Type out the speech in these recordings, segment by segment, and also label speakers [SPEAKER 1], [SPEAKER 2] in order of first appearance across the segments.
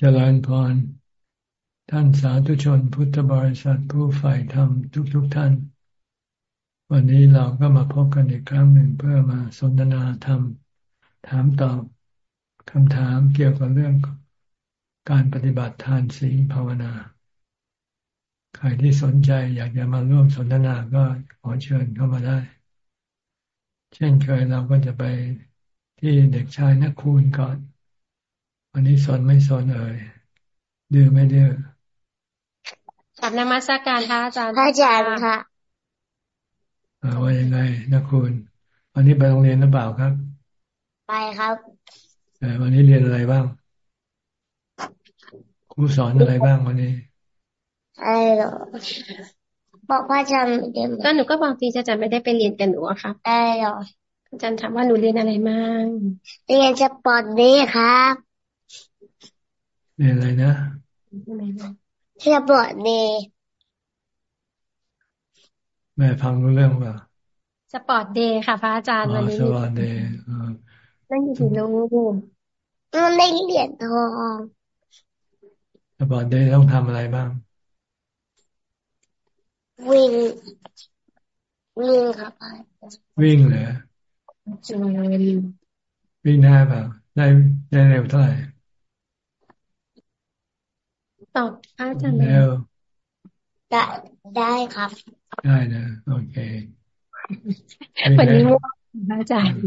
[SPEAKER 1] เจริญพร ท่านสาธุชนพุทธบริษัทผู้ใฝ่ธรรมทุกๆทท่าน วันนี้เราก็มาพบกันอีกครั้งหนึ่งเพื่อมาสนทนาธรรม ถามตอบคำถามเกี่ยวกับเรื่องการปฏิบัติทานศีลภาวนา ใครที่สนใจอยากจะมาร่วมสนทนาก็ขอเชิญเข้ามาได้ เช่นเคยเราก็จะไปที่เด็กชายนักคูณก่อน วันนี้สนไม่สนเอ่ยดื้อไม่ดื้อ
[SPEAKER 2] กับนมัสการพระอาจารย์
[SPEAKER 3] พระอาจารย์ค่ะ
[SPEAKER 1] ว่ายังไงนักคุณวันนี้ไปโรงเรียนหรือเปล่าครับ
[SPEAKER 3] ไปครับ
[SPEAKER 1] แต่วันนี้เรียนอะไรบ้างครูสอนอะไรบ้างวันนี้
[SPEAKER 3] ไอ้หรอบอกพระอาจารย์
[SPEAKER 2] ก็หนูก็บอกทีอาจารย์ไม่ได้ไปเรียนกันหนูอะครับ
[SPEAKER 3] ได้หรอ
[SPEAKER 2] อาจารย์ถามว่าหนูเรียนอะไรบ้าง
[SPEAKER 3] เรียนจะปอดดีครับ
[SPEAKER 1] เรียนอะไรนะ
[SPEAKER 3] เทียบอดเด
[SPEAKER 1] แม่ฟังรู้เรื่องป่ะ
[SPEAKER 2] สปอร์ตเดย์ค่ะพระอาจารย์วันนี้
[SPEAKER 1] สปอร์ตเดย์
[SPEAKER 2] นั่งอยู่ที่ลูก
[SPEAKER 3] มันได้เหรียญทอง
[SPEAKER 1] สปอร์ตเดย์ต้องทำอะไรบ้าง
[SPEAKER 3] วิ่ง วิ่งครับ
[SPEAKER 1] วิ่งเหรอวิ่งได้เปล่าได้ได้เร็วเท่าไหร่
[SPEAKER 2] ตอบอาจารย์
[SPEAKER 1] แล้ว
[SPEAKER 3] ได้ได้ครับ
[SPEAKER 1] ได้นะโอเค
[SPEAKER 2] วันนี้ว่าอาจารย์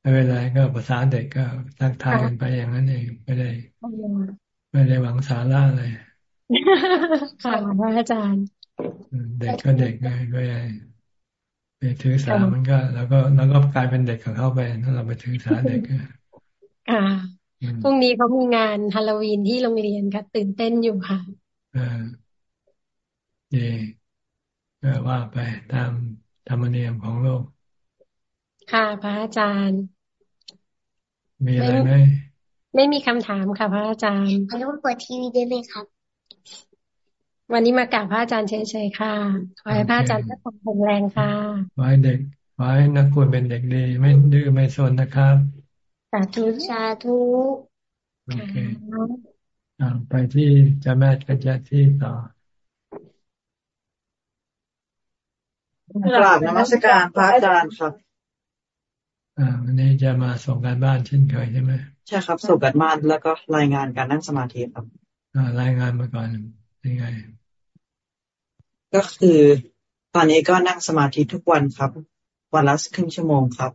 [SPEAKER 1] ไม่เป็นไรก็ภาษาเด็กก็ทักทายกันไปอย่างนั้นเองไม่ได้ไม่ได้หวังสาระเลย
[SPEAKER 2] ค่ะพระอาจารย์
[SPEAKER 1] เด็กก็เด็กไงก็ยังไปถือสามันก็ แล้วก็แล้วก็กลายเป็นเด็กของเขาไปถ้าเราไปถือสาเด็ก
[SPEAKER 2] อ่า พรุ่งนี้เขามีงานฮาโลวีนที่โรงเรียนค่ะ ตื่นเต้นอยู่ค่ะ
[SPEAKER 1] อ่าดีก็ว่าไปตามธรรมเนียมของโลก
[SPEAKER 2] ค่ะ พระอาจารย์
[SPEAKER 1] มีอะไรไหม
[SPEAKER 2] ไม่มีคำถามค่ะ พระอาจารย์
[SPEAKER 3] อันนี้เปิดทีวีได้ไหมครับ
[SPEAKER 2] วันนี้มากราบพระอาจารย์เฉยๆค่ะ ขอให้พระอาจารย์ทุกคนแข็งแรงค่ะ
[SPEAKER 1] ไว้เด็กไว้นักควรเป็นเด็กดี ไม่ดื้อไม่ซนนะครับ
[SPEAKER 2] สาธุ
[SPEAKER 3] สาธุ
[SPEAKER 1] โอเคไปที่จะแม่กันจะที่ต่อ
[SPEAKER 4] กราบนมัสการพระอาจารย์ครับ
[SPEAKER 1] อ่าวันนี้จะมาส่งการบ้านเช่นเคยใช่ไหม
[SPEAKER 4] ใช่ครับส่งการบ้านแล้วก็รายงานการนั่งสมาธิครับ
[SPEAKER 1] อ่ารายงานมาก่อนยังไง
[SPEAKER 4] ก็คือตอนนี้ก็นั่งสมาธิทุกวันครับ วันละครึ่งชั่วโมงครับ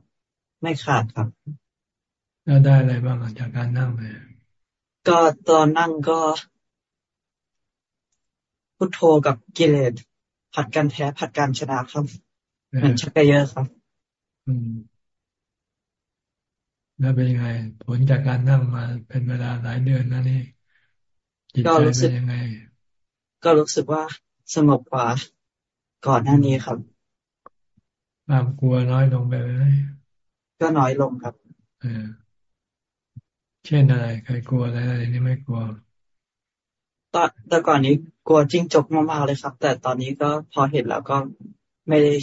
[SPEAKER 4] ไม่ขาดครับ
[SPEAKER 1] แล้วได้อะไรบ้างจากการนั่งไป
[SPEAKER 4] ก็ตอนนั่งก็พุทโธกับกิเลสผัดกันแพ้ผัดกันชนะครับเหมือนชักเยอะครับ
[SPEAKER 1] อืมแล้วเป็นยังไง ผลจากการนั่งมาเป็นเวลาหลายเดือนนั่นนี่จิตใจเป็นยังไง
[SPEAKER 4] ก็รู้สึกว่าสงบกว่าก่อนหน้านี้ครับ
[SPEAKER 1] ความกลัวน้อยลงไปไหม
[SPEAKER 4] ก็น้อยลงครับ
[SPEAKER 1] เออ เช่นอะไรใครกลัวอะไรอะไรนี่ไม่กลัว
[SPEAKER 4] ตอนแต่ก่อนนี้กลัวจิ้งจกมากๆเลยครับ แต่ตอนนี้ก็พอเห็นแล้วก็ไม่ได้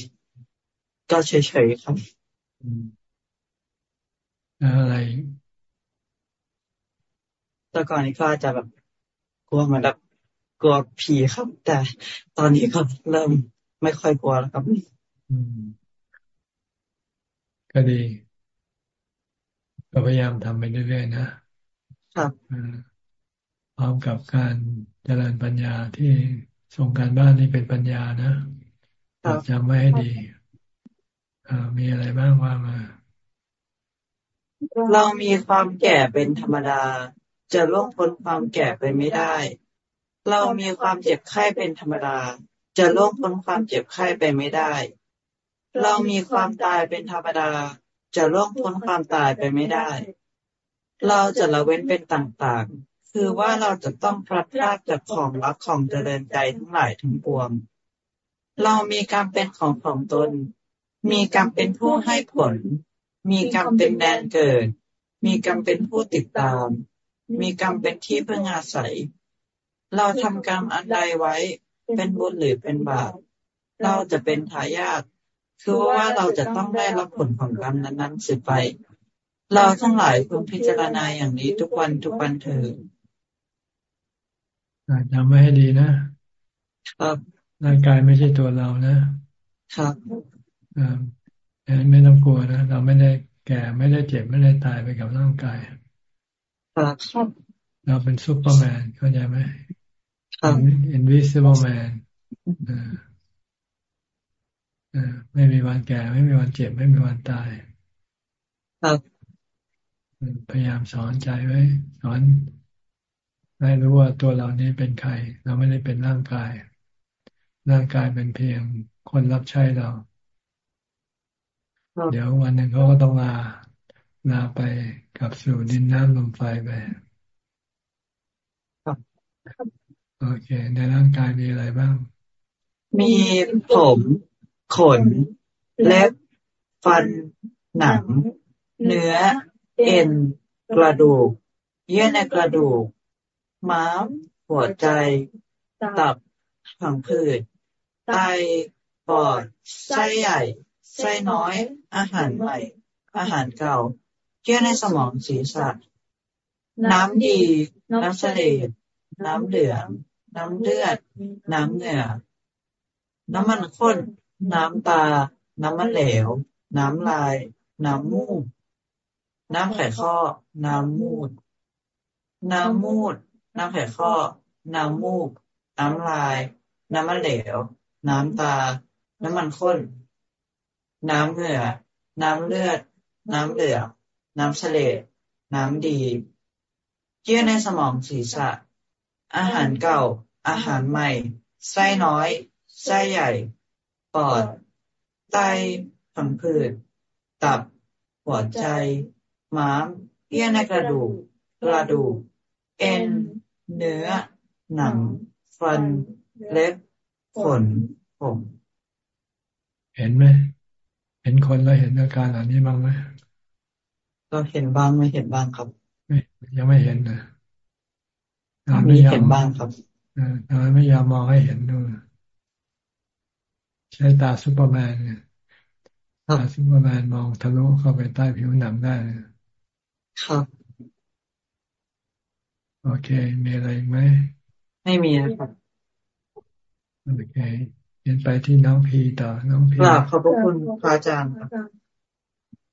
[SPEAKER 4] ก็เฉยๆครับ
[SPEAKER 1] แล้วอะไร
[SPEAKER 4] แต่ก่อนนี้ก็อาจจะแบบกลัวเหมือนแบบกลัวผีครับ แต่ตอนนี้ก็เริ่มไม่ค่อยกลัวแล้วครับ
[SPEAKER 1] อืมก็ดี ก็พยายามทำไปเรื่อยๆนะครับพร้อมกับการเจริญปัญญาที่ส่งการบ้านนี่เป็นปัญญานะจำไว้ให้ดีมีอะไรบ้างว่ามา
[SPEAKER 4] เรามีความแก่เป็นธรรมดา จะล่วงพ้นความแก่ไปไม่ได้ เรามีความเจ็บไข้เป็นธรรมดา จะล่วงพ้นความเจ็บไข้ไปไม่ได้ เรามีความตายเป็นธรรมดา จะล่วงพ้นความตายไปไม่ได้ เราจะละเว้นเป็นต่างๆ คือว่าเราจะต้องพลัดพรากจากของรักของเจริญใจทั้งหลายทั้งปวง เรามีกรรมเป็นของของตน มีกรรมเป็นผู้ให้ผล มีกรรมเป็นแดนเกิด มีกรรมเป็นผู้ติดตาม มีกรรมเป็นที่พึ่งอาศัย เราทำกรรมอันใดไว้ เป็นบุญหรือเป็นบาป เราจะเป็นทายาท คือว่าเราจะต้องได้รับผลของกรรมนั้นๆสืบไป เราทั้งหลายควรพิจารณาอย่างนี้ทุกวันทุกวันเถิด
[SPEAKER 1] จำไว้ให้ดีนะครับร่างกายไม่ใช่ตัวเรานะครับอ่าไม่ต้องกลัวนะเราไม่ได้แก่ไม่ได้เจ็บไม่ได้ตายไปกับร่างกาย
[SPEAKER 4] ครับ
[SPEAKER 1] เราเป็นซูเปอร์แมนเข้าใจไหมครับ invisible man ไม่มีวันแก่ ไม่มีวันเจ็บ ไม่มีวันตาย
[SPEAKER 4] ครับ
[SPEAKER 1] พยายามสอนใจไว้ สอนให้รู้ว่าตัวเรานี้เป็นใคร เราไม่ได้เป็นร่างกาย ร่างกายเป็นเพียงคนรับใช้เรา เดี๋ยววันหนึ่งเขาก็ต้องลาลาไปกับสู่ดินน้ำลมไฟไปโอเค ในร่างกายมีอะไรบ้าง
[SPEAKER 4] มีผม ขน เล็บ ฟัน หนัง เนื้อ เอ็น กระดูก เยื่อในกระดูก ม้าม หัวใจ ตับผังผืด ไต ปอด ไส้ใหญ่ ไส้น้อย อาหารใหม่ อาหารเก่า เยื่อในสมองศีรษะ น้ำดี น้ำเสลดน้ำเหลือง น้ำเลือด น้ำเหงื่อน้ำมันข้น น้ำตา น้ำมันเหลว น้ำลาย น้ำมูก น้ำไข่ข้อ น้ำมูด น้ำมูด น้ำไข่ข้อ น้ำมูก น้ำลาย น้ำมันเหลว น้ำตา น้ำมันข้น น้ำเหงื่อ น้ำเลือด น้ำเหลืองน้ำเสลดน้ำดีเยื่อในสมองศีรษะ อาหารเก่า อาหารใหม่ ไส้น้อย ไส้ใหญ่ ปอด ไตผังผืด ตับ หัวใจ ม้าม เยื่อในกระดูก กระดูก เอ็น เนื้อ หนัง ฟัน เล็บ ขน ผม
[SPEAKER 1] เห็นไหม เห็นคนแล้วเห็นอาการเหล่านี้บ้างไหม
[SPEAKER 4] ก็เห็นบ้างไม่เห็นบ้างครับ
[SPEAKER 1] ไม่ยังไม่เห็นนะ
[SPEAKER 4] มีเห็นบ้างครับ
[SPEAKER 1] ทำไมไม่ยอมมองให้เห็นดู ใช้ตาซูเปอร์แมนเนี่ยตาซูเปอร์แมนมองทะลุเข้าไปใต้ผิวหนังได้
[SPEAKER 4] ครับ
[SPEAKER 1] โอเค มีอะไรไหม
[SPEAKER 4] ไม่มีนะครับ
[SPEAKER 1] โอเคเห็นไปที่น้องพีต่อ น้องพี
[SPEAKER 4] กราบขอบพระคุณพระอาจารย์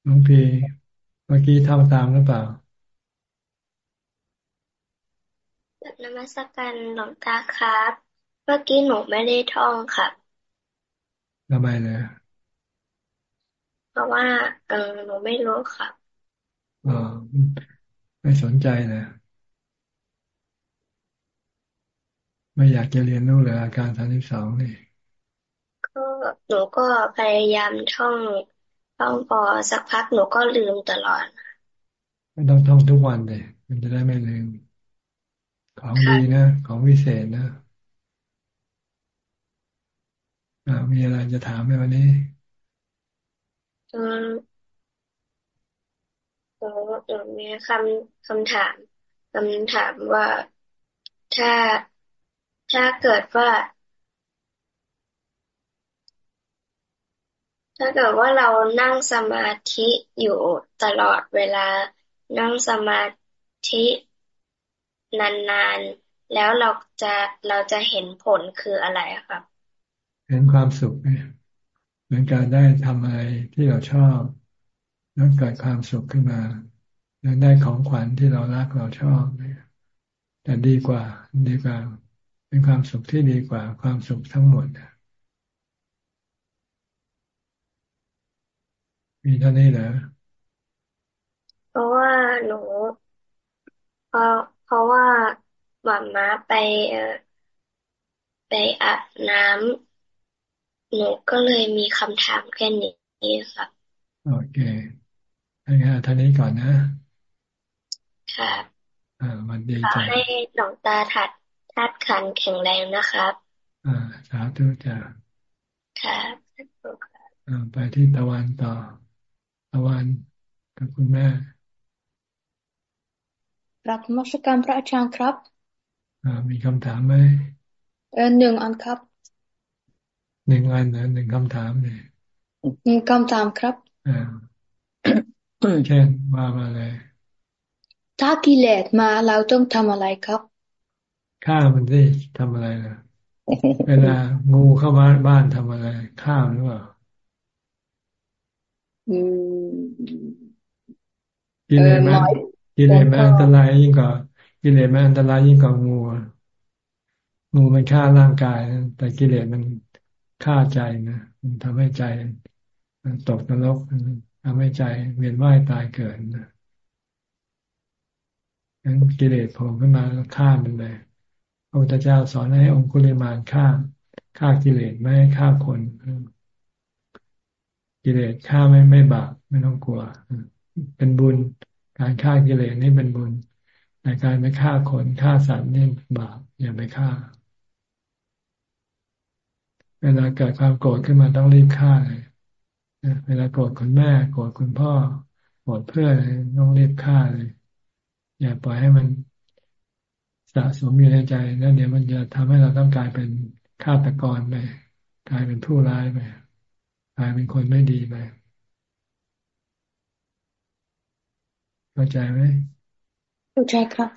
[SPEAKER 1] น้องพีเมื่อกี้ทำตามหรือเปล่า
[SPEAKER 3] นมัสการหลวงตาครับ เมื่อกี้หนูไม่ได้ท่องครับ
[SPEAKER 1] ทำไมเลย
[SPEAKER 3] เพราะว่า เออหนูไม่รู้ครับ
[SPEAKER 1] อ๋อไม่สนใจเลยไม่อยากจะเรียนรู้เลยอาการทางที่สองนี่
[SPEAKER 3] ก็หนูก็พยายามท่องท่องพอสักพักหนูก็ลืมตลอด
[SPEAKER 1] ไม่ต้องท่องทุกวันเลยมันจะได้ไม่ลืม ของดีนะ ของวิเศษนะ มีอะไรจะถามไหมวันนี้
[SPEAKER 3] อืมหนูมีคำคำถามคำถามว่าถ้าถ้าเกิดว่า ถ้าเกิดว่าเรานั่งสมาธิอยู่ตลอดเวลานั่งสมาธินานๆ แล้วเราจะเราจะเห็นผลคืออะไรครับ
[SPEAKER 1] เห็นความสุขเนี่ยเหมือนการได้ทำอะไรที่เราชอบ แล้วเกิดความสุขขึ้นมาแล้วได้ของขวัญที่เรารักเราชอบเนี่ยแต่ดีกว่าดีกว่า เป็นความสุขที่ดีกว่า ความสุขทั้งหมดมีเท่านี้เหรอ
[SPEAKER 3] เพราะว่าหนูเพราะเพราะว่าหมาม้าไปเออไปอาบน้ำ หนูก็เลยมีคำถามแค่นี้ค่ะ
[SPEAKER 1] โอเคงั้นท่านี้ก่อนนะ
[SPEAKER 3] ค่ะ
[SPEAKER 1] อ่ามันดี
[SPEAKER 3] ใจให้หลวงตาถัดธาตุขันแข็งแรงนะครับ
[SPEAKER 1] อ่าสาธุจ้า
[SPEAKER 3] ค่ะ
[SPEAKER 1] อ่าไปที่ตะวันต่อ ตะวันกับคุณแม่
[SPEAKER 5] รับมรสการพระอาจารย์ครับ
[SPEAKER 1] มีคำถามไหม
[SPEAKER 5] เออหนึ่งอันครับ
[SPEAKER 1] หนึ่งอันนะหนึ่งคำถามเนี่ย
[SPEAKER 5] หนึ่งคำถามครับ
[SPEAKER 1] อ่าเช่นมามาเลย
[SPEAKER 5] ถ้ากิเลสมาเราต้องทำอะไรครับ
[SPEAKER 1] ฆ่ามันสิทำอะไรนะเวลางูเข้ามาบ้านทำอะไรฆ่าหรือเปล่ากิเลสมันกิเลสมันอันตรายยิ่งกว่ากิเลสมันอันตรายยิ่งกว่างูงูมันฆ่าร่างกายแต่กิเลสมัน ฆ่าใจนะมันทำให้ใจมันตกนรกทำให้ใจเวียนว่ายตายเกิดนะงั้นกิเลสโผล่ขึ้นมาฆ่ามันเลยพระพุทธเจ้าสอนให้องคุลิมานฆ่าฆ่ากิเลสไม่ให้ฆ่าคนกิเลสฆ่าไม่ไม่บาปไม่ต้องกลัวเป็นบุญ การฆ่ากิเลสนี่เป็นบุญแต่การไปฆ่าคนฆ่าสัตว์นี่บาปอย่าไปฆ่า เวลาเกิดความโกรธขึ้นมาต้องรีบฆ่าเลยเวลาโกรธคุณแม่ โกรธคุณพ่อ โกรธเพื่อนต้องรีบฆ่าเลย อย่าปล่อยให้มันสะสมอยู่ในใจแล้วเดี๋ยวมันจะทำให้เราต้องกลายเป็นฆาตกรไปกลายเป็นผู้ร้ายไปกลายเป็นคนไม่ดีไปเข้าใจไหม
[SPEAKER 5] เข้าใจครับ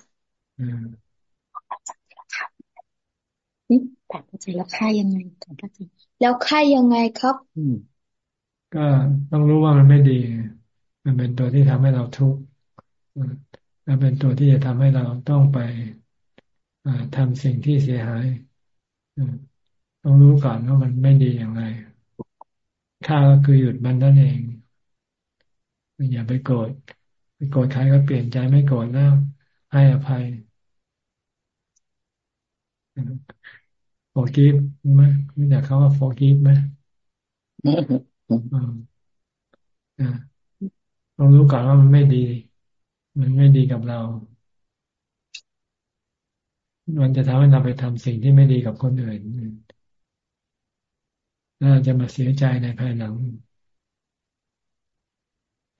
[SPEAKER 1] อืม
[SPEAKER 5] นี่แต่เข้าใจแล้วค่ายังไงถามพระอาจารย์แล้วค่ายังไงครับ อืม
[SPEAKER 1] ก็ต้องรู้ว่ามันไม่ดี มันเป็นตัวที่ทำให้เราทุกข์และเป็นตัวที่จะทำให้เราต้องไปทำสิ่งที่เสียหายต้องรู้ก่อนว่ามันไม่ดีอย่างไรค่าก็คือหยุดมันนั่นเอง อย่าไปโกรธไปโกรธใครก็เปลี่ยนใจไม่โกรธแล้วให้อภัย โฟกิฟไหมรู้จักเขาว่าโฟกิฟไหมต้องรู้ก่อนว่ามันไม่ดี มันไม่ดีกับเรา มันจะทำให้เราไปทำสิ่งที่ไม่ดีกับคนอื่นแล้วเราจะมาเสียใจในภายหลัง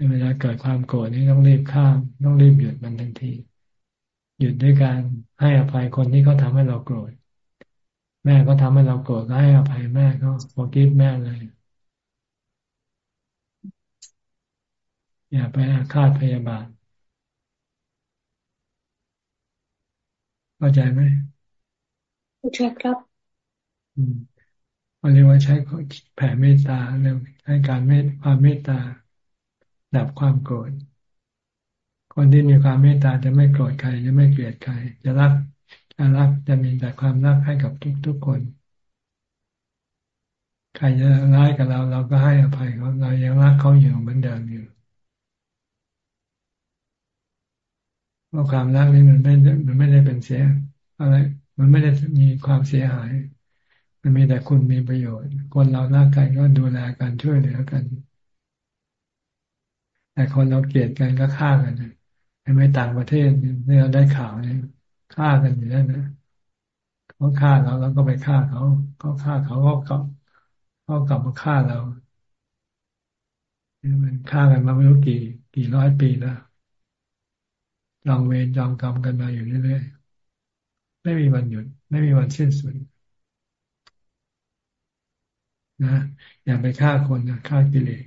[SPEAKER 1] เวลาเกิดความโกรธนี่ต้องรีบข้าม ต้องรีบหยุดมันทันที หยุดด้วยการให้อภัยคนที่เขาทาให้เราโกรธ แม่ก็ทำให้เราโกรธก็ให้อภัยแม่ก็ขอกิฟแม่เลย อย่าไปอาฆาตพยาบาทเข้าใจไหม
[SPEAKER 5] เข้าใจครับ
[SPEAKER 1] อืมเราเรียกว่าใช้แผ่เมตตาเรื่องให้การเมตความเมตตา ดับความโกรธคนที่มีความเมตตาจะไม่โกรธใครจะไม่เกลียดใคร จะรัก จะรักจะมีแต่ความรักให้กับทุกๆคน ใครจะร้ายกับเรา เราก็ให้อภัยเขาเรายังรักเขาอยู่เหมือนเดิมอยู่เพราะความรักนี่มันไม่มันไม่ได้เป็นเสียอะไร มันไม่ได้มีความเสียหาย มันมีแต่คุณมีประโยชน์ คนเรารักกันก็ดูแลกันช่วยเหลือกัน แต่คนเราเกลียดกันก็ฆ่ากันในไม่ต่างประเทศเนี่ยเราได้ข่าวเนี่ย ฆ่ากันอยู่แล้วนะเขาฆ่าเราแล้วก็ไปฆ่าเขาเขาฆ่าเขาก็กลับเขากลับมาฆ่าเรามันฆ่ากันมาไม่รู้กี่ กี่ร้อยปีแล้วจองเวรจองกรรมกันมาอยู่เรื่อยๆไม่มีวันหยุด ไม่มีวันสิ้นสุดนะอย่าไปฆ่าคนนะฆ่ากิเลส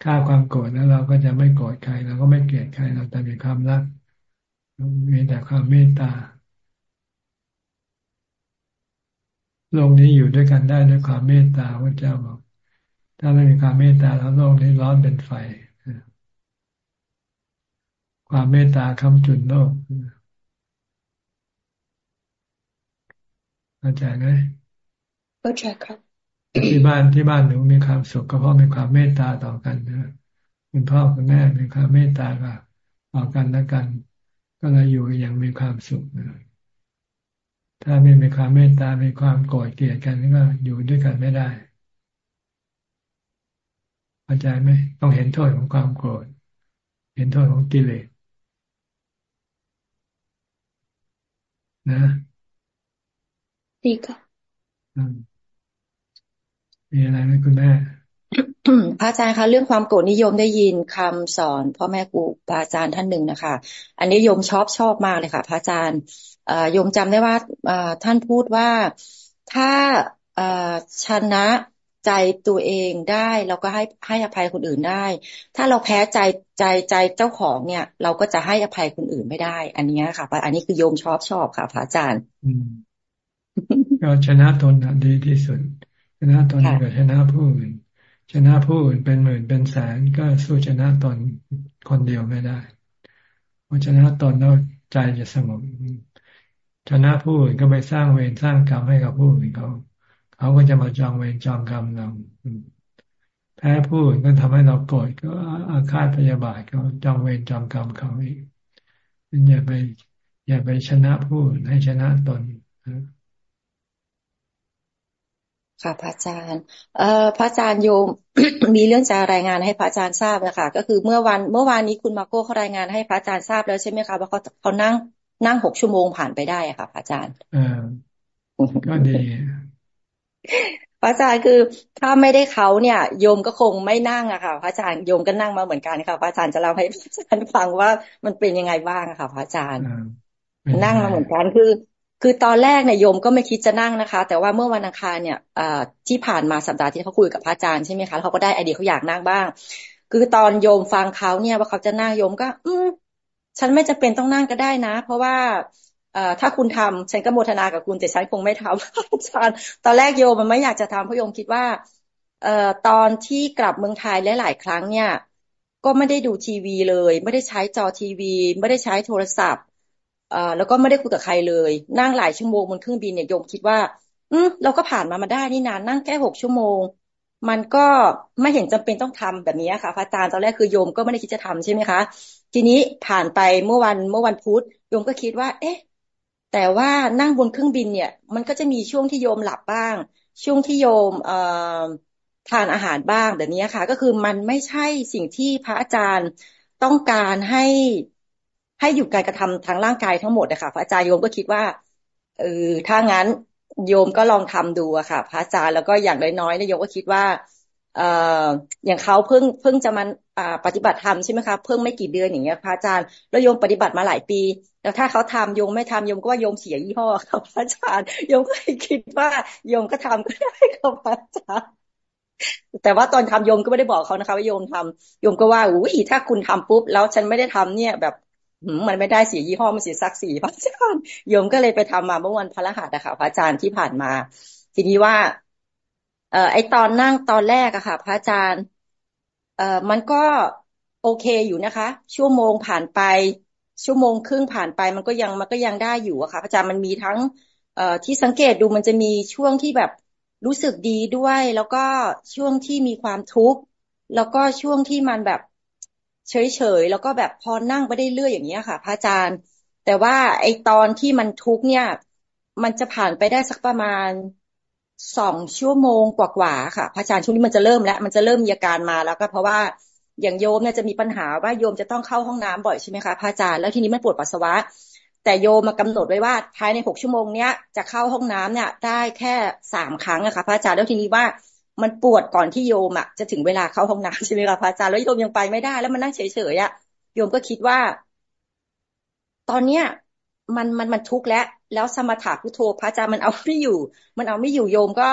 [SPEAKER 1] ฆ่าความโกรธแล้วเราก็จะไม่โกรธใครเราก็ไม่เกลียดใครเราแต่มีความรักมีแต่ความเมตตา โลกนี้อยู่ด้วยกันได้ด้วยความเมตตาพระเจ้าบอก ถ้าไม่มีความเมตตาแล้วโลกนี้ร้อนเป็นไฟ ความเมตตาคำจุนโลกเข้าใจไหม
[SPEAKER 5] เข้าใจครับ
[SPEAKER 1] ที่บ้านที่บ้านหนูมีความสุขก็เพราะมีความเมตตาต่อกันนะคุณพ่อคุณแม่มีความเมตตาต่อกันและกัน ก็เลยอยู่อย่างมีความสุขนะ ถ้าไม่มีความเมตตา มีความโกรธเกลียดกันก็อยู่ด้วยกันไม่ได้เข้าใจไหมต้องเห็นโทษของความโกรธ เห็นโทษของกิเลสนะ
[SPEAKER 5] ดีค่ะ
[SPEAKER 1] มีอะไรไหมคุณแม่
[SPEAKER 6] พระอาจารย์คะเรื่องความโกรธนิยมได้ยินคำสอนพ่อแม่ครูพระอาจารย์ท่านหนึ่งนะคะ อันนี้โยมชอบชอบมากเลยค่ะ พระอาจารย์โยมจำได้ว่าท่านพูดว่าถ้าชนะใจตัวเองได้เราก็ให้ให้อภัยคนอื่นได้ ถ้าเราแพ้ใจใจใจเจ้าของเนี่ย เราก็จะให้อภัยคนอื่นไม่ได้ อันนี้ค่ะอันนี้คือโยมชอบชอบค่ะ พระอาจารย์
[SPEAKER 1] ก็ชนะตนดีที่สุดชนะตนกับชนะผู้อื่น ชนะผู้อื่นเป็นหมื่นเป็นแสนก็สู้ชนะตนคนเดียวไม่ได้พราะชนะตนแล้วใจจะสงบชนะผู้อื่นก็ไปสร้างเวรสร้างกรรมให้กับผู้อื่นเขา เขาก็จะมาจองเวรจองกรรมเราแพ้ผู้อื่นก็ทำให้เราโกรธก็อาฆาตพยาบาทก็จองเวรจองกรรมเขาอีกอย่าไป อย่าไปชนะผู้อื่นให้ชนะตน
[SPEAKER 6] ค่ะพระอาจารย์เอ่อพระอาจารย์โยมมีเรื่องจะรายงานให้พระอาจารย์ทราบนะคะก็คือเมื่อวันเมื่อวานนี้คุณมาโก้เขารายงานให้พระอาจารย์ทราบแล้วใช่ไหมคะว่าเขาเขานั่งนั่งหกชั่วโมงผ่านไปได้ค่ะพระอาจารย์
[SPEAKER 1] อ่าก็ดี
[SPEAKER 6] พระอาจารย์คือถ้าไม่ได้เขาเนี่ย โยมก็คงไม่นั่งอะค่ะพระอาจารย์โยมก็นั่งมาเหมือนกันค่ะพระอาจารย์จะเล่าให้พระอาจารย์ฟังว่ามันเป็นยังไงบ้างค่ะพระอาจารย์นั่งมาเหมือนกันคือ คือตอนแรกเนี่ยโยมก็ไม่คิดจะนั่งนะคะ แต่ว่าเมื่อวันอังคารเนี่ยที่ผ่านมาสัปดาห์ที่เขาคุยกับพระอาจารย์ใช่ไหมคะเขาก็ได้ไอเดียเขาอยากนั่งบ้าง คือตอนโยมฟังเขาเนี่ยว่าเขาจะนั่งโยมก็ อืมฉันไม่จำเป็นต้องนั่งก็ได้นะ เพราะว่าเอ่อถ้าคุณทำฉันก็โมทนากับคุณแต่ฉันคงไม่ทำอาจารย์ตอนแรกโยมมันไม่อยากจะทำเพราะโยมคิดว่า เอ่อตอนที่กลับเมืองไทยหลายๆครั้งเนี่ย ก็ไม่ได้ดูทีวีเลย ไม่ได้ใช้จอทีวี ไม่ได้ใช้โทรศัพท์ แล้วก็ไม่ได้คุยกับใครเลย นั่งหลายชั่วโมงบนเครื่องบินเนี่ยโยมคิดว่า อืมเราก็ผ่านมามาได้นี่นานนั่งแค่หกชั่วโมง มันก็ไม่เห็นจำเป็นต้องทำแบบนี้ค่ะพระอาจารย์ตอนแรกคือโยมก็ไม่ได้คิดจะทำใช่ไหมคะ ทีนี้ผ่านไปเมื่อวันเมื่อวันพุธโยมก็คิดว่า เอ๊ะ แต่ว่านั่งบนเครื่องบินเนี่ย มันก็จะมีช่วงที่โยมหลับบ้าง ช่วงที่โยมเอ่อทานอาหารบ้างแบบนี้ค่ะ ก็คือมันไม่ใช่สิ่งที่พระอาจารย์ต้องการให้ ให้หยุดการกระทำทางร่างกายทั้งหมดนะคะพระอาจารย์โยมก็คิดว่าเออถ้างั้นโยมก็ลองทำดูอะค่ะ พระอาจารย์แล้วก็อย่างน้อยๆเนี่ยโยมก็คิดว่าเอ่ออย่างเขาเพิ่งเพิ่งจะมาปฏิบัติธรรมใช่ไหมคะเพิ่งไม่กี่เดือนอย่างเงี้ยพระอาจารย์แล้วโยมปฏิบัติมาหลายปี แล้วถ้าเขาทำโยมไม่ทำโยมก็ว่าโยมเสียยี่ห้อค่ะพระอาจารย์โยมก็คิดว่าโยมก็ทำก็ได้ค่ะพระอาจารย์แต่ว่าตอนทำโยมก็ไม่ได้บอกเขานะคะว่าโยมทำโยมก็ว่าอุ้ยถ้าคุณทำปุ๊บแล้วฉันไม่ได้ทำเนี่ย แบบ มันไม่ได้เสียยี่ห้อมันเสียซักสีพระอาจารย์โยมก็เลยไปทำมาเมื่อวันพระรหัสนะคะพระอาจารย์ที่ผ่านมา ทีนี้ว่า เอ่อไอตอนนั่งตอนแรกอะค่ะ พระอาจารย์ เอ่อมันก็โอเคอยู่นะคะ ชั่วโมงผ่านไป ชั่วโมงครึ่งผ่านไปมันก็ยังมันก็ยังได้อยู่อะค่ะพระอาจารย์มันมีทั้ง เอ่อที่สังเกตดูมันจะมีช่วงที่แบบรู้สึกดีด้วย แล้วก็ช่วงที่มีความทุกข์แล้วก็ช่วงที่มันแบบ เฉยๆแล้วก็แบบพอนั่งไปได้เรื่อยอย่างเงี้ยค่ะ พระอาจารย์ แต่ว่าไอตอนที่มันทุกเนี่ย มันจะผ่านไปได้สักประมาณสองชั่วโมงกว่าๆค่ะ พระอาจารย์ช่วงนี้มันจะเริ่มแล้ว มันจะเริ่มมีอาการมาแล้วก็เพราะว่าอย่างโยมเนี่ยจะมีปัญหาว่าโยมจะต้องเข้าห้องน้ำบ่อยใช่ไหมคะพระอาจารย์แล้วทีนี้มันปวดปัสสาวะ แต่โยมมากำหนดไว้ว่าภายในหกชั่วโมงเนี้ยจะเข้าห้องน้ำเนี่ยได้แค่สามครั้งอะค่ะพระอาจารย์แล้วทีนี้ว่า มันปวดก่อนที่โยมอะจะถึงเวลาเข้าห้องน้ำใช่ไหมคะพระอาจารย์แล้วโยมยังไปไม่ได้ แล้วมันนั่งเฉยๆอะโยมก็คิดว่า ตอนเนี้ยมันมันมันทุกข์แล้ว แล้วสมถะพุทโธพระอาจารย์มันเอาไม่อยู่ มันเอาไม่อยู่โยมก็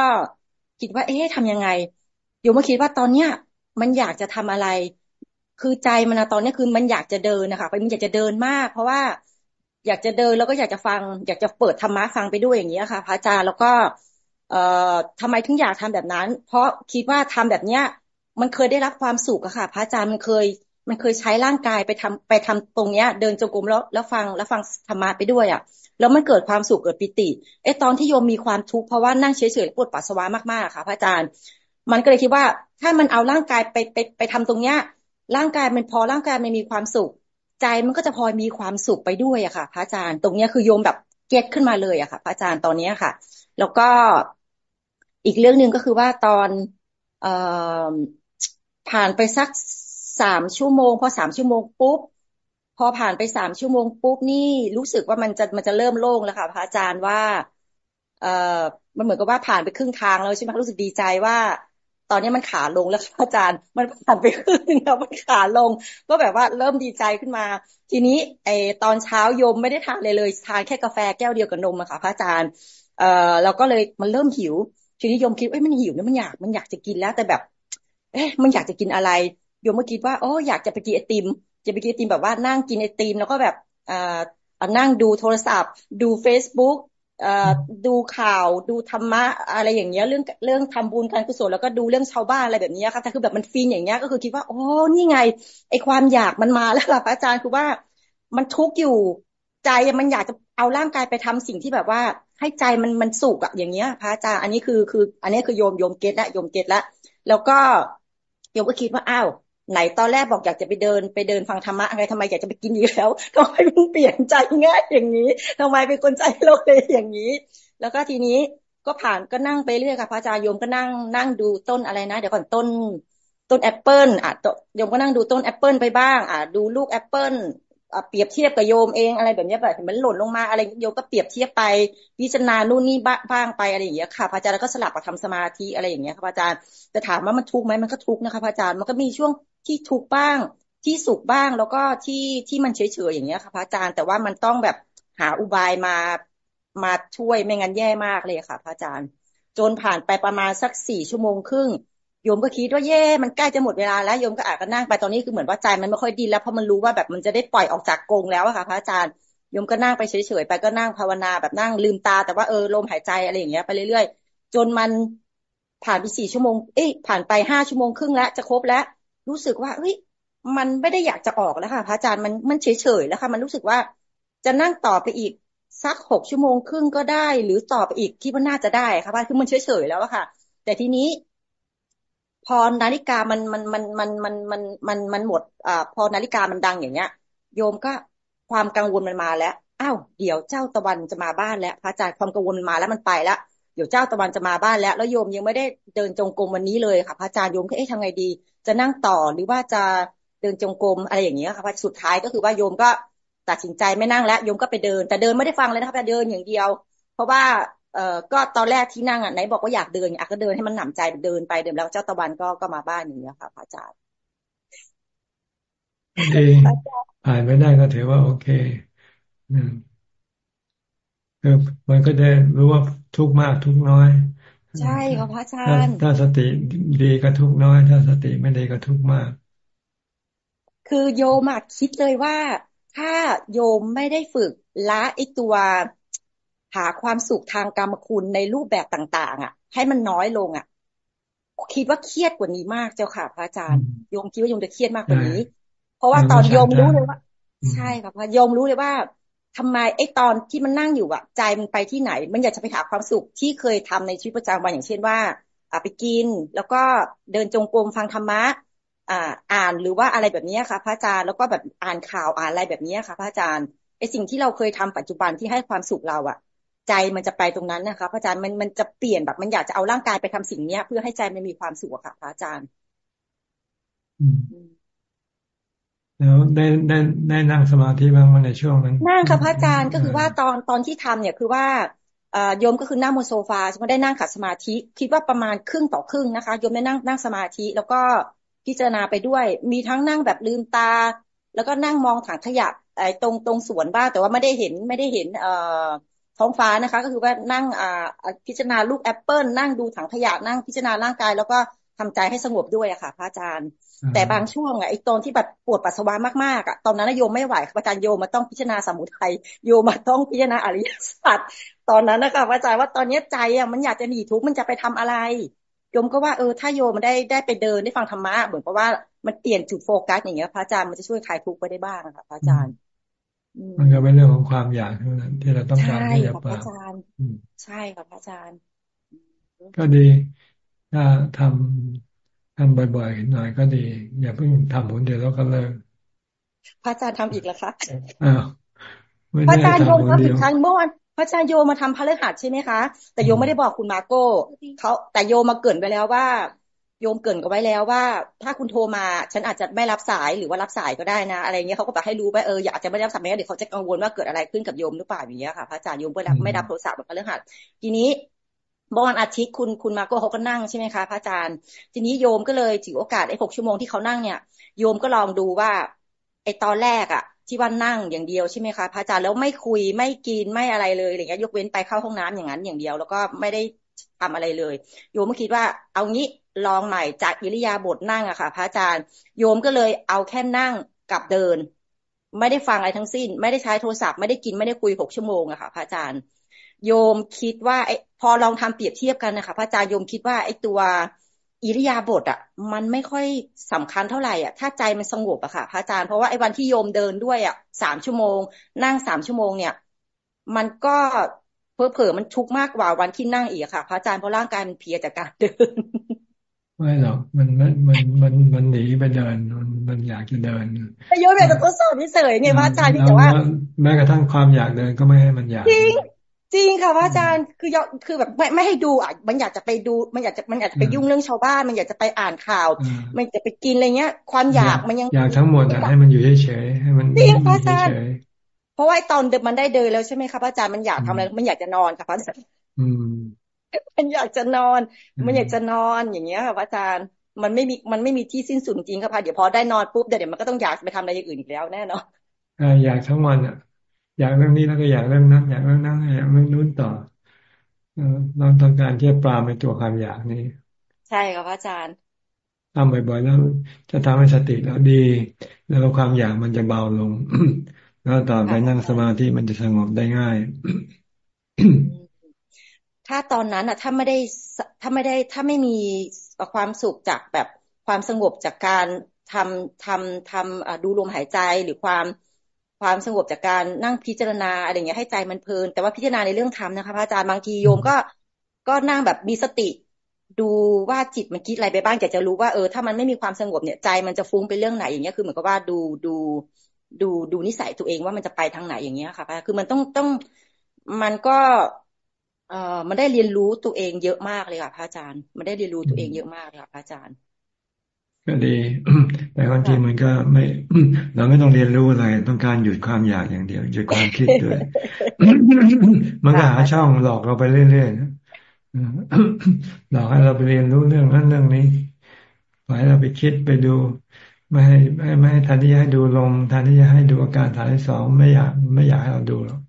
[SPEAKER 6] คิดว่า เอ๊ะทำยังไงโยมก็คิดว่าตอนเนี้ย มันอยากจะทำอะไร คือใจมันตอนนี้คือมันอยากจะเดินนะคะมันอยากจะเดินมาก เพราะว่าอยากจะเดินแล้วก็อยากจะฟัง อยากจะเปิดธรรมะฟังไปด้วยอย่างนี้ค่ะ พระอาจารย์แล้วก็ เอ่อทำไมถึงอยากทำแบบนั้น เพราะคิดว่าทำแบบเนี้ย มันเคยได้รับความสุขอะค่ะ พระอาจารย์มันเคย มันเคยใช้ร่างกายไปทำไปทำตรงเนี้ย เดินจงกรมแล้วแล้วฟังแล้วฟังธรรมะไปด้วยอะแล้วมันเกิดความสุขเกิดปิติไอ้ตอนที่โยมมีความทุกข์เพราะว่านั่งเฉยๆปวดปัสสาวะมากๆค่ะ พระอาจารย์ มันก็เลยคิดว่าถ้ามันเอาร่างกายไปไปไปทำตรงเนี้ย ร่างกายมันพอร่างกายมันมีความสุข ใจมันก็จะพอมีความสุขไปด้วยอะค่ะ พระอาจารย์ ตรงเนี้ยคือโยมแบบเก็ตขึ้นมาเลยอะค่ะ พระอาจารย์ตอนนี้ค่ะ แล้วก็ อีกเรื่องหนึ่งก็คือว่าตอนอผ่านไปสักสามชั่วโมง พอสามชั่วโมงปุ๊บพอผ่านไปสามชั่วโมงปุ๊บนี่รู้สึกว่ามันจะมันจะเริ่มโล่งแล้วค่ะพระอาจารย์ว่าเออมันเหมือนกับว่าผ่านไปครึ่งทางแล้วใช่ไหมรู้สึกดีใจว่า ตอนนี้มันขาลงแล้วอาจารย์ มันผ่านไปครึ่งแล้วมันขาลง ก็แบบว่าเริ่มดีใจขึ้นมา ทีนี้ไอตอนเช้าโยมไม่ได้ทานเลยเลยทานแค่กาแฟแก้วเดียวกับนมอะค่ะพระอาจารย์เออเราก็เลยมันเริ่มหิว ทีนี้โยมคิดเอ้ยมันหิวนะมันอยากมันอยากจะกินแล้ว แต่แบบ เอ๊ะมันอยากจะกินอะไรโยมก็คิดว่าโอ้อยากจะไปกินไอติม จะไปกินไอติมแบบว่านั่งกินไอติม แล้วก็แบบอ่านั่งดูโทรศัพท์ ดูเฟซบุ๊กดูข่าวดูธรรมะอะไรอย่างเงี้ยเรื่องเรื่องทำบุญการกุศลแล้วก็ดูเรื่องชาวบ้านอะไรแบบนี้ค่ะแต่คือแบบมันฟินอย่างเงี้ยก็คือคิดว่าโอ้นี่ไงไอความอยากมันมาแล้วค่ะพระอาจารย์คือว่ามันทุกข์อยู่ใจมันอยากจะ เอาร่างกายไปทำสิ่งที่แบบว่า ให้ใจมันมันสุกอะอย่างเงี้ย พระอาจารย์อันนี้คือคือ อันนี้คือโยมโยมเก็ตละโยมเก็ตละแล้วก็โยมก็คิดว่าอ้าวไหนตอนแรกบอกอยากจะไปเดินไปเดินฟังธรรมะอะไรทำไมอยากจะไปกินอีกแล้วทำไมมันเปลี่ยนใจง่ายอย่างนี้ทำไมเป็นคนใจโลกเลยอย่างนี้ แล้วก็ทีนี้ก็ผ่านก็นั่งไปเรื่อยค่ะพระอาจารย์โยมก็นั่งนั่งดูต้นอะไรนะ เดี๋ยวก่อนต้นต้นแอปเปิลอะโยมก็นั่งดูต้นแอปเปิลไปบ้าง อะดูลูกแอปเปิล เปรียบเทียบกับโยมเองอะไรแบบนี้แบบมันหล่นลงมาอะไรโยมก็เปรียบเทียบไปพิจารณานู่นนี่บ้างไปอะไรอย่างเงี้ยค่ะพระอาจารย์แล้วก็สลับมาทำสมาธิอะไรอย่างเงี้ยค่ะพระอาจารย์แต่ถามว่ามันทุกข์ไหมมันก็ทุกข์นะคะพระอาจารย์มันก็มีช่วงที่ทุกข์บ้างที่สุขบ้างแล้วก็ที่ที่มันเฉยๆอย่างเงี้ยค่ะพระอาจารย์แต่ว่ามันต้องแบบหาอุบายมามาช่วยไม่งั้นแย่มากเลยค่ะพระอาจารย์ จนผ่านไปประมาณสักสี่ชั่วโมงครึ่ง โยมก็คิดว่าเย่มันใกล้จะหมดเวลาแล้วโยมก็อาจจะนั่งไปตอนนี้คือเหมือนว่าใจมันไม่ค่อยดีแล้วเพราะมันรู้ว่าแบบมันจะได้ปล่อยออกจากกรงแล้วอะค่ะพระอาจารย์โยมก็นั่งไปเฉยๆไปก็นั่งภาวนาแบบนั่งลืมตา แต่ว่าเออลมหายใจอะไรอย่างเงี้ยไปเรื่อยๆ จนมันผ่านไปสี่ชั่วโมง เอ้ยผ่านไปห้าชั่วโมงครึ่งแล้วจะครบแล้ว รู้สึกว่าเฮ้ยมันไม่ได้อยากจะออกแล้วค่ะพระอาจารย์มันมันเฉยๆแล้วค่ะมันรู้สึกว่าจะนั่งต่อไปอีกสักหกชั่วโมงครึ่งก็ได้ หรือต่อไปอีกที่มันน่าจะได้ค่ะว่าคือมันเฉยๆแล้วอะค่ะ แต่ทีนี้ พอนาฬิกามันมันมันมันมันมันมันมันหมดอ่าพอนาฬิกามันดังอย่างเงี้ย โยมก็ความกังวลมันมาแล้วอ้าวเดี๋ยวเจ้าตะวันจะมาบ้านแล้ว พระอาจารย์ความกังวลมันมาแล้วมันไปแล้วเดี๋ยวเจ้าตะวันจะมาบ้านแล้ว แล้วโยมยังไม่ได้เดินจงกรมวันนี้เลยค่ะพระอาจารย์โยมก็เอ๊ะทำไงดี จะนั่งต่อหรือว่าจะเดินจงกรมอะไรอย่างเงี้ยค่ะพระสุดท้ายก็คือว่าโยมก็ตัดสินใจไม่นั่งแล้วโยมก็ไปเดิน แต่เดินไม่ได้ฟังเลยนะคะเดินอย่างเดียว เพราะว่า เออก็ตอนแรกที่นั่งอะไหนบอกว่าอยากเดินอะก็เดินให้มันหนำใจเดินไปเดินแล้วเจ้าตะวันก็ก็มาบ้านอย่างเงี้ยค่ะพระอาจารย์
[SPEAKER 1] ดีผ่านไปได้ก็ถือว่าโอเคอืมคือมันก็ได้รู้ว่าทุกมากทุกน้อย
[SPEAKER 6] ใช่ค่ะพระอาจารย์
[SPEAKER 1] ถ้าสติดีก็ทุกน้อย ถ้าสติไม่ดีก็ทุกมาก
[SPEAKER 6] คือโยมคิดเลยว่า ถ้าโยมไม่ได้ฝึกละไอตัวหาความสุขทางกรรมคุณในรูปแบบต่าง ๆ อะ ให้มันน้อยลงอะ คิดว่าเครียดกว่านี้มากเจ้าค่ะพระอาจารย์โยมคิดว่าโยมจะเครียดมากกว่านี้ เพราะว่าตอนโยมรู้เลยว่า ใช่ค่ะพระโยมรู้เลยว่าทำไมไอ้ตอนที่มันนั่งอยู่อะใจมันไปที่ไหน มันอยากจะไปหาความสุขที่เคยทำในชีวิตประจำวันอย่างเช่นว่าอ่าไปกิน แล้วก็เดินจงกรมฟังธรรมะอ่าอ่านหรือว่าอะไรแบบนี้ค่ะ พระอาจารย์แล้วก็แบบอ่านข่าวอ่านอะไรแบบนี้ค่ะ พระอาจารย์ไอ้สิ่งที่เราเคยทำปัจจุบันที่ให้ความสุขเราอะ ใจมันจะไปตรงนั้นนะคะพระอาจารย์มันมันจะเปลี่ยนแบบมันอยากจะเอาร่างกายไปทำสิ่งเนี้ย เพื่อให้ใจมันมีความสุขค่ะพระอาจารย์
[SPEAKER 1] แล้วได้ได้ได้นั่งสมาธิบ้างในช่วงนั้น
[SPEAKER 6] นั่งค่ะพระอาจารย์ก็คือว่าตอนตอนที่ทำเนี่ยคือว่าโยมก็คือนั่งบนโซฟาฉันไม่ได้นั่งขัดสมาธิ คิดว่าประมาณครึ่งต่อครึ่งนะคะโยมได้นั่งนั่งสมาธิ แล้วก็พิจารณาไปด้วย มีทั้งนั่งแบบลืมตา แล้วก็นั่งมองถังขยะไอ้ตรงตรงสวนบ้างแต่ว่าไม่ได้เห็นไม่ได้เห็น เอ่อ ท้องฟ้านะคะ ก็คือว่านั่งอ่าพิจารณาลูกแอปเปิลนั่งดูถังขยะนั่งพิจารณาร่างกาย แล้วก็ทำใจให้สงบด้วยอะค่ะ พระอาจารย์ แต่บางช่วงอะไอ้ตอนที่แบบปวดปัสสาวะมากๆอะตอนนั้นโยมไม่ไหวพระอาจารย์โยมมาต้องพิจารณาสมุทัยโยมมาต้องพิจารณาอริยสัจตอนนั้นนะคะพระอาจารย์ว่าตอนนี้ใจอะมันอยากจะหนีทุกข์มันจะไปทำอะไรโยมก็ว่าเออถ้าโยมมันได้ได้ไปเดินได้ฟังธรรมะเหมือนกับว่ามันเปลี่ยนจุดโฟกัสอย่างเงี้ยพระอาจารย์มันจะช่วยคลายทุกข์ไปได้บ้างค่ะพระอาจารย์
[SPEAKER 1] มันก็เป็นเรื่องของความอยากเท่านั้นที่เราต้องการที่จะปราบ
[SPEAKER 6] ใช่ค่ะพระอาจารย์
[SPEAKER 1] ก็ดี ถ้าทำทำบ่อยๆหน่อยก็ดี อย่าเพิ่งทำผลเดียวแล้วก็เลิก
[SPEAKER 6] พระอาจารย์ทำอีกแล้วคะ
[SPEAKER 1] อ้าว
[SPEAKER 6] พระอาจารย์โยมครับอีกครั้งเมื่อวันพระอาจารย์โยมาทำพระฤหัสใช่ไหมคะ แต่โยไม่ได้บอกคุณมาโก้เขาแต่โยมาเกินไปแล้วว่า โยมเกินกันไว้แล้วว่า ถ้าคุณโทรมา ฉันอาจจะไม่รับสายหรือว่ารับสายก็ได้นะ อะไรเงี้ยเขาก็แบบให้รู้ว่าเอออยากจะไม่รับสายไม่งั้นเดี๋ยวเขาจะกังวลว่าเกิดอะไรขึ้นกับโยมหรือเปล่าอย่างเงี้ยค่ะพระอาจารย์โยมไม่รับไม่รับโทรศัพท์แบบเรื่องหัดทีนี้เมื่อวันอาทิตย์คุณคุณมาโก้เขาก็นั่งใช่ไหมคะพระอาจารย์ ทีนี้โยมก็เลยถือโอกาสไอ้หกชั่วโมงที่เขานั่งเนี่ย โยมก็ลองดูว่าไอ้ตอนแรกอะที่ว่านั่งอย่างเดียวใช่ไหมคะพระอาจารย์แล้วไม่คุยไม่กินไม่อะไรเลยอะไรเงี้ยยกเว้นไปเข้าห้องน้ำอย่างนั้นอย่างเดียว แล้วก็ไม่ได้ทำอะไรเลย โยมก็คิดว่าเอางี้ ลองใหม่จากอิริยาบถนั่งอะค่ะ พระอาจารย์ โยมก็เลยเอาแค่นั่งกับเดิน ไม่ได้ฟังอะไรทั้งสิ้น ไม่ได้ใช้โทรศัพท์ไม่ได้กินไม่ได้คุยหกชั่วโมงอะค่ะ พระอาจารย์ โยมคิดว่าไอพอลองทำเปรียบเทียบกันนะคะพระอาจารย์โยมคิดว่าไอ้ตัวอิริยาบถอะ มันไม่ค่อยสำคัญเท่าไหร่อะถ้าใจมันสงบอะค่ะ พระอาจารย์เพราะว่าไอ้วันที่โยมเดินด้วยอะสามชั่วโมง นั่งสามชั่วโมงเนี่ย มันก็เพอเผอมันทุกข์มากกว่าวันที่นั่งอีกค่ะ พระอาจารย์เพราะร่างกายมันเพียจากการเดิน
[SPEAKER 1] ไม่หรอกมันมันมันมันมันหนีไปเดินมันมันอยากจะเดิน
[SPEAKER 6] โยมอยากจะทดสอบเฉยไงพระอาจารย์ที่แต่ว่า
[SPEAKER 1] แม้กระทั่งความอยากเดินก็ไม่ให้มันอยาก
[SPEAKER 6] จริงจริงค่ะพระอาจารย์คือยคือแบบไม่ไม่ให้ดูอะมันอยากจะไปดู มันอยากจะมันอยากจะไปยุ่งเรื่องชาวบ้าน มันอยากจะไปอ่านข่าว มันจะไปกินอะไรเงี้ย ความอยากมันยัง
[SPEAKER 1] อยากทั้งหมดให้มันอยู่เฉยๆให้มัน
[SPEAKER 6] จริงพระอาจารย์เพราะว่าตอนเดิมมันได้เดินแล้วใช่ไหมคะพระอาจารย์มันอยากทำอะไรมันอยากจะนอนค่ะพระอาจารย์มั นอยากจะนอน มันอยากจะนอนอย่างเงี้ยค่ะพระอาจารย์มันไม่มีมันไม่มีที่สิ้นสุดจริงค่ะพระเดี๋ยวพอได้นอนปุ๊บเดี๋ยวมันก็ต้องอยากไปทำอะไรอย่างอื่นอีกแล้วแน่นอน
[SPEAKER 1] อยากทั้งวันอะ อยากเรื่องนี้แล้วก็อยากเรื่องนั้น อยากเรื่องนั้นอยากเรื่องนู้นต่อเราต้องการที่จะปราบในตัวความอยากนี้
[SPEAKER 6] ใช่ครับอาจารย์
[SPEAKER 1] ทำบ่อยๆแล้วจะทำให้สติแล้วดี แล้วความอยากมันจะเบาลง แล้วต่อไปนั่งสมาธิมันจะสงบได้ง่าย
[SPEAKER 6] ถ้าตอนนั้นอะถ้าไม่ได้ถ้าไม่ได้ถ้าไม่มีความสุขจากแบบความสงบจากการทำทำทำดูลมหายใจหรือความความสงบจากการนั่งพิจารณาอะไรเงี้ยให้ใจมันเพลิน แต่ว่าพิจารณาในเรื่องธรรมนะคะพระอาจารย์บางทีโยมก็ก็นั่งแบบมีสติ ดูว่าจิตมันคิดอะไรไปบ้างอยากจะรู้ว่าเออถ้ามันไม่มีความสงบเนี่ยใจมันจะฟุ้งไปเรื่องไหนอย่างเงี้ยคือเหมือนกับว่าดูดูดูดูนิสัยตัวเองว่ามันจะไปทางไหนอย่างเงี้ยค่ะคือมันต้องต้องมันก็ เอ่อมันได้เรียนรู้ตัวเองเยอะมากเลยค่ะพระอาจารย์ มันได้เรียนรู้ตัวเองเยอะมากเลยค่ะพระอาจารย์
[SPEAKER 1] ก็ดี แต่ความจริงมันก็ไม่ เราไม่ต้องเรียนรู้อะไร ต้องการหยุดความอยากอย่างเดียว หยุดความคิดด้วยมันก็หาช่องหลอกเราไปเรื่อยๆหลอกให้เราไปเรียนรู้เรื่องนั้นเรื่องนี้ปล่อยเราไปคิดไปดูไม่ให้ไม่ไม่ให้ทันที่จะให้ดูลมทันที่จะให้ดูอาการฐานที่สองไม่อยากไม่อยากให้เราดูหรอก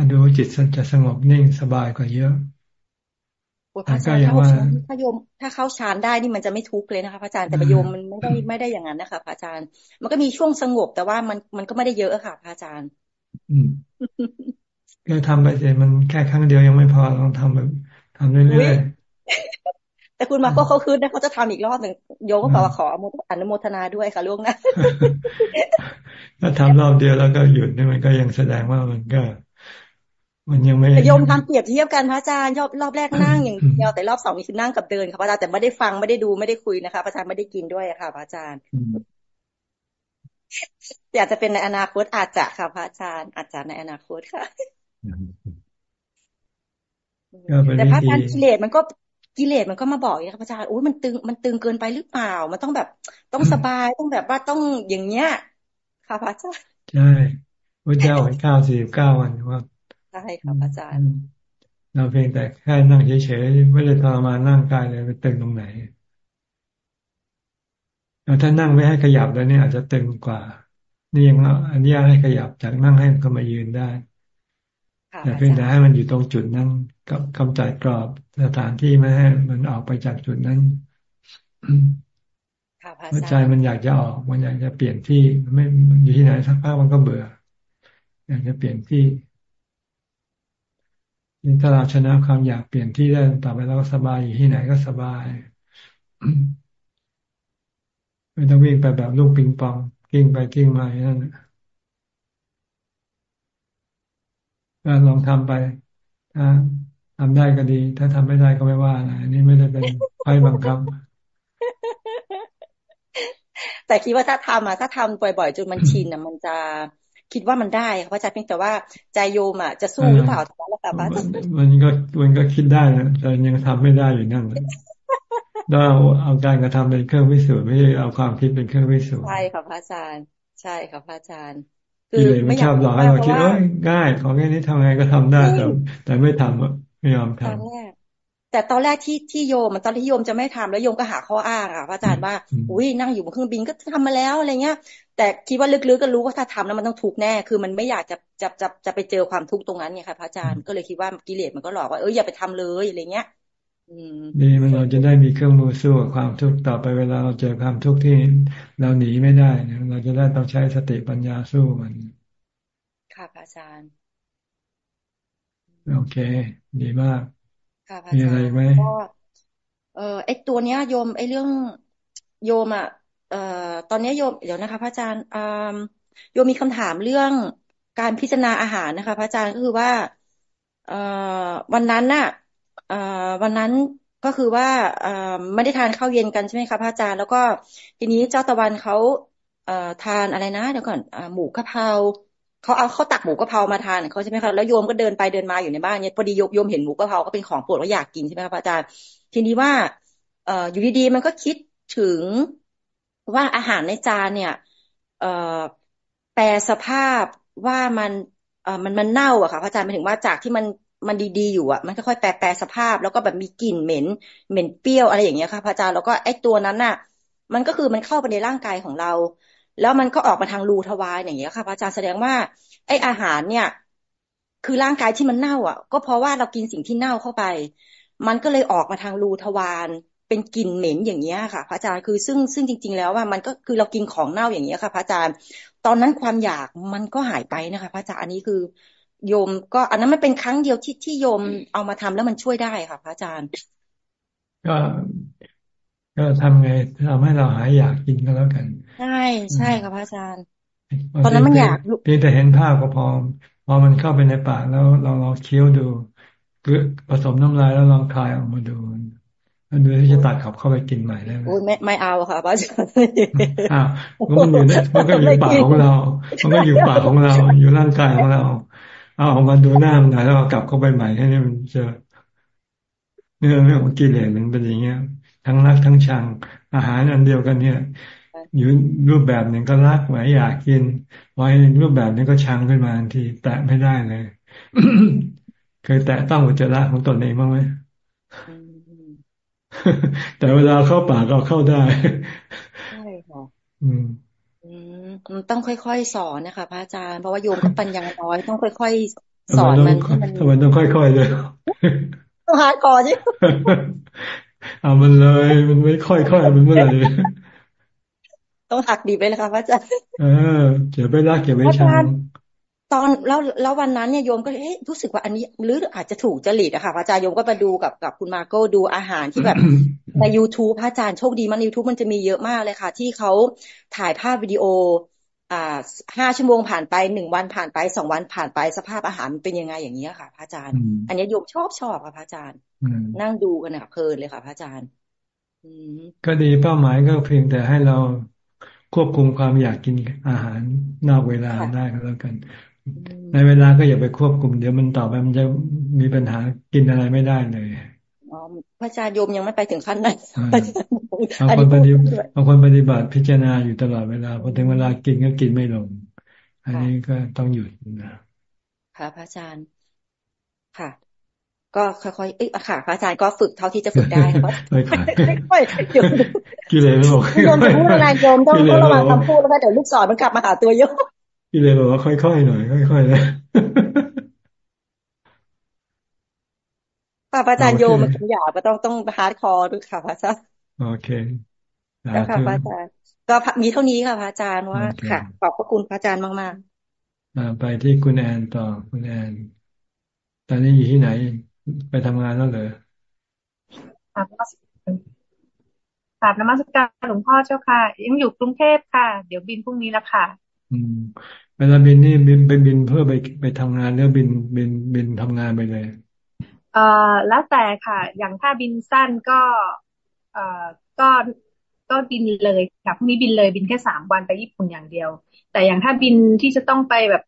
[SPEAKER 1] ถ้าดูจิตจะสงบนิ่งสบายกว่าเยอะ
[SPEAKER 6] พระอาจารย์ถ้าถ้าโยมถ้าเข้าฌานได้นี่มันจะไม่ทุกข์เลยนะคะพระอาจารย์แต่โยมมันไม่ได้ไม่ได้อย่างนั้นนะคะพระอาจารย์ มันก็มีช่วงสงบแต่ว่ามันมันก็ไม่ได้เยอะค่ะพระอาจารย์ อืม
[SPEAKER 1] ก็ทำไปเสร็จมันแค่ครั้งเดียวยังไม่พอต้องทำแบบทำเรื่อย
[SPEAKER 6] ๆแต่คุณมาก็เขาคืนนะเขาจะทำอีกรอบหนึ่งโยมก็บอกว่าขออนุโมทนาด้วยค่ะล่วงหน้า
[SPEAKER 1] ถ้าทำรอบเดียวแล้วก็หยุดนี่มันก็ยังแสดงว่ามันก็ มันยังไม่
[SPEAKER 6] แต่โยมทำเปรียบเทียบกันพระอาจารย์รอบรอบแรกนั่งอย่างเดียวแต่รอบสองนี่คือนั่งกับเดินค่ะพระอาจารย์แต่ไม่ได้ฟังไม่ได้ดูไม่ได้คุยนะคะพระอาจารย์ไม่ได้กินด้วยค่ะพระอาจารย์อยากจะเป็นในอนาคตอาจจะค่ะพระอาจารย์ อาจจะในอนาคตค่ะแต่พระอาจารย์กิเลสมันก็กิเลสมันก็มาบอกอย่างพระอาจารย์โอ้ยมันตึงมันตึงเกินไปหรือเปล่า มันต้องแบบต้องสบายต้องแบบว่าต้องอย่างเงี้ย ค่ะพระอาจารย์
[SPEAKER 1] ใช่พระเจ้าไว้เก้าสี่เก้าวันว่า
[SPEAKER 6] ใช่ครับอาจารย์
[SPEAKER 1] เราเพียงแต่แค่นั่งเฉยๆไม่ได้ทรมานร่างกายเลยไปตึงตรงไหนแล้วถ้านั่งไม่ให้ขยับแล้วเนี่ยอาจจะตึงกว่า นี่ยังอนุญาตให้ขยับจากนั่งให้ก็มายืนได้แต่เพียงแต่ให้มันอยู่ตรงจุดนั้นกับกำจัดกรอบสถานที่ไม่ให้มันออกไปจากจุดนั้นหัวใจมันอยากจะออก มันอยากจะเปลี่ยนที่ไม่อยู่ที่ไหนสักพักมันก็เบื่อ อยากจะเปลี่ยนที่ นี่ถ้าเราชนะความอยากเปลี่ยนที่ได้ต่อไปเราก็สบายอยู่ที่ไหนก็สบาย ไม่ต้องวิ่งไปแบบลูกปิงปอง กิ้งไปกิ้งมาอย่างนั้นก็ลองทำไปถ้าทำได้ก็ดี ถ้าทำไม่ได้ก็ไม่ว่าอะไรอันนี้ไม่ได้เป็นไฟบังคับ
[SPEAKER 6] แต่คิดว่าถ้าทำอะถ้าทำบ่อยๆ จนมันชินอะ มันจะ คิดว่ามันได้ค่ะพระอาจารย์เพียงแต่ว่าใจโยมอะจะสู้หรือเปล่า
[SPEAKER 1] แล้วแต่ว่ามันก็มันก็คิดได้นะแต่ยังทำไม่ได้อยู่นั่นต้องเอาเอาการกระทำเป็นเครื่องวิสูจน์ไม่ใช่เอาความคิดเป็นเครื่องวิสูจน์
[SPEAKER 6] ใช่ค่ะพระอาจารย์ ใช่ค่ะพระอาจารย์
[SPEAKER 1] คือไม่ชอบหลอกให้เราคิดเอ้ยง่าย ของแค่นี้ทำไงก็ทำได้แต่แต่ไม่ทำอะไม่ยอมทำ
[SPEAKER 6] แต่ตอนแรกที่ที่โยมตอนที่โยมจะไม่ทำแล้วโยมก็หาข้ออ้างอะพระอาจารย์ว่าอุ้ยนั่งอยู่บนเครื่องบินก็ทำมาแล้วอะไรเงี้ย แต่คิดว่าลึกๆก็รู้ว่าถ้าทำแล้วมันต้องทุกข์แน่ คือมันไม่อยากจะจะจะจะไปเจอความทุกข์ตรงนั้นไงค่ะพระอาจารย์ก็เลยคิดว่ากิเลสมันก็หลอกว่าเอออย่าไปทำเลยอะไรเงี้ย
[SPEAKER 1] ดีมันเราจะได้มีเครื่องมือสู้กับความทุกข์ต่อไปเวลาเราเจอความทุกข์ที่เราหนีไม่ได้เนี่ยเราจะได้ต้องใช้สติปัญญาสู้มัน
[SPEAKER 6] ค่ะพระอาจารย์
[SPEAKER 1] โอเค ดีมาก
[SPEAKER 6] ค่ะพระอาจารย์มี
[SPEAKER 1] อะไรไหม
[SPEAKER 6] เออไอตัวเนี้ยโยม ไอเรื่องโยมอะเอ่อตอนนี้โยมเดี๋ยวนะคะ พระอาจารย์อ่าโยมมีคำถามเรื่องการพิจารณาอาหารนะคะ พระอาจารย์ก็คือว่าเอ่อวันนั้นน่ะเอ่อวันนั้นก็คือว่าเอ่อไม่ได้ทานข้าวเย็นกันใช่ไหมคะพระอาจารย์แล้วก็ทีนี้เจ้าตะวันเขาเอ่อทานอะไรนะเดี๋ยวก่อนอ่าหมูกะเพรา เขาเอาเขาตักหมูกะเพรามาทานเขาใช่ไหมคะแล้วโยมก็เดินไปเดินมาอยู่ในบ้านเนี่ยพอดีโยมเห็นหมูกะเพราก็เป็นของโปรดว่าอยากกินใช่ไหมคะพระอาจารย์ทีนี้ว่าเอออยู่ดีๆมันก็คิดถึงว่าอาหารในจานเนี่ยเออแปลสภาพว่ามันเออมันมันเน่าอะค่ะพระอาจารย์หมายถึงว่าจากที่มันมันดีๆอยู่อะมันค่อยๆแปลแปลสภาพ แล้วก็แบบมีกลิ่นเหม็น เหม็นเปรี้ยวอะไรอย่างเงี้ยค่ะพระอาจารย์แล้วก็ไอ้ตัวนั้นน่ะ มันก็คือมันเข้าไปในร่างกายของเรา แล้วมันก็ออกมาทางรูทวารอย่างเงี้ยค่ะพระอาจารย์แสดงว่าไอ้อาหารเนี่ย คือร่างกายที่มันเน่า อะ ก็เพราะว่าเรากินสิ่งที่เน่าเข้าไป มันก็เลยออกมาทางรูทวารเป็นกลิ่นเหม็นอย่างเงี้ยค่ะ พระอาจารย์คือซึ่งซึ่งจริง ๆ แล้วว่ามันก็คือเรากินของเน่าอย่างเงี้ยค่ะ พระอาจารย์ ตอนนั้นความอยากมันก็หายไปนะคะ พระอาจารย์อันนี้คือโยมก็อันนั้นมันเป็นครั้งเดียวที่ที่โยมเอามาทำแล้วมันช่วยได้ค่ะ พระอาจารย์
[SPEAKER 1] ก็ ก็ทำไงทำให้เราหายอยากกินก็แล้วกัน
[SPEAKER 6] ใช่ใช่ค่ะพระอาจารย์ตอนนั้นมันอยาก
[SPEAKER 1] เพียงแต่เห็นภาพก็พอพอมันเข้าไปในปากแล้วเราลองเคี้ยวดูคือผสมน้ำลายแล้วลองคายออกมาดูมันดูที่จะตัดขับเข้าไปกินใหม่ได้ไหม
[SPEAKER 6] โอ้ยไม่ไม่เอาค่ะพระอาจารย์
[SPEAKER 1] อ้าวมันอยู่ในมันก็อยู่ปากของเรา มันก็อยู่ปากของเรา อยู่ร่างกายของเราเอาออกมาดูหน้ามันหน่อยแล้วกลับเข้าไปใหม่ให้นี่มันจะเรื่องเรื่องของกิเลสมันเป็นอย่างเงี้ย ทั้งรักทั้งชัง อาหารอันเดียวกันเนี่ย อยู่รูปแบบหนึ่งก็รักไว้อยากกิน ไว้รูปแบบนี้ก็ชังขึ้นมาทันที แตะไม่ได้เลย เคยแตะต้องอุจจาระของตนเองบ้างไหมแต่เวลาเข้าปากก็เข้าได้
[SPEAKER 6] ใช่ค่ะอืมมันต้องค่อยๆสอนนะคะพระอาจารย์เพราะว่าโยมก็ปัญญาน้อยต้องค่อยๆสอนมัน
[SPEAKER 1] ให้มันทำไมต้องค่อยๆเลย
[SPEAKER 6] ต้องหาก่อนใช่
[SPEAKER 1] เอามันเลย มันไม่ค่อยๆมันเมื่อไหร่
[SPEAKER 6] ต้องหักดีไปเลยค่ะพระอาจารย์
[SPEAKER 1] เออเก็บไปรักเก็บไปชัง
[SPEAKER 6] ตอนแล้วแล้ววันนั้นเนี่ยโยมก็เอ๊ะรู้สึกว่าอันนี้หรืออาจจะถูกจริตอะค่ะพระอาจารย์โยมก็มาดูกับกับคุณมาโก้ดูอาหารที่แบบใน youtube พระอาจารย์โชคดีมันยูทูบมันจะมีเยอะมากเลยค่ะ ที่เขาถ่ายภาพวิดีโออ่า ห้าชั่วโมงผ่านไปหนึ่งวันผ่านไปสองวันผ่านไปสภาพอาหารเป็นยังไงอย่างนี้ค่ะพระอาจารย์ อันนี้โยมชอบชอบค่ะพระอาจารย์ นั่งดูกันนะเพลินเลยค่ะพระอาจารย์
[SPEAKER 1] ก็ดีเป้าหมายก็เพียงแต่ให้เราควบคุมความอยากกินอาหารนอกเวลาได้ก็แล้วกัน ในเวลาก็อย่าไปควบคุม เดี๋ยวมันต่อไปมันจะมีปัญหากินอะไรไม่ได้เลย
[SPEAKER 6] อ๋อ พระอาจารย์โยมยังไม่ไปถึงขั้นนั้น
[SPEAKER 1] บางคนปฏิบางคนปฏิบัติพิจารณาอยู่ตลอดเวลาพอถึงเวลากินก็กินไม่ลง อันนี้ก็ต้องหยุดนะ
[SPEAKER 6] ค่ะพระอาจารย์ค่ะ ก็ค่อยๆเอ้ยค่ะพระอาจารย์ก็ฝึกเท่าที่จะฝึกได้ค่อยๆเดี๋ยว
[SPEAKER 1] กิเลส
[SPEAKER 6] โยมจะพูดอะไรโยมต้องระวังคำพูดแล้วก็เดี๋ยวลูกศรมันกลับมาหาตัวโยม
[SPEAKER 1] พี่เลยบอกว่าค่อยๆหน่อย ค่อยๆนะ
[SPEAKER 6] ป่าพระอาจารย์โยมมันหยาบก็ต้องต้อง hardcore ด้วยค่ะพระอาจารย์
[SPEAKER 1] โอเค
[SPEAKER 6] แล้วค่ะพระอาจารย์ก็มีเท่านี้ค่ะพระอาจารย์ว่าค่ะขอบพระคุณพระอาจารย์มาก
[SPEAKER 1] ๆไปที่คุณแอนต่อคุณแอน ตอนนี้อยู่ที่ไหน ไปทำงานแล้วเหรอ
[SPEAKER 7] กราบนมัสการหลวงพ่อเจ้าค่ะ ยังอยู่กรุงเทพค่ะ เดี๋ยวบินพรุ่งนี้แล้วค่ะ
[SPEAKER 1] อืมเวลาบินนี่บินไปบินเพื่อไปไปทำงานหรือบินบินบินทำงานไปเลย
[SPEAKER 7] เอ่อแล้วแต่ค่ะ อย่างถ้าบินสั้นก็ เอ่อก็ก็บินเลยค่ะพรุ่งนี้บินเลยบินแค่สามวันไปญี่ปุ่นอย่างเดียว แต่อย่างถ้าบินที่จะต้องไปแบบ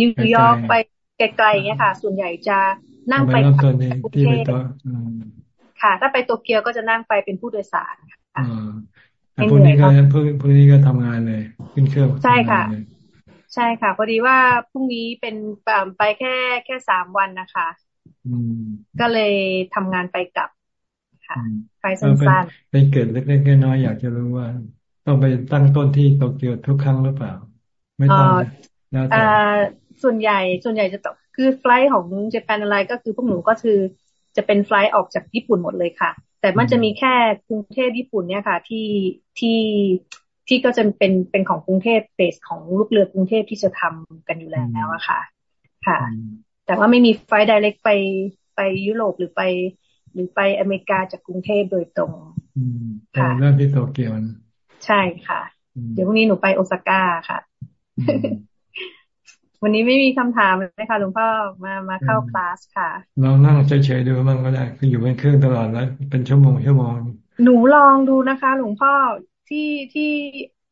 [SPEAKER 7] นิวยอร์กไปไกลๆเงี้ยค่ะ ส่วนใหญ่จะนั่งไป
[SPEAKER 1] กรุงเทพ
[SPEAKER 7] ค่ะ ถ้าไปโตเกียวก็จะนั่งไปเป็นผู้โดยสารค่ะ
[SPEAKER 1] พรุ่งนี้ก็พรุ่งนี้ก็ทำงานเลย ขึ้นเครื่อง
[SPEAKER 7] ใช่ค่ะ ใช่ค่ะ พอดีว่าพรุ่งนี้เป็นไปแค่แค่สามวันนะคะ ก็เลยทำงานไปกลับค่ะไปสั้น
[SPEAKER 1] ๆเป็นเกิดเล็กๆน้อยๆอยากจะรู้ว่า ต้องไปตั้งต้นที่โตเกียวทุกครั้งหรือเปล่า ไม่ต้องแล้วแต่
[SPEAKER 7] ส่วนใหญ่ส่วนใหญ่จะต้องคือไฟล์ของเจแปนอะไรก็คือพวกหนูก็คือจะเป็นไฟล์ออกจากญี่ปุ่นหมดเลยค่ะ แต่มันจะมีแค่กรุงเทพญี่ปุ่นเนี่ยค่ะ ที่ที่ที่ก็จะเป็นเป็นของกรุงเทพเบสของลูกเรือกรุงเทพที่จะทำกันอยู่แล้วอะค่ะ ค่ะ แต่ว่าไม่มีไฟล์ดิเรกไปไปยุโรปหรือไป หรือไปอเมริกาจากกรุงเทพโดยตรง
[SPEAKER 1] ค่ะเริ่มที่โตเกียว
[SPEAKER 7] ใช่ค่ะ เดี๋ยวพรุ่งนี้หนูไปโอซาก้าค่ะ วันนี้ไม่มีคำถามเลยค่ะหลวงพ่อมามาเข้าคลาสค่ะ
[SPEAKER 1] ลองนั่งเฉยๆดูมั่งก็ได้คืออยู่เป็นเครื่องตลอดแล้ว เป็นชั่วโมงชั่วโมง
[SPEAKER 7] หนูลองดูนะคะ หลวงพ่อที่ที่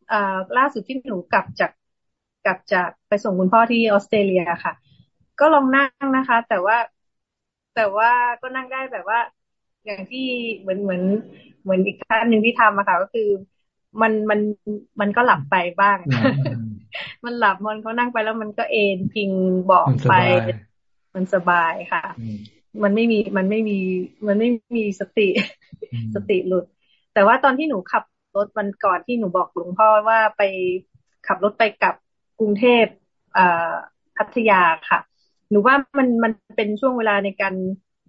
[SPEAKER 7] เอ่อล่าสุดที่หนูกลับจากกลับจากไปส่งคุณพ่อที่ออสเตรเลียค่ะ ก็ลองนั่งนะคะ แต่ว่าแต่ว่าก็นั่งได้แบบว่า อย่างที่เหมือนเหมือนเหมือนอีกท่านหนึ่งที่ทำอะค่ะก็คือมันมันมันก็หลับไปบ้าง มันหลับมันเขานั่งไปแล้วมันก็เอนพิงบอกไป มันสบายค่ะ มันไม่มีมันไม่มีมันไม่มีสติสติหลุด แต่ว่าตอนที่หนูขับรถวันก่อนที่หนูบอกหลวงพ่อว่าไปขับรถไปกับกรุงเทพพัทยาค่ะห นูว่ามันมันเป็นช่วงเวลาในการ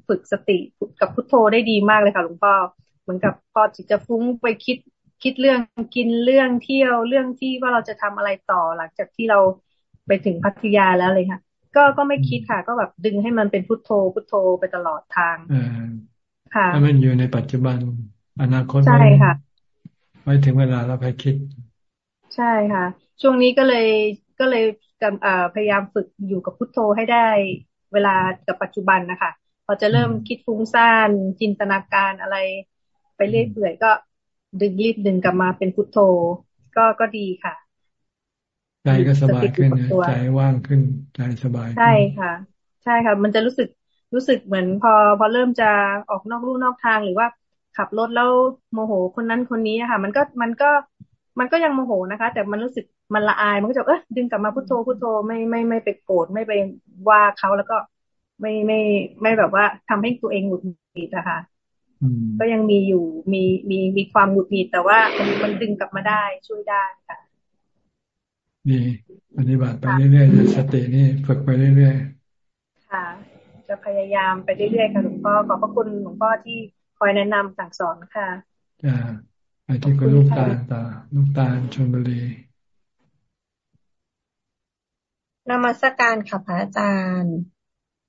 [SPEAKER 7] ฝึกสติกับพุทโธได้ดีมากเลยค่ะหลวงพ่อเหมือนกับพอจิตจะฟุ้งไปคิดคิดเรื่องกินเรื่องเที่ยวเรื่องที่ว่าเราจะทำอะไรต่อหลังจากที่เราไปถึงพัทยาแล้วเลยค่ะ ก็ก็ไม่คิดค่ะ ก็แบบดึงให้มันเป็นพุทโธ พุทโธไปตลอดทาง
[SPEAKER 1] ค่ะถ้ามันอยู่ในปัจจุบันอนาคต
[SPEAKER 7] ใช่ค่ะ
[SPEAKER 1] ไว้ถึงเวลาเราไปคิด
[SPEAKER 7] ใช่ค่ะ ช่วงนี้ก็เลยก็เลย พยายามฝึกอยู่กับพุทโธให้ได้เวลากับปัจจุบันนะคะพอจะเริ่มคิดฟุ้งซ่านจินตนาการอะไร ไปเรื่อยเปื่อยก็ดึงรีบดึงกลับมาเป็นพุทโธ ก็ก็ดีค่ะ
[SPEAKER 1] ใจก็สบายขึ้นใจว่างขึ้นใจสบาย
[SPEAKER 7] ใช่ค่ะ ใช่ค่ะ มันจะรู้สึกรู้สึกเหมือนพอพอเริ่มจะออกนอกลู่นอกทางหรือว่าขับรถแล้วโมโหคนนั้นคนนี้ค่ะ มันก็มันก็ มันก็ยังโมโหนะคะ แต่มันรู้สึกมันละอายมันก็จะเออดึงกลับมาพุทโธพุทโธไม่ไม่ไม่ไปโกรธไม่ไปว่าเขาแล้วก็ไม่ไม่ไม่แบบว่าทำให้ตัวเองหงุดหงิดนะคะก็ยังมีอยู่มีมีมีความหงุดหงิดแต่ว่ามันมันดึงกลับมาได้ช่วยได้ค่ะ
[SPEAKER 1] ดีปฏิบัติไปเรื่อยๆสตินี่ฝึกไปเรื่อย
[SPEAKER 7] ๆค่ะ จะพยายามไปเรื่อยๆค่ะหลวงพ่อขอบพระคุณหลวงพ่อที่คอยแนะนำสั่งสอนค่ะ
[SPEAKER 1] จ้า ไปที่คุณลูกตาลตา ลูกตาลชนบุรี
[SPEAKER 8] นมัสการค่ะพระอาจารย์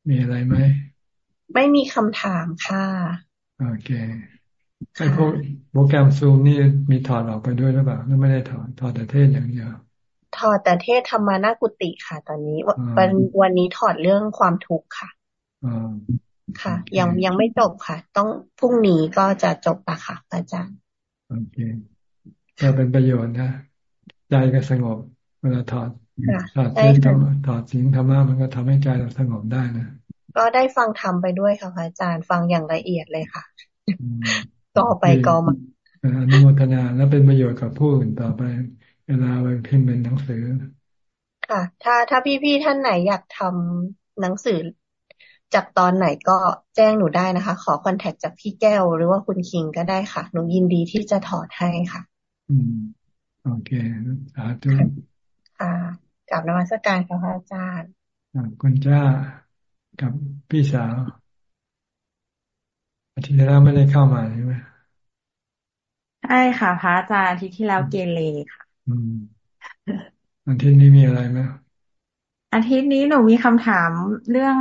[SPEAKER 1] มีอะไรไหม
[SPEAKER 8] ไม่มีคำถามค่ะ
[SPEAKER 1] โอเคไอ้พวกโปรแกรมซูมนี่มีถอดออกไปด้วยหรือเปล่าหรือไม่ได้ถอดถอดแต่เทศอย่างเดียว
[SPEAKER 8] ถอดแต่เทศธรรมานากุติค่ะ ตอนนี้วันวันนี้ถอดเรื่องความทุกข์ค่ะค่ะ ยังยังไม่จบค่ะ ต้องพรุ่งนี้ก็จะจบอะค่ะ อาจารย์
[SPEAKER 1] โอเคก็เป็นประโยชน์นะใจก็สงบ เวลาถอดถอดเทศถอดสิ่งธรรมะมันก็ทำให้ใจเราสงบได้นะ
[SPEAKER 8] ก็ได้ฟังธรรมไปด้วยค่ะอาจารย์ฟังอย่างละเอียดเลยค่ะต่อไปก็มา
[SPEAKER 1] อนุโมทนาแล้วเป็นประโยชน์กับผู้อื่นต่อไป เวลาไปพิมพ์เป็นหนังสือ
[SPEAKER 8] ค่ะ ถ้าถ้าพี่ๆท่านไหนอยากทำหนังสือ จากตอนไหนก็แจ้งหนูได้นะคะ ขอคอนแทคจากพี่แก้วหรือว่าคุณคิงก็ได้ค่ะ หนูยินดีที่จะถอดให้ค่ะ
[SPEAKER 1] อืม โอเคสาธุ
[SPEAKER 8] ค่ะกับนวัตการค่ะพระอาจารย์
[SPEAKER 1] คุณจ้ากับพี่สาวอาทิตย์ที่แล้วไม่ได้เข้ามาใช่ไหม
[SPEAKER 9] ใช่ค่ะพระอาจารย์อาทิตย์ที่แล้วเกเรค่ะ
[SPEAKER 1] อืมอาทิตย์นี้มีอะไรไหม
[SPEAKER 9] อาทิตย์นี้หนูมีคำถามเรื่อง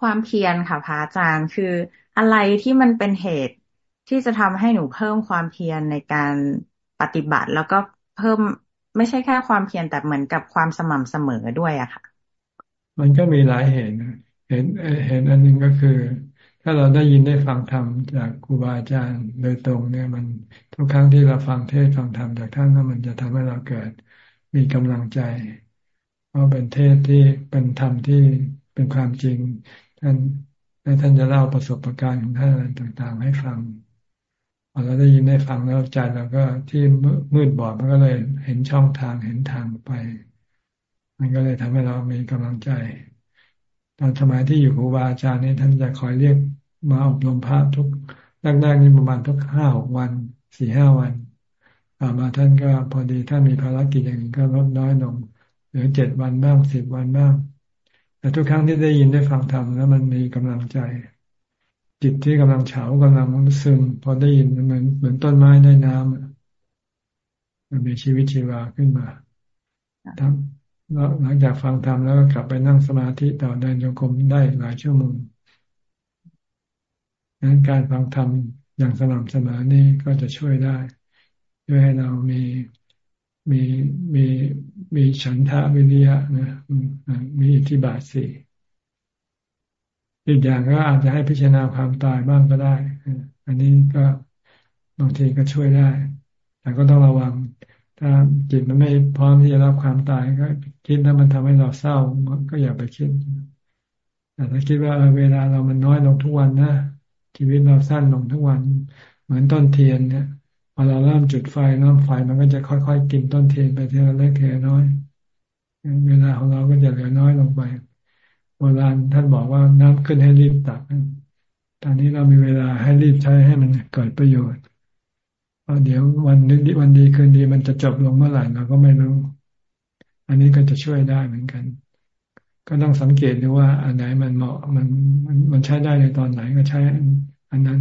[SPEAKER 9] ความเพียรค่ะพระอาจารย์คืออะไรที่มันเป็นเหตุที่จะทำให้หนูเพิ่มความเพียรในการปฏิบัติ แล้วก็เพิ่มไม่ใช่แค่ความเพียรแต่เหมือนกับความสม่ำเสมอด้วยอะค่ะ
[SPEAKER 1] มันก็มีหลายเหตุเห็นเห็นอันหนึ่งก็คือ ถ้าเราได้ยินได้ฟังธรรมจากครูบาอาจารย์โดยตรงเนี่ยมันทุกครั้งที่เราฟังเทศฟังธรรมจากท่านนั้นมันจะทำให้เราเกิดมีกำลังใจ เพราะเป็นเทศที่เป็นธรรมที่เป็นความจริง ท่านท่านจะเล่าประสบการณ์ของท่านอะไรต่าง ๆ ให้ฟังพอเราได้ยินได้ฟังแล้วใจเราก็ที่มืดบอดมันก็เลยเห็นช่องทางเห็นทางไป มันก็เลยทำให้เรามีกำลังใจ ตอนสมัยที่อยู่ครูบาอาจารย์นี่ท่านจะคอยเรียกมาอบรมพระทุกแรกๆนี่ประมาณทุกห้าหกวันสี่ห้าวันต่อมาท่านก็พอดีท่านมีภารกิจอย่างนี้ก็ลดน้อยลงเหลือเจ็ดวันบ้างสิบวันบ้าง แต่ทุกครั้งที่ได้ยินได้ฟังธรรมแล้วมันมีกำลังใจ จิตที่กำลังเฉากำลังซึมพอได้ยินมันเหมือนเหมือนต้นไม้ได้น้ำมันมีชีวิตชีวาขึ้นมาทั้งหลังจากฟังธรรมแล้วก็กลับไปนั่งสมาธิต่อเดินโยกมได้หลายชั่วโมงนั้นการฟังธรรมอย่างสม่ำเสมอนี่ก็จะช่วยได้ช่วยให้เรามีมีมี มีฉันทะวิริยะนะมีอิทธิบาทสี่อีกอย่างก็อาจจะให้พิจารณาความตายบ้างก็ได้ อันนี้ก็บางทีก็ช่วยได้ แต่ก็ต้องระวัง ถ้าจิตมันไม่พร้อมที่จะรับความตายก็คิดแล้วมันทำให้เราเศร้าก็อย่าไปคิด แต่ถ้าคิดว่าเวลาเรามันน้อยลงทุกวันนะชีวิตเราสั้นลงทุกวัน เหมือนต้นเทียนเนี่ย อเราเริ่มจุดไฟน้ำไฟมันก็จะค่อยๆ กินต้นเทียนไปทีละเล็กทีละน้อย เวลาของเราก็จะเหลือน้อยลงไปโบราณท่านบอกว่าน้ำขึ้นให้รีบตัก ตอนนี้เรามีเวลาให้รีบใช้ให้มันเกิดประโยชน์เพราะเดี๋ยววันนึงวันดีคืนดีมันจะจบลงเมื่อไหร่เราก็ไม่รู้ อันนี้ก็จะช่วยได้เหมือนกัน ก็ต้องสังเกตดูว่าอันไหนมันเหมาะมันมันมันใช้ได้ในตอนไหนก็ใช้อันนั้น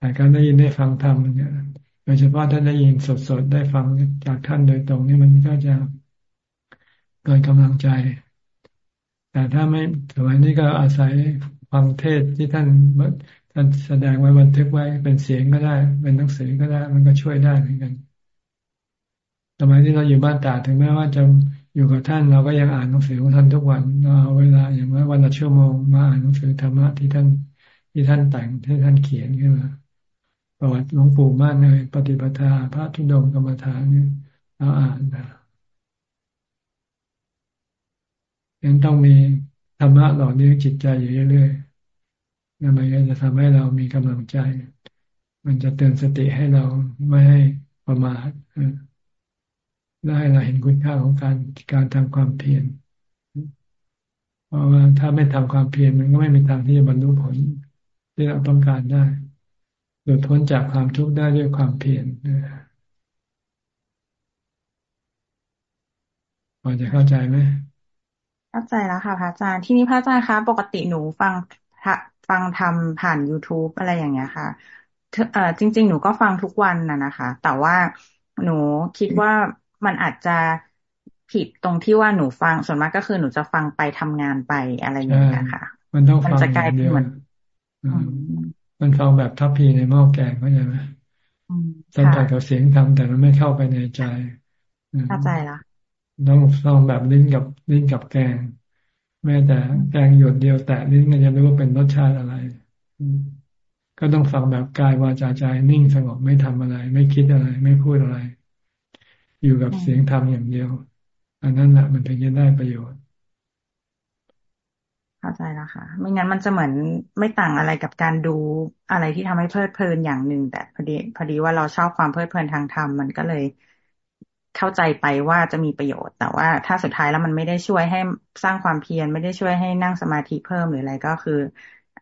[SPEAKER 1] แต่การได้ยินได้ฟังธรรมเนี่ยโดยเฉพาะถ้าได้ยินสดๆได้ฟังจากท่านโดยตรงนี่มันก็จะเกิดกำลังใจ แต่ถ้าไม่สมัยนี้ก็อาศัยฟังเทศที่ท่านท่านแสดงไว้บันทึกไว้เป็นเสียงก็ได้ เป็นหนังสือก็ได้ มันก็ช่วยได้เหมือนกันสมัยที่เราอยู่บ้านตาถึงแม้ว่าจะอยู่กับท่านเราก็ยังอ่านหนังสือของท่านทุกวันเราเอาเวลาอย่างว่าวันละชั่วโมงมาอ่านหนังสือธรรมะที่ท่านที่ท่านแต่งที่ท่านเขียนขึ้นมา ประวัติหลวงปู่ม่านเลยปฏิปทา พระธุดงกรรมฐานนี่เราอ่านนะยังต้องมีธรรมะหล่อเลี้ยงจิตใจอยู่เรื่อยๆนั่นมันจะทำให้เรามีกำลังใจ มันจะเตือนสติให้เราไม่ให้ประมาทได้เราเห็นคุณค่าของการการทำความเพียร เพราะว่าถ้าไม่ทำความเพียรมันก็ไม่มีทางที่จะบรรลุผลที่เราต้องการได้ หลุดพ้นจากความทุกข์ได้ด้วยความเพียรพอจะเข้าใจไหม
[SPEAKER 9] เข้าใจแล้วค่ะพระอาจารย์ที่นี้พระอาจารย์คะปกติหนูฟังฟังทำผ่าน youtube อะไรอย่างเงี้ยค่ะเอ่อจริง ๆ หนูก็ฟังทุกวันน่ะนะคะ แต่ว่าหนูคิดว่ามันอาจจะผิดตรงที่ว่าหนูฟังส่วนมากก็คือหนูจะฟังไปทำงานไปอะไรอย่างเงี้ยค่ะ
[SPEAKER 1] มันต้องฟังอย่างเดียวมัน ฟังแบบทัพพีในหม้อแกงเข้าใจไหมสัมผัสกับเสียงทำแต่มันไม่เข้าไปในใจ
[SPEAKER 9] เข้าใจละ
[SPEAKER 1] ต้องฟังแบบลิ้นกับลิ้นกับแกง แม้แต่แกงหยดเดียวแตะลิ้นก็จะรู้ว่าเป็นรสชาติอะไร ก็ต้องฟังแบบกายวาจาใจนิ่งสงบไม่ทำอะไร ไม่คิดอะไร ไม่พูดอะไร อยู่กับเสียงธรรมอย่างเดียว อันนั้นแหละมันถึงจะได้ประโยชน์
[SPEAKER 9] เข้าใจแล้วค่ะ ไม่งั้นมันจะเหมือนไม่ต่างอะไรกับการดูอะไรที่ทำให้เพลิดเพลินอย่างหนึ่งแต่พอดีพอดีว่าเราชอบความเพลิดเพลินทางธรรมมันก็เลยเข้าใจไปว่าจะมีประโยชน์ แต่ว่าถ้าสุดท้ายแล้วมันไม่ได้ช่วยให้สร้างความเพียรไม่ได้ช่วยให้นั่งสมาธิเพิ่มหรืออะไรก็คือ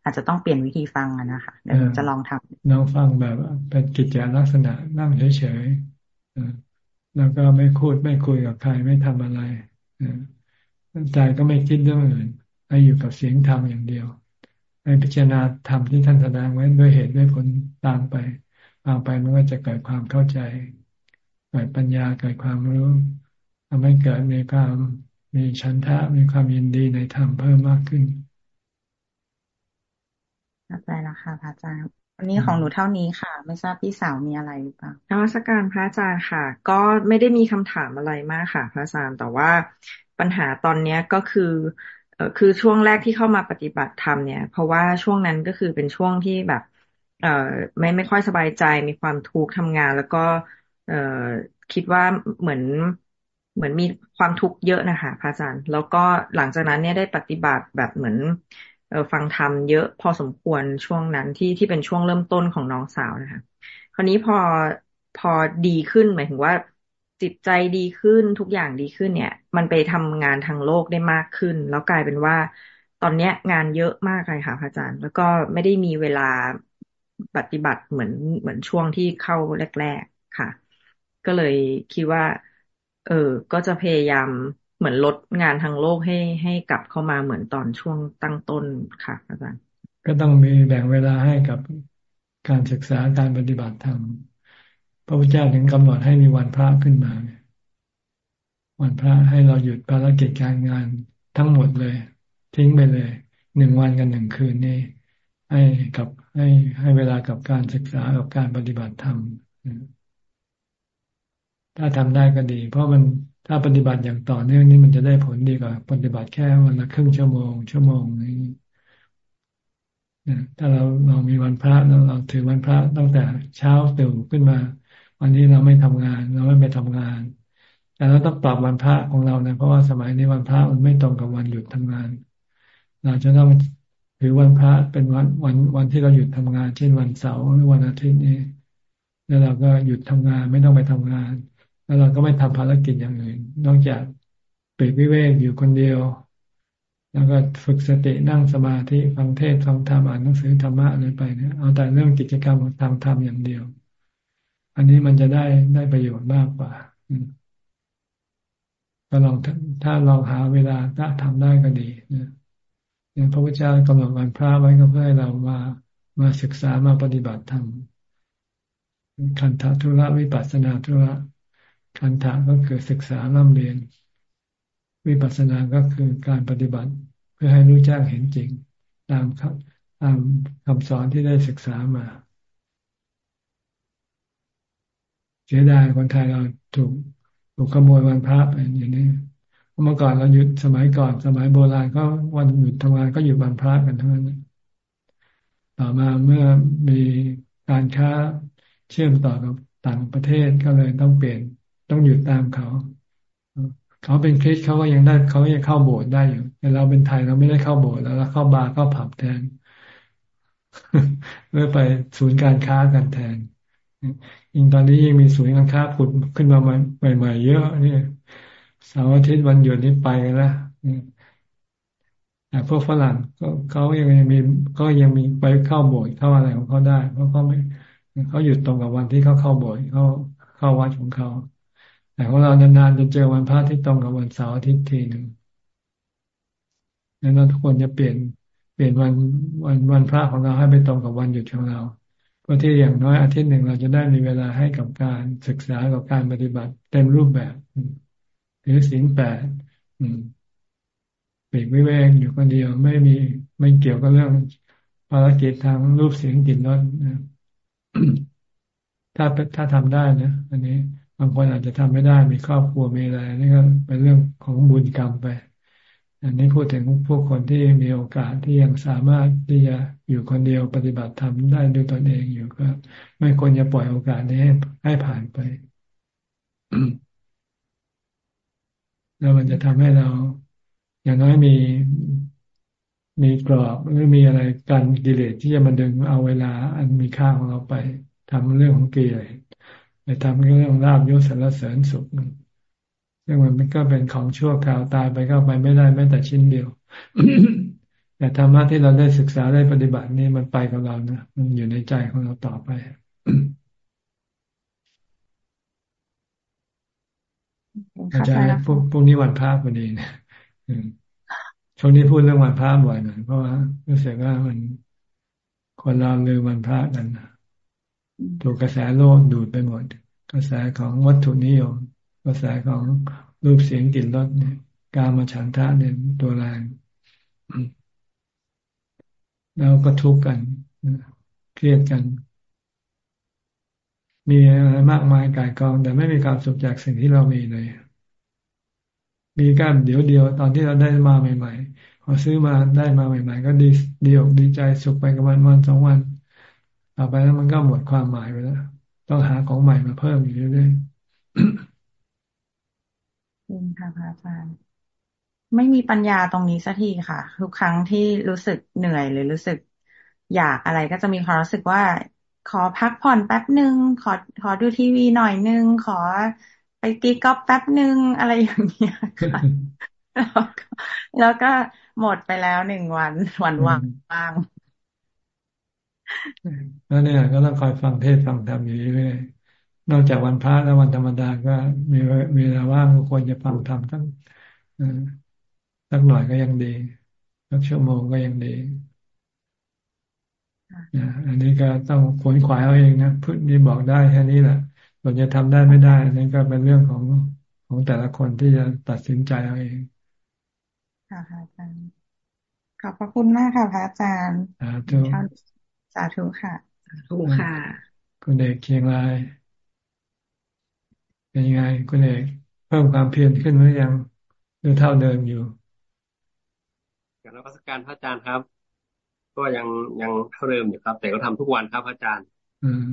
[SPEAKER 9] อาจจะต้องเปลี่ยนวิธีฟังนะคะเดี๋ยวจะลองทำ
[SPEAKER 1] ลองฟังแบบเป็นกิจจลักษณะนั่งเฉยๆแล้วก็ไม่พูดไม่คุยกับใครไม่ทำอะไรใจก็ไม่คิดเรื่องอื่น ให้อยู่กับเสียงธรรมอย่างเดียว ให้พิจารณาธรรมที่ท่านแสดงไว้ด้วยเหตุด้วยผลตามไปตามไปมันก็จะเกิดความเข้าใจ เกิดปัญญาเกิดความรู้ทำให้เกิดมีความมีชันทะมีความยินดีในธรรมเพิ่มมากขึ้น
[SPEAKER 9] เข้าใจแล้วค่ะพระอาจารย์วันนี้ของหนูเท่านี้ค่ะ ไม่ทราบพี่สาวมีอะไรหรือเปล่า
[SPEAKER 10] นวัตการพระอาจารย์ค่ะ ก็ไม่ได้มีคำถามอะไรมากค่ะ พระอาจารย์แต่ว่าปัญหาตอนเนี้ยก็คือเออ คือช่วงแรกที่เข้ามาปฏิบัติธรรมเนี่ย เพราะว่าช่วงนั้นก็คือเป็นช่วงที่แบบ เออไม่ไม่ค่อยสบายใจมีความทุกข์ทำงาน แล้วก็ เออคิดว่าเหมือนเหมือนมีความทุกข์เยอะนะคะพระอาจารย์ แล้วก็หลังจากนั้นเนี่ยได้ปฏิบัติแบบเหมือนฟังธรรมเยอะพอสมควรช่วงนั้นที่ที่เป็นช่วงเริ่มต้นของน้องสาวนะคะคราวนี้พอพอดีขึ้นหมายถึงว่า จิตใจดีขึ้นทุกอย่างดีขึ้นเนี่ย มันไปทำงานทางโลกได้มากขึ้น แล้วกลายเป็นว่า ตอนเนี้ยงานเยอะมากเลยค่ะพระอาจารย์ แล้วก็ไม่ได้มีเวลาปฏิบัติเหมือนเหมือนช่วงที่เข้าแรก ๆ ค่ะ ก็เลยคิดว่า เออ ก็จะพยายามเหมือนลดงานทางโลกให้ให้กลับเข้ามาเหมือนตอนช่วงตั้งต้นค่ะ อาจารย์
[SPEAKER 1] ก็ต้องมีแบ่งเวลาให้กับการศึกษาการปฏิบัติธรรม พระพุทธเจ้าถึงกำหนดให้มีวันพระขึ้นมา วันพระให้เราหยุดภารกิจการงานทั้งหมดเลย ทิ้งไปเลยหนึ่งวันกันหนึ่งคืนนี้ให้กับให้ให้เวลากับการศึกษากับการปฏิบัติธรรมถ้าทำได้ก็ดี เพราะมันถ้าปฏิบัติอย่างต่อเนื่องนี่มันจะได้ผลดีกว่า ปฏิบัติแค่วันละครึ่งชั่วโมง ชั่วโมงนี้ถ้าเราเรามีวันพระแล้วเราถือวันพระตั้งแต่เช้าตื่นขึ้นมา วันนี้เราไม่ทำงาน เราไม่ไปทำงาน แต่เราต้องปรับวันพระของเรานะเพราะว่าสมัยนี้วันพระมันไม่ตรงกับวันหยุดทำงาน เราจะต้องถือวันพระเป็นวันวันวันที่เราหยุดทำงาน เช่นวันเสาร์หรือวันอาทิตย์นี้ แล้วเราก็หยุดทำงานไม่ต้องไปทำงาน แล้วเราก็ไม่ทำภารกิจอย่างอื่น นอกจากปีกวิเวกอยู่คนเดียว แล้วก็ฝึกสตินั่งสมาธิฟังเทศฟังธรรมอ่านหนังสือธรรมะอะไรไปเนี่ยเอาแต่เรื่องกิจกรรมของทางธรรมอย่างเดียว อันนี้มันจะได้ได้ประโยชน์มากกว่าก็ลองถ้าลองหาเวลาถ้าทำได้ก็ดีนะพระพุทธเจ้ากำหนดวันพระไว้ก็เพื่อให้เรามามาศึกษามาปฏิบัติธรรมคันธทุระวิปัสสนาทุระคันธะก็คือศึกษาล่ำเรียน วิปัสสนาก็คือการปฏิบัติ เพื่อให้รู้แจ้งเห็นจริง ตามคำตามคำสอนที่ได้ศึกษามา เสียดายคนไทยเราถูกถูกขโมยวันพระไปอย่างนี้เมื่อก่อนเราหยุดสมัยก่อนสมัยโบราณก็วันหยุดทำงานก็หยุดวันพระกันทั้งนั้นต่อมาเมื่อมีการค้าเชื่อมต่อกับต่างประเทศก็เลยต้องเปลี่ยนต้องหยุดตามเขา เขาเป็นคริสเขาก็ยังได้เขายังเข้าโบสถ์ได้อยู่แต่เราเป็นไทยเราไม่ได้เข้าโบสถ์แล้วเราเข้าบาร์เข้าผับแทนเพื่อไปศูนย์การค้ากันแทน ยิ่งตอนนี้ยิ่งมีศูนย์การค้าผุดขึ้นมาใหม่ๆเยอะเนี่เสาร์อาทิตย์วันหยุดนี้ไปกันล้วแต่พวกฝรั่งก็เขายังมีก็ยังมีไปเข้าโบสถ์เข้าอะไรของเขาได้ เพราะเขาไม่เขาหยุดตรงกับวันที่เขาเข้าโบสถ์เขาเข้าวัดของเขาแต่ของเรานานๆจะเจอวันพระที่ตรงกับวันเสาร์อาทิตย์ทีหนึ่งดังนั้นทุกคนจะเปลี่ยนเปลี่ยนวันวันวันพระของเราให้ไปตรงกับวันหยุดของเรา พื่อที่อย่างน้อยอาทิตย์หนึ่งเราจะได้มีเวลาให้กับการศึกษากับการปฏิบัติเต็มรูปแบบถือศีลแปดปีกวิเวกอยู่คนเดียวไม่มีไม่เกี่ยวกับเรื่องภารกิจทางรูปเสียงกลิ่นรสถ้าถ้าทำได้นะอันนี้บางคนอาจจะทำไม่ได้มีครอบครัวมีอะไรนี่ก็เป็นเรื่องของบุญกรรมไป อันนี้พูดถึงพวกคนที่มีโอกาสที่ยังสามารถที่จะอยู่คนเดียวปฏิบัติธรรมได้ด้วยตนเองอยู่ก็ ไม่ควรจะปล่อยโอกาสนี้ให้ให้ผ่านไป แล้วมันจะทำให้เรา อย่างน้อยมีมีกรอบหรือมีอะไรกันกิเลสที่จะมาดึงเอาเวลา อันมีค่าของเราไปทำเรื่องของกิเลสไปทำเรื่องลาบยศสรรเสริญสุข ซึ่งมันก็เป็นของชั่วคราวตายไปก็ไปไม่ได้แม้แต่ชิ้นเดียว แต่ธรรมะที่เราได้ศึกษาได้ปฏิบัตินี่มันไปกับเรานะมันอยู่ในใจของเราต่อไปอาจารย์พวกพวกนี้วันพระพอดีนะช่วงนี้พูดเรื่องวันพระบ่อยหน่อยเพราะว่ารู้สึกว่ามันคนเราลืมวันพระกันถูกกระแสโลกดูดไปหมด กระแสของวัตถุนิยม กระแสของรูปเสียงกลิ่นรสเนี่ย การมาฉันทะเนี่ยตัวแรงแล้วก็ทุกข์กันเครียดกัน มีอะไรมากมายกายกอง แต่ไม่มีความสุขจากสิ่งที่เรามีเลยมีการเดี๋ยวเดียวตอนที่เราได้มาใหม่ ๆ พอซื้อมาได้มาใหม่ ๆ ก็ดีดีอกดีใจสุขไปกับมันวันสองวันต่อไปแล้วมันก็หมดความหมายไปแล้ว ต้องหาของใหม่มาเพิ่มอยู่เรื่อย
[SPEAKER 9] ๆ จริงค่ะพระอาจารย์ไม่มีปัญญาตรงนี้สักทีค่ะ ทุกครั้งที่รู้สึกเหนื่อยหรือรู้สึกอยากอะไรก็จะมีความรู้สึกว่า ขอพักผ่อนแป๊บหนึ่งขอขอดูทีวีหน่อยนึงขอไปตีกอล์ฟแป๊บหนึ่งอะไรอย่างเงี้ยค่ะแล้วก็หมดไปแล้วหนึ่งวันวันว่าง
[SPEAKER 1] แล้วเนี่ยก็ต้องคอยฟังเทศฟังธรรมอยู่เรื่อย นอกจากวันพระและวันธรรมดาก็มีเวลาว่างควรจะฟังธรรมทั้งสักหน่อยก็ยังดีสักชั่วโมงก็ยังดีอันนี้ก็ต้องขวนขวายเอาเองนะพูดนี่บอกได้แค่นี้แหละส่วนจะทำได้ไม่ได้อันนี้ก็เป็นเรื่องของของแต่ละคนที่จะตัดสินใจเอาเอง
[SPEAKER 9] ค่ะอาจารย์ขอบพระคุณมากค่ะพระอาจารย์
[SPEAKER 1] สาธุ
[SPEAKER 9] สาธุค่ะ
[SPEAKER 10] สาธุค่ะ
[SPEAKER 1] คุณเอกเคียงราย เป็นยังไงคุณเอกเพิ่มความเพียรขึ้นหรือยังหรือเท่าเดิมอยู่
[SPEAKER 11] การรัชการพระอาจารย์ครับ ก็ยังยังเท่าเดิมอยู่ครับ แต่ก็ทำทุกวันครับพระอาจารย์
[SPEAKER 1] อืม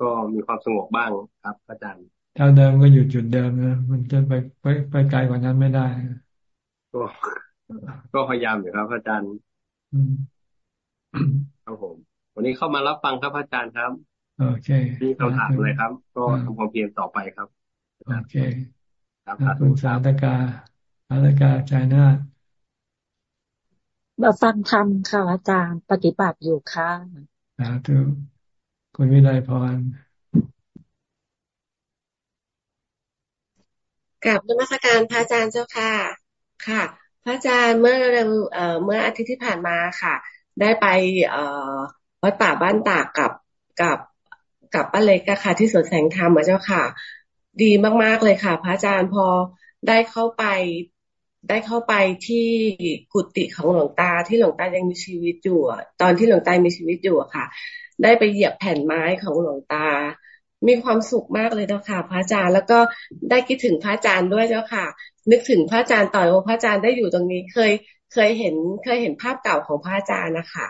[SPEAKER 11] ก็มีความสงบบ้างครับพระอาจารย์
[SPEAKER 1] เท่าเดิมก็อยู่จุดเดิมนะมันจะไปไปไปไกลกว่านั้นไม่ได้
[SPEAKER 11] ก็ก็พยายามอยู่ครับอาจารย์ครับผม วันนี้เข้ามารับฟังครับอาจารย์ครับ
[SPEAKER 1] โอเค
[SPEAKER 11] มีคำถามเลยครับ ก็ทำความเพียรต่อไปครับ
[SPEAKER 1] โอเคครับคุณสาธกาสาธกาใจนา
[SPEAKER 12] มาฟังธรรมค่ะอาจารย์ปฏิบัติอยู่ค่ะ
[SPEAKER 1] สาธุคุณวิไลพร
[SPEAKER 13] กับนมัสการพระอาจารย์เจ้าค่ะ ค่ะ พระอาจารย์เมื่อเเมื่ออาทิตย์ที่ผ่านมาค่ะ ได้ไปวัดป่าบ้านตากกับกับ กับป้าเล็กค่ะ ที่สวนแสงธรรมเจ้าค่ะ ดีมากๆเลยค่ะ พระอาจารย์พอได้เข้าไปได้เข้าไปที่กุฏิของหลวงตาที่หลวงตายังมีชีวิตอยู่ตอนที่หลวงตามีชีวิตอยู่ค่ะ ได้ไปเหยียบแผ่นไม้ของหลวงตา มีความสุขมากเลยเจ้าค่ะ พระอาจารย์แล้วก็ได้คิดถึงพระอาจารย์ด้วยเจ้าค่ะ นึกถึงพระอาจารย์ต่อยว่าพระอาจารย์ได้อยู่ตรงนี้เคยเคยเห็นเคยเห็นภาพเก่าของพระอาจารย์นะคะ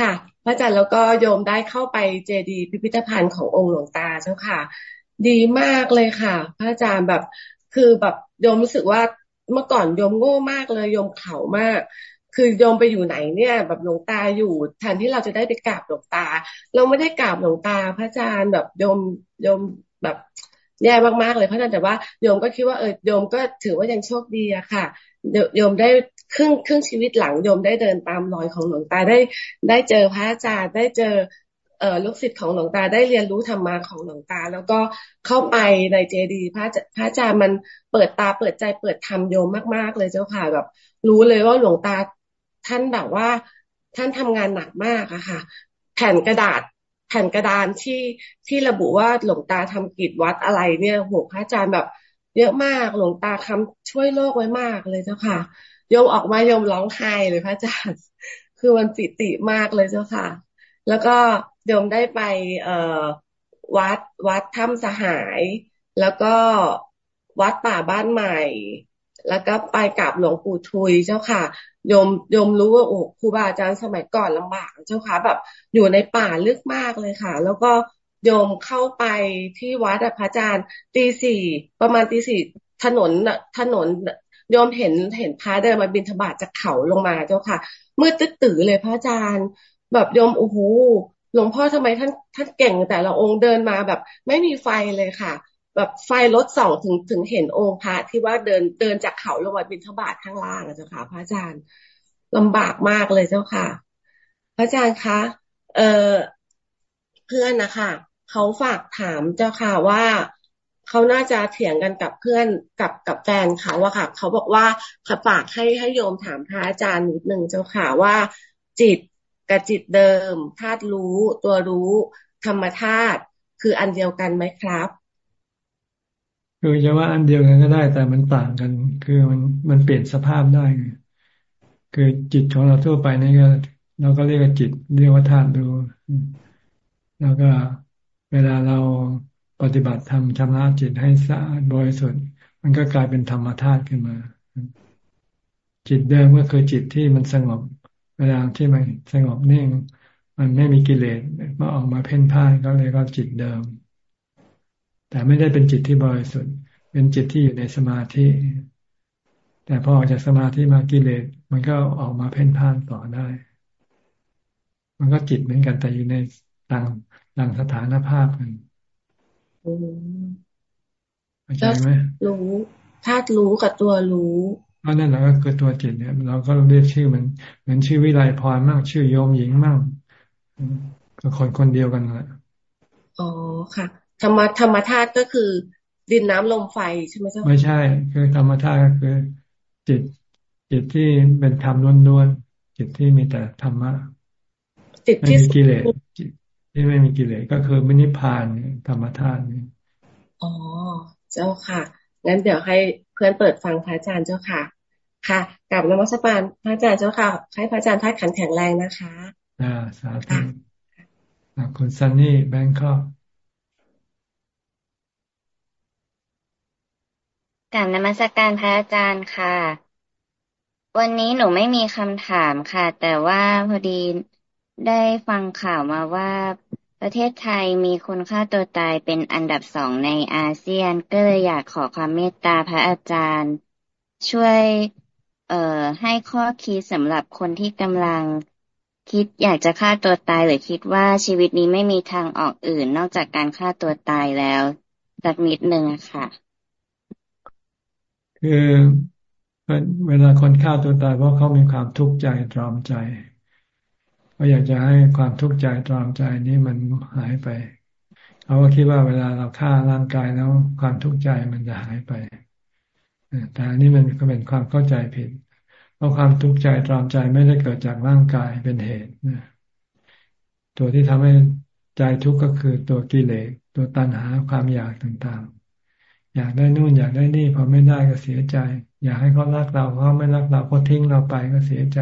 [SPEAKER 13] ค่ะพ ระอาจารย์แล้วก็โยมได้เข้าไปเจดีพิพิธภัณฑ์ขององค์หลวงตาเจ้าค่ะ ดีมากเลยค่ะ พระอาจารย์แบบคือแบบโยมรู้สึกว่าเมื่อก่อนโยมโง่มากเลยโยมเข่ามาก คือโยมไปอยู่ไหนเนี่ย แบบหลวงตาอยู่แทนที่เราจะได้ไปกราบหลวงตา เราไม่ได้กราบหลวงตา พระอาจารย์แบบโยมโยมแบบแย่มากๆเลยพระอาจารย์แต่ว่าโยมก็คิดว่าเออโยมก็ถือว่ายังโชคดีอะค่ะโยมได้ ครึ่งครึ่งชีวิตหลังโยมได้เดินตามรอยของหลวงตาได้ได้เจอพระอาจารย์ได้เจอเอ่อลูกศิษย์ของหลวงตาได้เรียนรู้ธรรมะของหลวงตา แล้วก็เข้าไปในเจดีพระพระอาจารย์มันเปิดตาเปิดใจเปิดธรรมโยมมาก ๆ เลยเจ้าค่ะแบบ รู้เลยว่าหลวงตาท่านแบบว่า ท่านทำงานหนักมากอะค่ะ แผ่นกระดาษแผ่นกระดานที่ที่ระบุว่าหลวงตาทำกิจวัดอะไรเนี่ยโหพระอาจารย์แบบ เยอะมากหลวงตาคำช่วยโลกไว้มากเลยเจ้าค่ะ โยมออกมาโยมร้องไห้เลยพระอาจารย์ คือมันปิติมากเลยเจ้าค่ะ แล้วก็โยมได้ไปเอ่อวัดวัดถ้ำสหาย แล้วก็วัดป่าบ้านใหม่ แล้วก็ไปกับหลวงปู่ทุยเจ้าค่ะโยมโยมรู้ว่าโอ้ครูบาอาจารย์สมัยก่อนลำบากเจ้าค่ะ แบบอยู่ในป่าลึกมากเลยค่ะ แล้วก็โยมเข้าไปที่วัดพระอาจารย์ตีสี่ประมาณตีสี่ถนนถนน โยมเห็นเห็นพระเดินมาบินทบาทจากเขาลงมาเจ้าค่ะมืดตื้อตื่อเลยพระอาจารย์ แบบโยมโอ้โหหลวงพ่อทำไมท่านท่านเก่งแต่ละองค์เดินมาแบบ ไม่มีไฟเลยค่ะ แบบไฟลดส่องถึงถึงเห็นองค์พระที่ว่าเดินเดินจากเขาลงมาบินทบาทข้างล่างเจ้าค่ะ พระอาจารย์ลำบากมากเลยเจ้าค่ะ พระอาจารย์คะเออเพื่อนนะคะเขาฝากถามเจ้าค่ะว่า เขาน่าจะเถียงกันกับเพื่อนกับกับแฟนเขาอะค่ะ เขาบอกว่าขฝากให้ให้โยมถามพระอาจารย์นิดนึงเจ้าค่ะว่า จิตกับจิตเดิมธาตุรู้ ตัวรู้ ธรรมธาตุคืออันเดียวกันไหมครับ
[SPEAKER 1] คือจะว่าอันเดียวกันก็ได้ แต่มันต่างกัน คือมันมันเปลี่ยนสภาพได้คือจิตของเราทั่วไปนี่ก็เราก็เรียกว่าจิตเรียกว่าธาตุรู้แล้วก็เวลาเรา ปฏิบัติธรรมชำระจิตให้สะอาดบริสุทธิ์มันก็กลายเป็นธรรมธาตุขึ้นมา จิตเดิมก็คือจิตที่มันสงบ เวลาที่มันสงบนิ่ง มันไม่มีกิเลสมาออกมาเพ่นพ่านก็เลยก็จิตเดิม แต่ไม่ได้เป็นจิตที่บริสุทธิ์ เป็นจิตที่อยู่ในสมาธิ แต่พอออกจากสมาธิมากิเลสมันก็ออกมาเพ่นพ่านต่อได้ มันก็จิตเหมือนกันแต่อยู่ในต่างต่างสถานภาพกัน เข้าใจไหม
[SPEAKER 13] รู้ธาตุรู้กับตัวรู้
[SPEAKER 1] ก็นั่นแหละก็คือตัวจิตเนี่ย เราก็เรียกชื่อมันเหมือนชื่อวิไลพรมั่งชื่อโยมหญิงมั่งก็คนคนเดียวกันแหละ
[SPEAKER 13] อ๋อค่ะ ธรรมธรรมธาตุก็คือดินน้ำลมไฟใช่ไหมเจ้า
[SPEAKER 1] ไม่ใช่ คือธรรมธาตุก็คือ จิต จิตที่เป็นธรรมล้วนๆจิตที่มีแต่ธรรมะจิตที่ไม่มีกิเลสจิต ที่ไม่มีกิเลสก็คือมินิพานธรรมธาตุนี่
[SPEAKER 13] อ๋อ เจ้าค่ะ งั้นเดี๋ยวให้เพื่อนเปิดฟังพระอาจารย์เจ้าค่ะ ค่ะกับนมัสการพระอาจารย์เจ้าค่ะ ให้พระอาจารย์ทัดขันแข็งแรงนะคะ
[SPEAKER 1] อ่า สาธุคุณซันนี่แบงคอก
[SPEAKER 14] กับนมัสการพระอาจารย์ค่ะ วันนี้หนูไม่มีคำถามค่ะ แต่ว่าพอดี ได้ฟังข่าวมาว่าประเทศไทยมีคนฆ่าตัวตายเป็นอันดับสองในอาเซียน ก็เลยอยากขอความเมตตาพระอาจารย์ ช่วย เอ่อ ให้ข้อคิดสำหรับคนที่กำลังคิดอยากจะฆ่าตัวตายหรือคิดว่าชีวิตนี้ไม่มีทางออกอื่นนอกจากการฆ่าตัวตายแล้วสักนิดหนึ่งค่ะ
[SPEAKER 1] คือเวลาคนฆ่าตัวตายเพราะเขามีความทุกข์ใจตรอมใจ ก็อยากจะให้ความทุกข์ใจตรอมใจนี้มันหายไปเขาก็คิดว่าเวลาเราฆ่าร่างกายแล้วความทุกข์ใจมันจะหายไปแต่อันนี้มันก็เป็นความเข้าใจผิด เพราะความทุกข์ใจตรอมใจไม่ได้เกิดจากร่างกายเป็นเหตุตัวที่ทำให้ใจทุกข์ก็คือตัวกิเลสตัวตัณหาความอยากต่างๆ อยากได้นู่นอยากได้นี่พอไม่ได้ก็เสียใจ อยากให้เขารักเราเขาไม่รักเราเขาทิ้งเราไปก็เสียใจ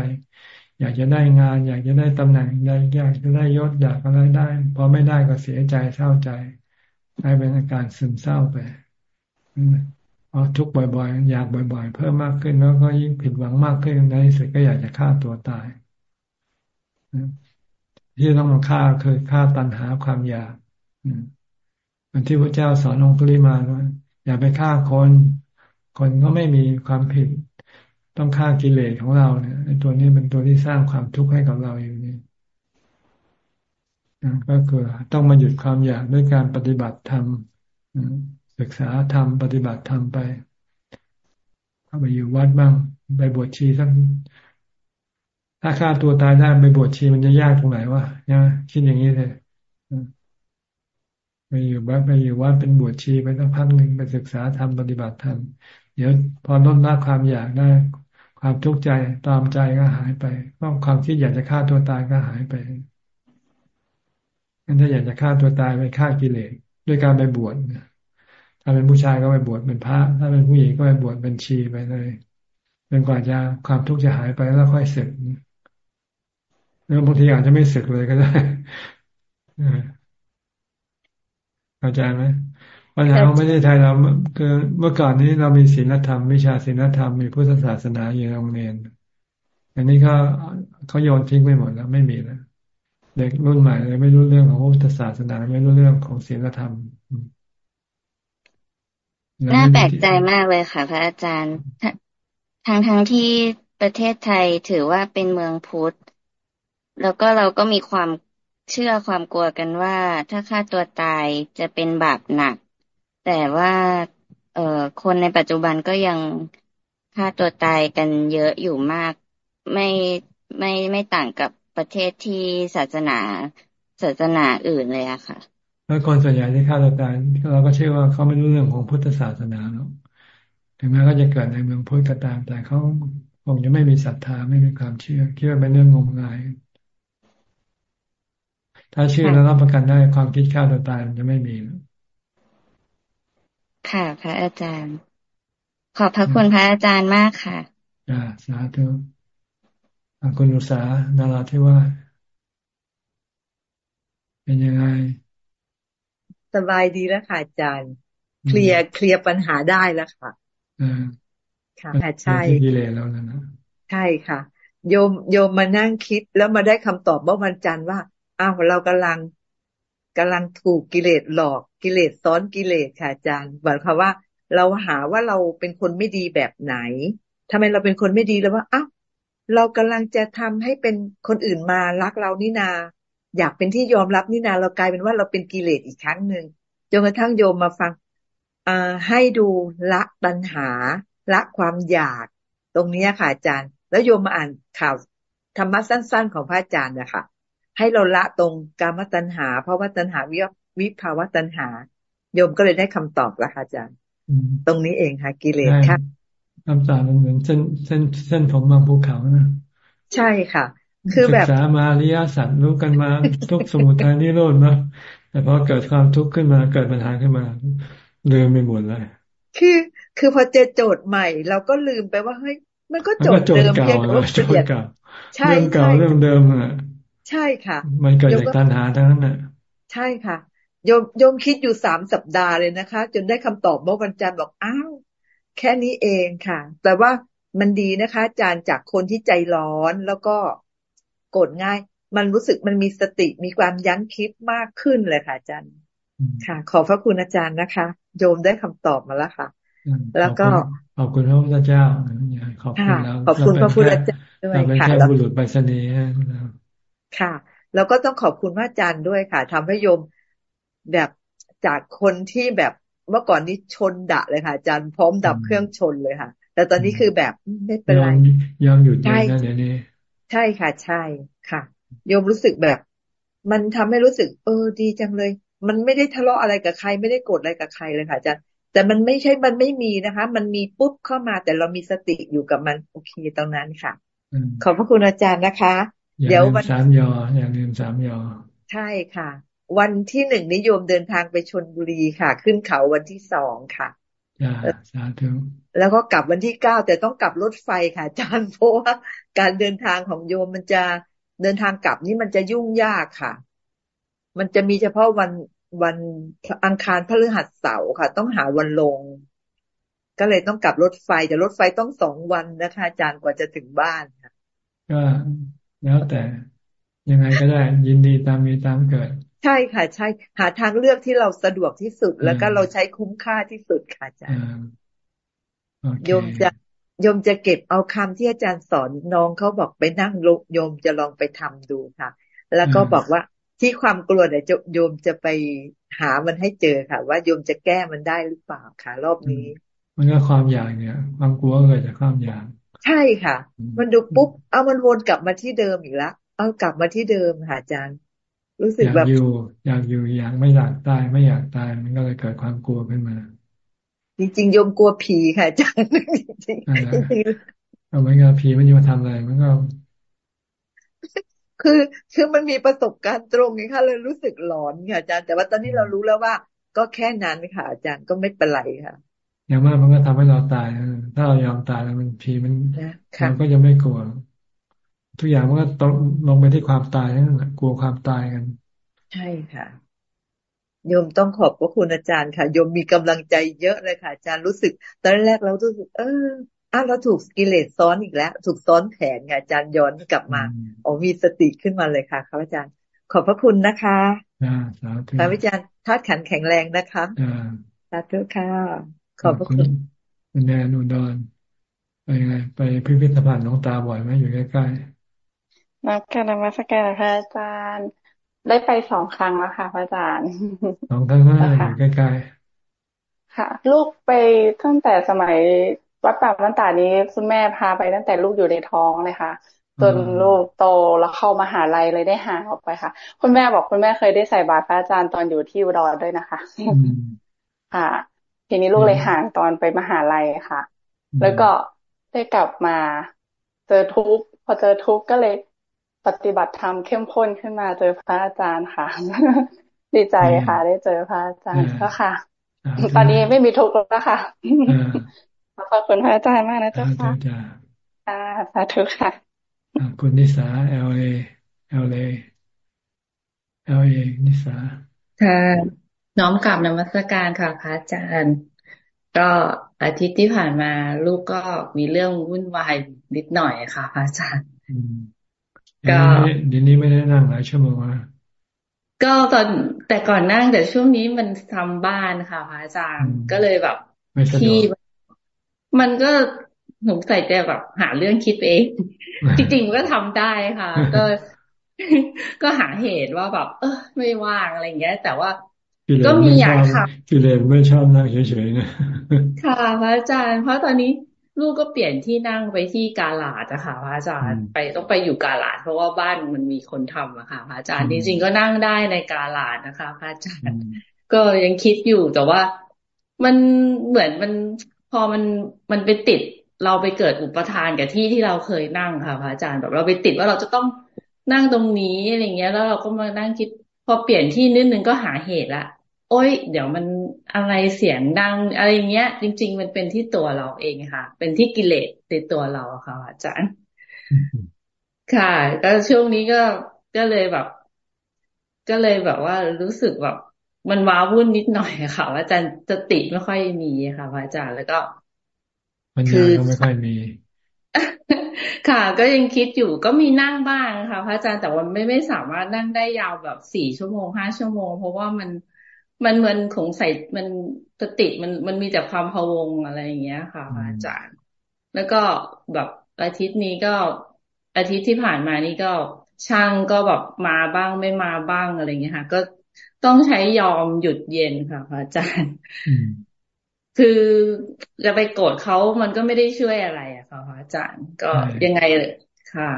[SPEAKER 1] อยากจะได้งาน อยากจะได้ตำแหน่งอยากอยากจะได้ยศอยากอะไรได้พอไม่ได้ก็เสียใจเศร้าใจกลายเป็นอาการซึมเศร้าไปพอทุกบ่อยๆ อยากบ่อยๆ เพิ่มมากขึ้นแล้วก็ยิ่งผิดหวังมากขึ้นในที่สุดก็อยากจะฆ่าตัวตายที่ต้องมาฆ่าคือฆ่าตัณหาความอยากเหมือนที่พระเจ้าสอนองค์ปริมาว่าอย่าไปฆ่าคน คนก็ไม่มีความผิด ต้องฆ่ากิเลสของเราเนี่ยไอ้ตัวนี้เป็นตัวที่สร้างความทุกข์ให้กับเราอยู่นี่ก็คือต้องมาหยุดความอยากด้วยการปฏิบัติธรรมศึกษาธรรมปฏิบัติธรรมไปเข้าไปอยู่วัดบ้างไปบวชชีสักถ้าฆ่าตัวตายได้ไปบวชชีมันจะยากตรงไหนวะเนี่ยคิดอย่างนี้เลยไปอยู่วัดไปอยู่วัดเป็นบวชชีไปตั้งพักหนึ่งไปศึกษาธรรมปฏิบัติธรรมเดี๋ยวพอลดละความอยากได้ ความทุกข์ใจตามใจก็หายไปก็ความคิดอยากจะฆ่าตัวตายก็หายไปงั้นถ้าอยากจะฆ่าตัวตายไปฆ่ากิเลสด้วยการไปบวชถ้าเป็นผู้ชายก็ไปบวชเป็นพระ ถ้าเป็นผู้หญิงก็ไปบวชเป็นชีไปเลยเป็นกว่าจะความทุกข์จะหายไปแล้วค่อยสึกแล้วบางทีอาจจะไม่สึกเลยก็ได้เข้าใจไหม ปัญหาของประเทศไทยเราคือเมื่อก่อนนี้เรามีศีลธรรม วิชาศีลธรรมมีพุทธศาสนาอยู่ในโรงเรียน อันนี้ก็เขาโยนทิ้งไปหมดแล้วไม่มีแล้วเด็กรุ่นใหม่เลยไม่รู้เรื่องของพุทธศาสนาไม่รู้เรื่องของศีลธรรม
[SPEAKER 14] น่าแปลกใจมากเลยค่ะ พระอาจารย์ทั้งทั้งที่ประเทศไทยถือว่าเป็นเมืองพุทธ แล้วก็เราก็มีความเชื่อความกลัวกันว่า ถ้าฆ่าตัวตายจะเป็นบาปหนัก แต่ว่าเอ่อคนในปัจจุบันก็ยังฆ่าตัวตายกันเยอะอยู่มาก ไม่ไม่ไม่ต่างกับประเทศที่ศาสนาศาสนาอื่นเลยอะค่ะ
[SPEAKER 1] แล้วคนส่วนใหญ่ที่ฆ่าตัวตายเราก็เชื่อว่าเขาไม่รู้เรื่องของพุทธศาสนาแล้วถึงแม้ก็จะเกิดในเมืองพุทธก็ตาม แต่เขาคงจะไม่มีศรัทธาไม่มีความเชื่อคิดว่าเป็นเรื่องงมงาย ถ้าเชื่อแล้วรับประกันได้ความคิดฆ่าตัวตายมันจะไม่มี
[SPEAKER 14] ค่ะ พระอาจารย์ ขอบพระคุณพระอาจารย์มากค่ะ
[SPEAKER 1] อ่าสาธุคุณอุษานาราที่ว่าเป็นยังไง
[SPEAKER 15] สบายดีแล้วค่ะอาจารย์ เคลียร์เคลียร์ปัญหาได้แล้วค่ะ
[SPEAKER 1] อ่า
[SPEAKER 15] ค่ะใช่
[SPEAKER 1] ดีเลยแล้วนะ
[SPEAKER 15] ใช่ค่ะ โยมโยมมานั่งคิดแล้วมาได้คำตอบเมื่อวันจันทร์ว่าอ้าวเรากำลังกำลังถูกกิเลสหลอก กิเลสซ้อนกิเลสค่ะอาจารย์หมายความว่า เราหาว่าเราเป็นคนไม่ดีแบบไหนทำไมเราเป็นคนไม่ดีแล้วว่าอ้าวเรากำลังจะทำให้เป็นคนอื่นมารักเรานี่นา อยากเป็นที่ยอมรับนี่นา เรากลายเป็นว่าเราเป็นกิเลสอีกครั้งหนึ่งจนกระทั่งโยมมาฟังอ่ให้ดูละตัณหา ละความอยาก ตรงนี้ค่ะอาจารย์ แล้วโยมมาอ่านข่าวธรรมะสั้น ๆ ของพระอาจารย์นะคะให้เราละตรงกามตัณหาเพราะว่าตัณหาวิ วิภาวะตัณหา โยมก็เลยได้คำตอบแล้วค่ะอาจารย์ ตรงนี้เองค่ะกิเลสค่ะ
[SPEAKER 1] คำตอบมันเหมือนเส้นเส้นเส้นผมบางภูเขานะ
[SPEAKER 15] ใช่ค่ะ คือแบบ
[SPEAKER 1] ศึกษามาริยสัตว์รู้กันมาทุกสมุทัยนิโรธนะแต่พอเกิดความทุกข์ขึ้นมาเกิดปัญหาขึ้นมาลืมไปหมดเลย
[SPEAKER 15] คือคือพอเจอโจทย์ใหม่ เราก็ลืมไปว่าเฮ้ยมันก็โจทย์เดิม
[SPEAKER 1] เพียงแต่ว่าเปลี่ยนใช่เรื่องเก่าเรื่องเดิมอะ
[SPEAKER 15] ใช่ค่ะ
[SPEAKER 1] มันเกิดจากตัณหาทั้งนั้นอะ
[SPEAKER 15] ใช่ค่ะ โยมโยมคิดอยู่สามสัปดาห์เลยนะคะ จนได้คำตอบเมื่อวันจันทร์บอกอ้าวแค่นี้เองค่ะ แต่ว่ามันดีนะคะอาจารย์จากคนที่ใจร้อนแล้วก็โกรธง่าย มันรู้สึกมันมีสติมีความยั้งคิดมากขึ้นเลยค่ะอาจารย์ค่ะ ขอพระคุณอาจารย์นะคะ โยมได้คำตอบมาแล้วค่ะแล้วก็
[SPEAKER 1] ขอบคุณพระพุทธเจ้าขอบคุณแล้ว
[SPEAKER 15] ขอบคุณพระพุทธเจ้าด้วย
[SPEAKER 1] ค่ะแล้วบุรุษไปสนี
[SPEAKER 15] ค่ะ แล้วก็ต้องขอบคุณพระอาจารย์ด้วยค่ะทำให้โยม แบบจากคนที่แบบเมื่อก่อนนี้ชนดะเลยค่ะอาจารย์พร้อมดับเครื่องชนเลยค่ะ แต่ตอนนี้คือแบบไม่เป็นไร
[SPEAKER 1] ยอมหยุดได้นะเดี๋ยวนี้
[SPEAKER 15] ใช่ค่ะ ใช่ค่ะโยมรู้สึกแบบ มันทำให้รู้สึก เออดีจังเลย มันไม่ได้ทะเลาะอะไรกับใคร ไม่ได้โกรธอะไรกับใครเลยค่ะอาจารย์แต่มันไม่ใช่มันไม่มีนะคะ มันมีปุ๊บเข้ามาแต่เรามีสติอยู่กับมัน โอเคตรงนั้นค่ะขอบพระคุณอาจารย์นะคะ
[SPEAKER 1] เดี๋ยววันสามยออย่างลืมสามยอ
[SPEAKER 15] ใช่ค่ะ วันที่หนึ่งนิยมเดินทางไปชนบุรีค่ะ ขึ้นเขาวันที่สองค่ะ
[SPEAKER 1] สาธุ
[SPEAKER 15] แล้วก็กลับวันที่เก้าแต่ต้องกลับรถไฟค่ะอาจารย์เพราะว่าการเดินทางของโยมมันจะเดินทางกลับนี่มันจะยุ่งยากค่ะ มันจะมีเฉพาะวันวันอังคารพฤหัสเสาร์ค่ะ ต้องหาวันลง ก็เลยต้องกลับรถไฟแต่รถไฟต้องสองวันนะคะ อาจารย์กว่าจะถึงบ้านค่ะ
[SPEAKER 1] ก็แล้วแต่ยังไงก็ได้ยินดีตามมีตามเกิด
[SPEAKER 15] ใช่ค่ะ ใช่ หาทางเลือกที่เราสะดวกที่สุด แล้วก็เราใช้คุ้มค่าที่สุดค่ะอาจารย์โยมจะโยมจะเก็บเอาคำที่อาจารย์สอนน้องเขาบอกไปนั่งลุกโยมจะลองไปทำดูค่ะ แล้วก็บอกว่าที่ความกลัวเนี่ยโยมจะไปหามันให้เจอค่ะ ว่าโยมจะแก้มันได้หรือเปล่าค่ะ รอบนี้
[SPEAKER 1] มันก็ความอยากเนี่ย ความกลัวเกิดจากความอยาก
[SPEAKER 15] ใช่ค่ะ มันดูปุ๊บเอามันวนกลับมาที่เดิมอีกแล้วเอากลับมาที่เดิมค่ะอาจารย์ รู้สึกแบบ
[SPEAKER 1] อยู่ อยากอยู่อยากไม่อยากตายไม่อยากตายมันก็เลยเกิดความกลัวขึ้นมา
[SPEAKER 15] จริงๆโยมกลัวผีค่ะอาจารย์จริง
[SPEAKER 1] ๆเอาไม่งั้นผีมันจะมาทำอะไรมันก็
[SPEAKER 15] คือคือมันมีประสบการณ์ตรงไงค่ะเลยรู้สึกหลอนค่ะอาจารย์ แต่ว่าตอนนี้เรารู้แล้วว่า ก็แค่นั้นค่ะอาจารย์ก็ไม่เป็นไรค่ะ
[SPEAKER 1] อย่างมากมันก็ทำให้เราตายถ้าเรายอมตายแล้วมันผีมันมันก็จะไม่กลัว ทุกอย่างมันก็ต้องลงไปที่ความตายนั่นแหละกลัวความตายกัน
[SPEAKER 15] ใช่ค่ะโยมต้องขอบพระคุณอาจารย์ค่ะโยมมีกำลังใจเยอะเลยค่ะ อาจารย์รู้สึก ตอนแรกเรารู้สึก เอออ้าวเราถูกกิเลสซ้อนอีกแล้ว ถูกซ้อนแผนไงอาจารย์ย้อนกลับมาอ๋อมีสติขึ้นมาเลยค่ะครับอาจารย์ ขอบพระคุณนะคะ
[SPEAKER 1] สาธุ
[SPEAKER 15] พระอาจารย์ธาตุขันแข็งแรงนะคะสาธุค่ะ ขอบพระคุณ
[SPEAKER 1] คุณแนนุดอนไปไง ไปพิพิธภัณฑ์น้องตาบ่อยไหมอยู่ใกล้ๆ
[SPEAKER 16] นักการนมัสการพระอาจารย์ ได้ไปสองครั้งแล้วค่ะพระอาจารย์
[SPEAKER 1] สองครั้งแล้วอยู่ใกล้
[SPEAKER 16] ๆค่ะ ลูกไปตั้งแต่สมัยวัดป่าบ้านตานี้คุณแม่พาไปตั้งแต่ลูกอยู่ในท้องเลยค่ะจนลูกโตแล้วเข้ามาหาลัยเลยได้ห่างออกไปค่ะ คุณแม่บอกคุณแม่เคยได้ใส่บาตรพระอาจารย์ตอนอยู่ที่อุดรด้วยนะคะค่ะทีนี้ลูกเลยห่างตอนไปมหาลัยค่ะ แล้วก็ได้กลับมา เจอทุกพอเจอทุกก็เลย ปฏิบัติธรรมเข้มข้นขึ้นมาเจอพระอาจารย์ค่ะ ดีใจค่ะ ได้เจอพระอาจารย์ก็ค่ะ ตอนนี้ไม่มีทุกข์แล้วค่ะขอบคุณพระอาจารย์มากนะเจ้าค่ะสาธุค่ะ
[SPEAKER 1] คุณนิสา LA LA LA นิสา
[SPEAKER 17] ค่ะน้อมกราบนมัสการค่ะพระอาจารย์ ก็อาทิตย์ที่ผ่านมา ลูกก็มีเรื่องวุ่นวายนิดหน่อยค่ะพระอาจารย์
[SPEAKER 1] ก็เดี๋ยวนี้ไม่ได้นั่งหลายชั่วโมงนะ
[SPEAKER 17] ก็ตอนแต่ก่อนนั่งแต่ช่วงนี้มันทำบ้านค่ะพระอาจารย์ก็เลยแบบที่มันก็หนูใส่แต่แบบหาเรื่องคิดเอง จริงๆก็ทำได้ค่ะ ก็ ก็หาเหตุว่าแบบ เออไม่ว่างอะไรเงี้ย แต่ว่าก็มีอยากทำ
[SPEAKER 1] กิเลสไม่ชอบนั่งเฉยๆนะ
[SPEAKER 17] ค่ะพระอาจารย์ เพราะตอนนี้ ลูกก็เปลี่ยนที่นั่งไปที่กาลาดอะค่ะพระอาจารย์ไปต้องไปอยู่กาลาด เพราะว่าบ้านมันมีคนทำอะค่ะพระอาจารย์จริงๆก็นั่งได้ในกาลาดนะคะพระอาจารย์ก็ยังคิดอยู่แต่ว่ามันเหมือนมันพอมันมันไปติดเราไปเกิดอุปทานกับที่ที่เราเคยนั่งค่ะพระอาจารย์แบบเราไปติดว่าเราจะต้องนั่งตรงนี้อะไรเงี้ย แล้วเราก็มานั่งคิด พอเปลี่ยนที่นิดนึงก็หาเหตุละ โอ้ยเดี๋ยวมันอะไรเสียงดัง อะไรเงี้ย จริง ๆ มันเป็นที่ตัวเราเองค่ะ เป็นที่กิเลสในตัวเราค่ะ อาจารย์ ค่ะ ก็ช่วงนี้ก็ก็เลยแบบ ก็เลยแบบว่ารู้สึกแบบ มันว้าวุ่นนิดหน่อยค่ะว่าอาจารย์สติไม่ค่อยมีค่ะพระอาจารย์แล้วก็
[SPEAKER 1] ปัญญาก็ไม่ค่อยมี
[SPEAKER 17] ค่ะ ก็ยังคิดอยู่ก็มีนั่งบ้างค่ะพระอาจารย์แต่ว่าไม่ไม่สามารถนั่งได้ยาวแบบสี่ชั่วโมงห้าชั่วโมง เพราะว่ามัน มันเหมือนของใส่มันสติมันมันมีแต่ความพะวงอะไรอย่างเงี้ยค่ะพระอาจารย์ แล้วก็แบบอาทิตย์นี้ก็อาทิตย์ที่ผ่านมานี่ก็ช่างก็แบบมาบ้างไม่มาบ้างอะไรเงี้ยค่ะ ก็ต้องใช้ยอมหยุดเย็นค่ะพระอาจารย์คือจะไปโกรธเขามันก็ไม่ได้ช่วยอะไรอะค่ะพระอาจารย์ ก็ยังไงเลยค่ะ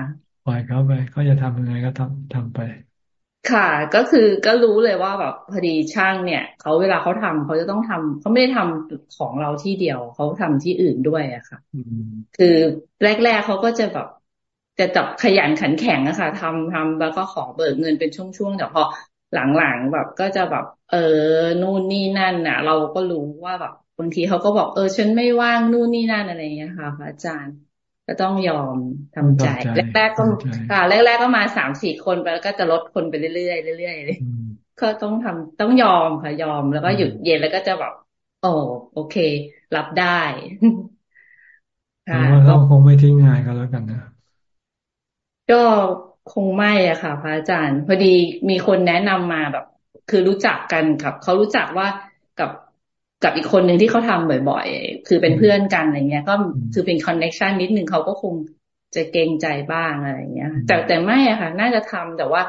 [SPEAKER 1] ปล่อยเขาไปเขาจะทำยังไงก็ทำทำไป
[SPEAKER 17] ค่ะ ก็คือก็รู้เลยว่าแบบพอดีช่างเนี่ยเขาเวลาเขาทำเขาจะต้องทำเขาไม่ได้ทำของเราที่เดียวเขาทำที่อื่นด้วยอะค่ะคือแรก ๆเขาก็จะแบบจะจับขยันขันแข็งอะค่ะทำทำแล้วก็ขอเบิกเงินเป็นช่วงๆแต่พอหลังๆแบบก็จะแบบ เออนู่นนี่นั่นน่ะ เราก็รู้ว่าแบบบางทีเขาก็บอกเออฉันไม่ว่างนู่นนี่นั่นอะไรเงี้ยค่ะพระอาจารย์ ก็ต้องยอมทำใจ แรกๆก็ค่ะแรกๆก็มาสามสี่คนไปแล้วก็จะลดคนไปเรื่อยๆเรื่อยๆเลยก็ต้องทำต้องยอมค่ะยอมแล้วก็หยุดเย็นแล้วก็จะแบบโอ้โอเค รับได้
[SPEAKER 1] ค่ะเราคงไม่ทิ้งงานกันแล้วกันนะ
[SPEAKER 17] ก็คงไม่อะค่ะ พระอาจารย์ พอดีมีคนแนะนำมาแบบ คือรู้จักกันครับเขารู้จักว่า กับอีกคนหนึ่งที่เขาทาบ่อย ๆ คือเป็นเพื่อนกันอะไรเงี้ย ก็คือเป็นคอนเน็ชันนิดนึงเขาก็คงจะเกรงใจบ้างอะไรเงี้ย แต่แต่ไม่อะค่ะ น่าจะทำแต่ว่า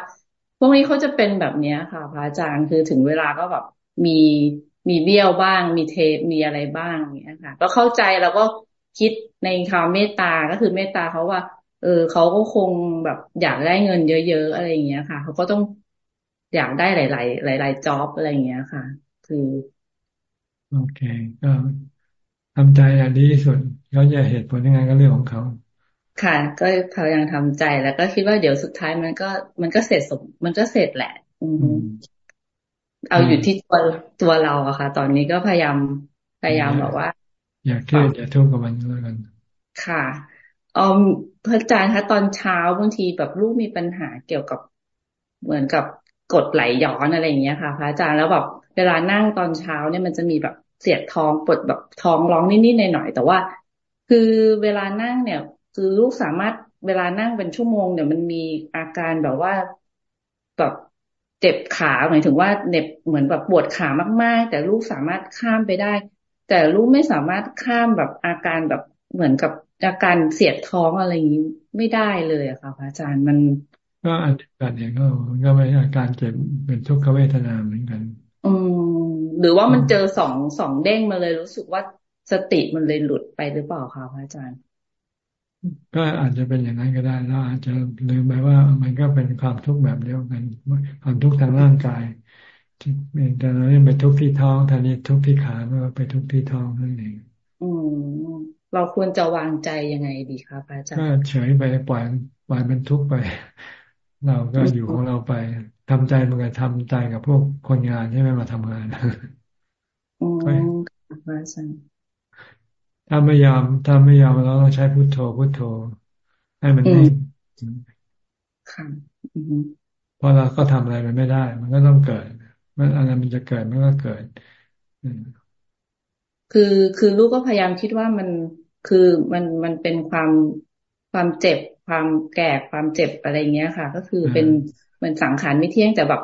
[SPEAKER 17] พวกนี้เขาจะเป็นแบบเนี้ยค่ะพระอาจารย์คือถึงเวลาก็แบบมีมีเบี้ยวบ้าง มีเทปมีอะไรบ้างเงี้ยค่ะ ก็เข้าใจแล้วก็คิดในคำเมตตาก็คือเมตตาเขาว่า เออเขาก็คงแบบอยากได้เงินเยอะๆอะไรอย่างเงี้ยค่ะเขาก็ต้องอยากได้หลาย ๆ หลาย ๆจ็อบอะไรอย่างเงี้ยค่ะ คือ
[SPEAKER 1] โอเคก็ทำใจอย่างดีที่สุดเขาจะเหตุผลยังไงก็เรื่องของเขา
[SPEAKER 17] ค่ะ ก็พยายามทำใจแล้วก็คิดว่าเดี๋ยวสุดท้ายมันก็ มันก็เสร็จสม มันก็เสร็จแหละ อืมเอาอยู่ที่ตัวตัวเราอะค่ะ ตอนนี้ก็พยายามพยายามบอกว่า
[SPEAKER 1] อย่าเครียดอย่าทุกข์กับมันแล้วกัน
[SPEAKER 17] ค่ะออมพระอาจารย์คะตอนเช้าบางทีแบบลูกมีปัญหาเกี่ยวกับเหมือนกับกดไหลย้อนอะไรอย่างเงี้ยค่ะ พระอาจารย์แล้วแบบ เวลานั่งตอนเช้าเนี่ยมันจะมีแบบเสียดท้องปวดแบบท้องร้องนิดๆหน่อยๆแต่ว่า คือเวลานั่งเนี่ย คือลูกสามารถเวลานั่งเป็นชั่วโมงเนี่ยมันมีอาการแบบว่าแบบเจ็บขาหมายถึงว่าเน็บเหมือนแบบปวดขามากๆ แต่ลูกสามารถข้ามไปได้ แต่ลูกไม่สามารถข้ามแบบอาการแบบเหมือนกับอาการเสียดท้องอะไรอย่างนี้ไม่ได้เลยอะค่ะพระอาจารย์มัน
[SPEAKER 1] ก็อาการเองก็ก็ไม่อาการเจ็บเป็นทุกขเวทนาเหมือนกัน
[SPEAKER 17] อืมหรือว่ามันเจอสองสองเด้งมาเลยรู้สึกว่าสติมันเลยหลุดไปหรือเปล่าคะพระอาจารย์
[SPEAKER 1] ก็อาจจะเป็นอย่างนั้นก็ได้แล้วอาจจะลืมไปว่ามันก็เป็นความทุกข์แบบเดียวกันความทุกข์ทางร่างกายแต่เราเนี่ยไปทุกข์ที่ท้องทานี้ทุกข์ที่ขาเมื่อไปทุกข์ที่ท้องนั่นเอง
[SPEAKER 17] อืมเราควรจะวางใจยังไงดีคะพระอาจารย์ก็
[SPEAKER 1] เฉยไปปล่อยปล่อยมันทุกไป เราก็อยู่ของเราไป ทำใจมันก็ทำใจกับพวกคนงานที่ไม่มาทำงาน
[SPEAKER 17] อืมพระอาจารย์
[SPEAKER 1] ถ้าไม่ยอมถ้าไม่ยอมเราต้องใช้พุทโธพุทโธ ให้มันนิ่ง
[SPEAKER 17] ค่ะ
[SPEAKER 1] เพราะเราก็ทำอะไรมันไม่ได้ มันก็ต้องเกิด มันอะไรมันจะเกิดมันก็เกิด
[SPEAKER 17] คือคือลูกก็พยายามคิดว่ามันคือมันมันเป็นความความเจ็บความแก่ความเจ็บอะไรเงี้ยค่ะ ก็คือเป็น เหมือนสังขารไม่เที่ยงแต่แบบ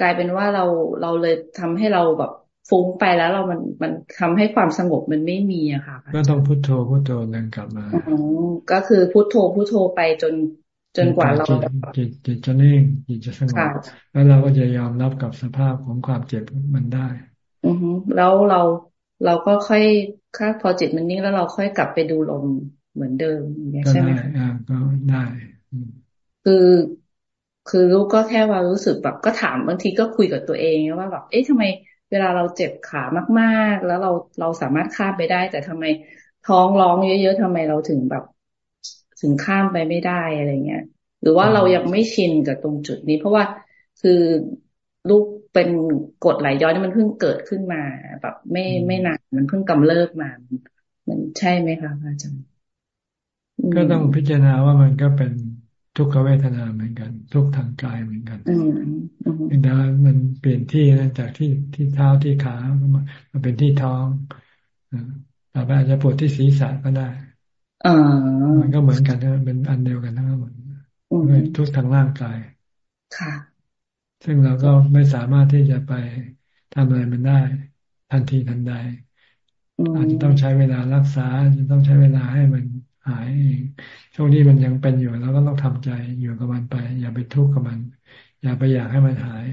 [SPEAKER 17] กลายเป็นว่าเราเราเลยทำให้เราแบบฟุ้งไปแล้วเรามันมันทำให้ความสงบมันไม่มีอะค่ะ
[SPEAKER 1] ก็ต้องพุโทโธพุโทโธเดินกลับมา
[SPEAKER 17] อ๋อก็คือพุโทโธพุโทโธไปจนจนกว่าเรา
[SPEAKER 1] จิตจิตจะนิ่งจิตจะสงบแล้วเราก็จะยอมรับกับสภาพของความเจ็บมันได้
[SPEAKER 17] อือแล้วเราเราก็ค่อยค่าพอจิตมันนิ่งแล้วเราค่อยกลับไปดูลมเหมือนเดิมอย่างเงี้ยใช่ไหม
[SPEAKER 1] ก็ได้
[SPEAKER 17] คือ คือลูกก็แค่ว่ารู้สึกแบบก็ถามบางทีก็คุยกับตัวเองว่าแบบ เอ๊ะทำไมเวลาเราเจ็บขามากๆ แล้วเราเราสามารถข้ามไปได้ แต่ทำไมท้องร้องเยอะๆทำไมเราถึงแบบ ถึงข้ามไปไม่ได้อะไรเงี้ย หรือว่าเรายังไม่ชินกับตรงจุดนี้ เพราะว่าคือลูกเป็นกดไหลย้อนนี่มันเพิ่งเกิดขึ้นมา แบบไม่ไม่นานมันเพิ่งกำเริบมา มันใช่ไหมคะอาจารย์
[SPEAKER 1] ก็ต้องพิจารณาว่ามันก็เป็น ทุกขเวทนาเหมือนกัน ทุกทางกายเหมือนกันแต่มันเปลี่ยนที่นะจากที่ที่เท้าที่ขามาเป็นที่ท้องต่อไปอาจจะปวดที่ศีรษะก็ได้มันก็เหมือนกันนะเป็นอันเดียวกันทั้งหมดทุกทางร่างกาย
[SPEAKER 17] ค่ะ
[SPEAKER 1] ซึ่งเราก็ไม่สามารถที่จะไปทำอะไรมันได้ ทันทีทันใดอาจจะต้องใช้เวลารักษาจะต้องใช้เวลาให้มัน หายเองช่วงนี้มันยังเป็นอยู่แล้วก็ต้องทำใจอยู่กับมันไป อย่าไปทุกข์กับมัน อย่าไปอยากให้มันหาย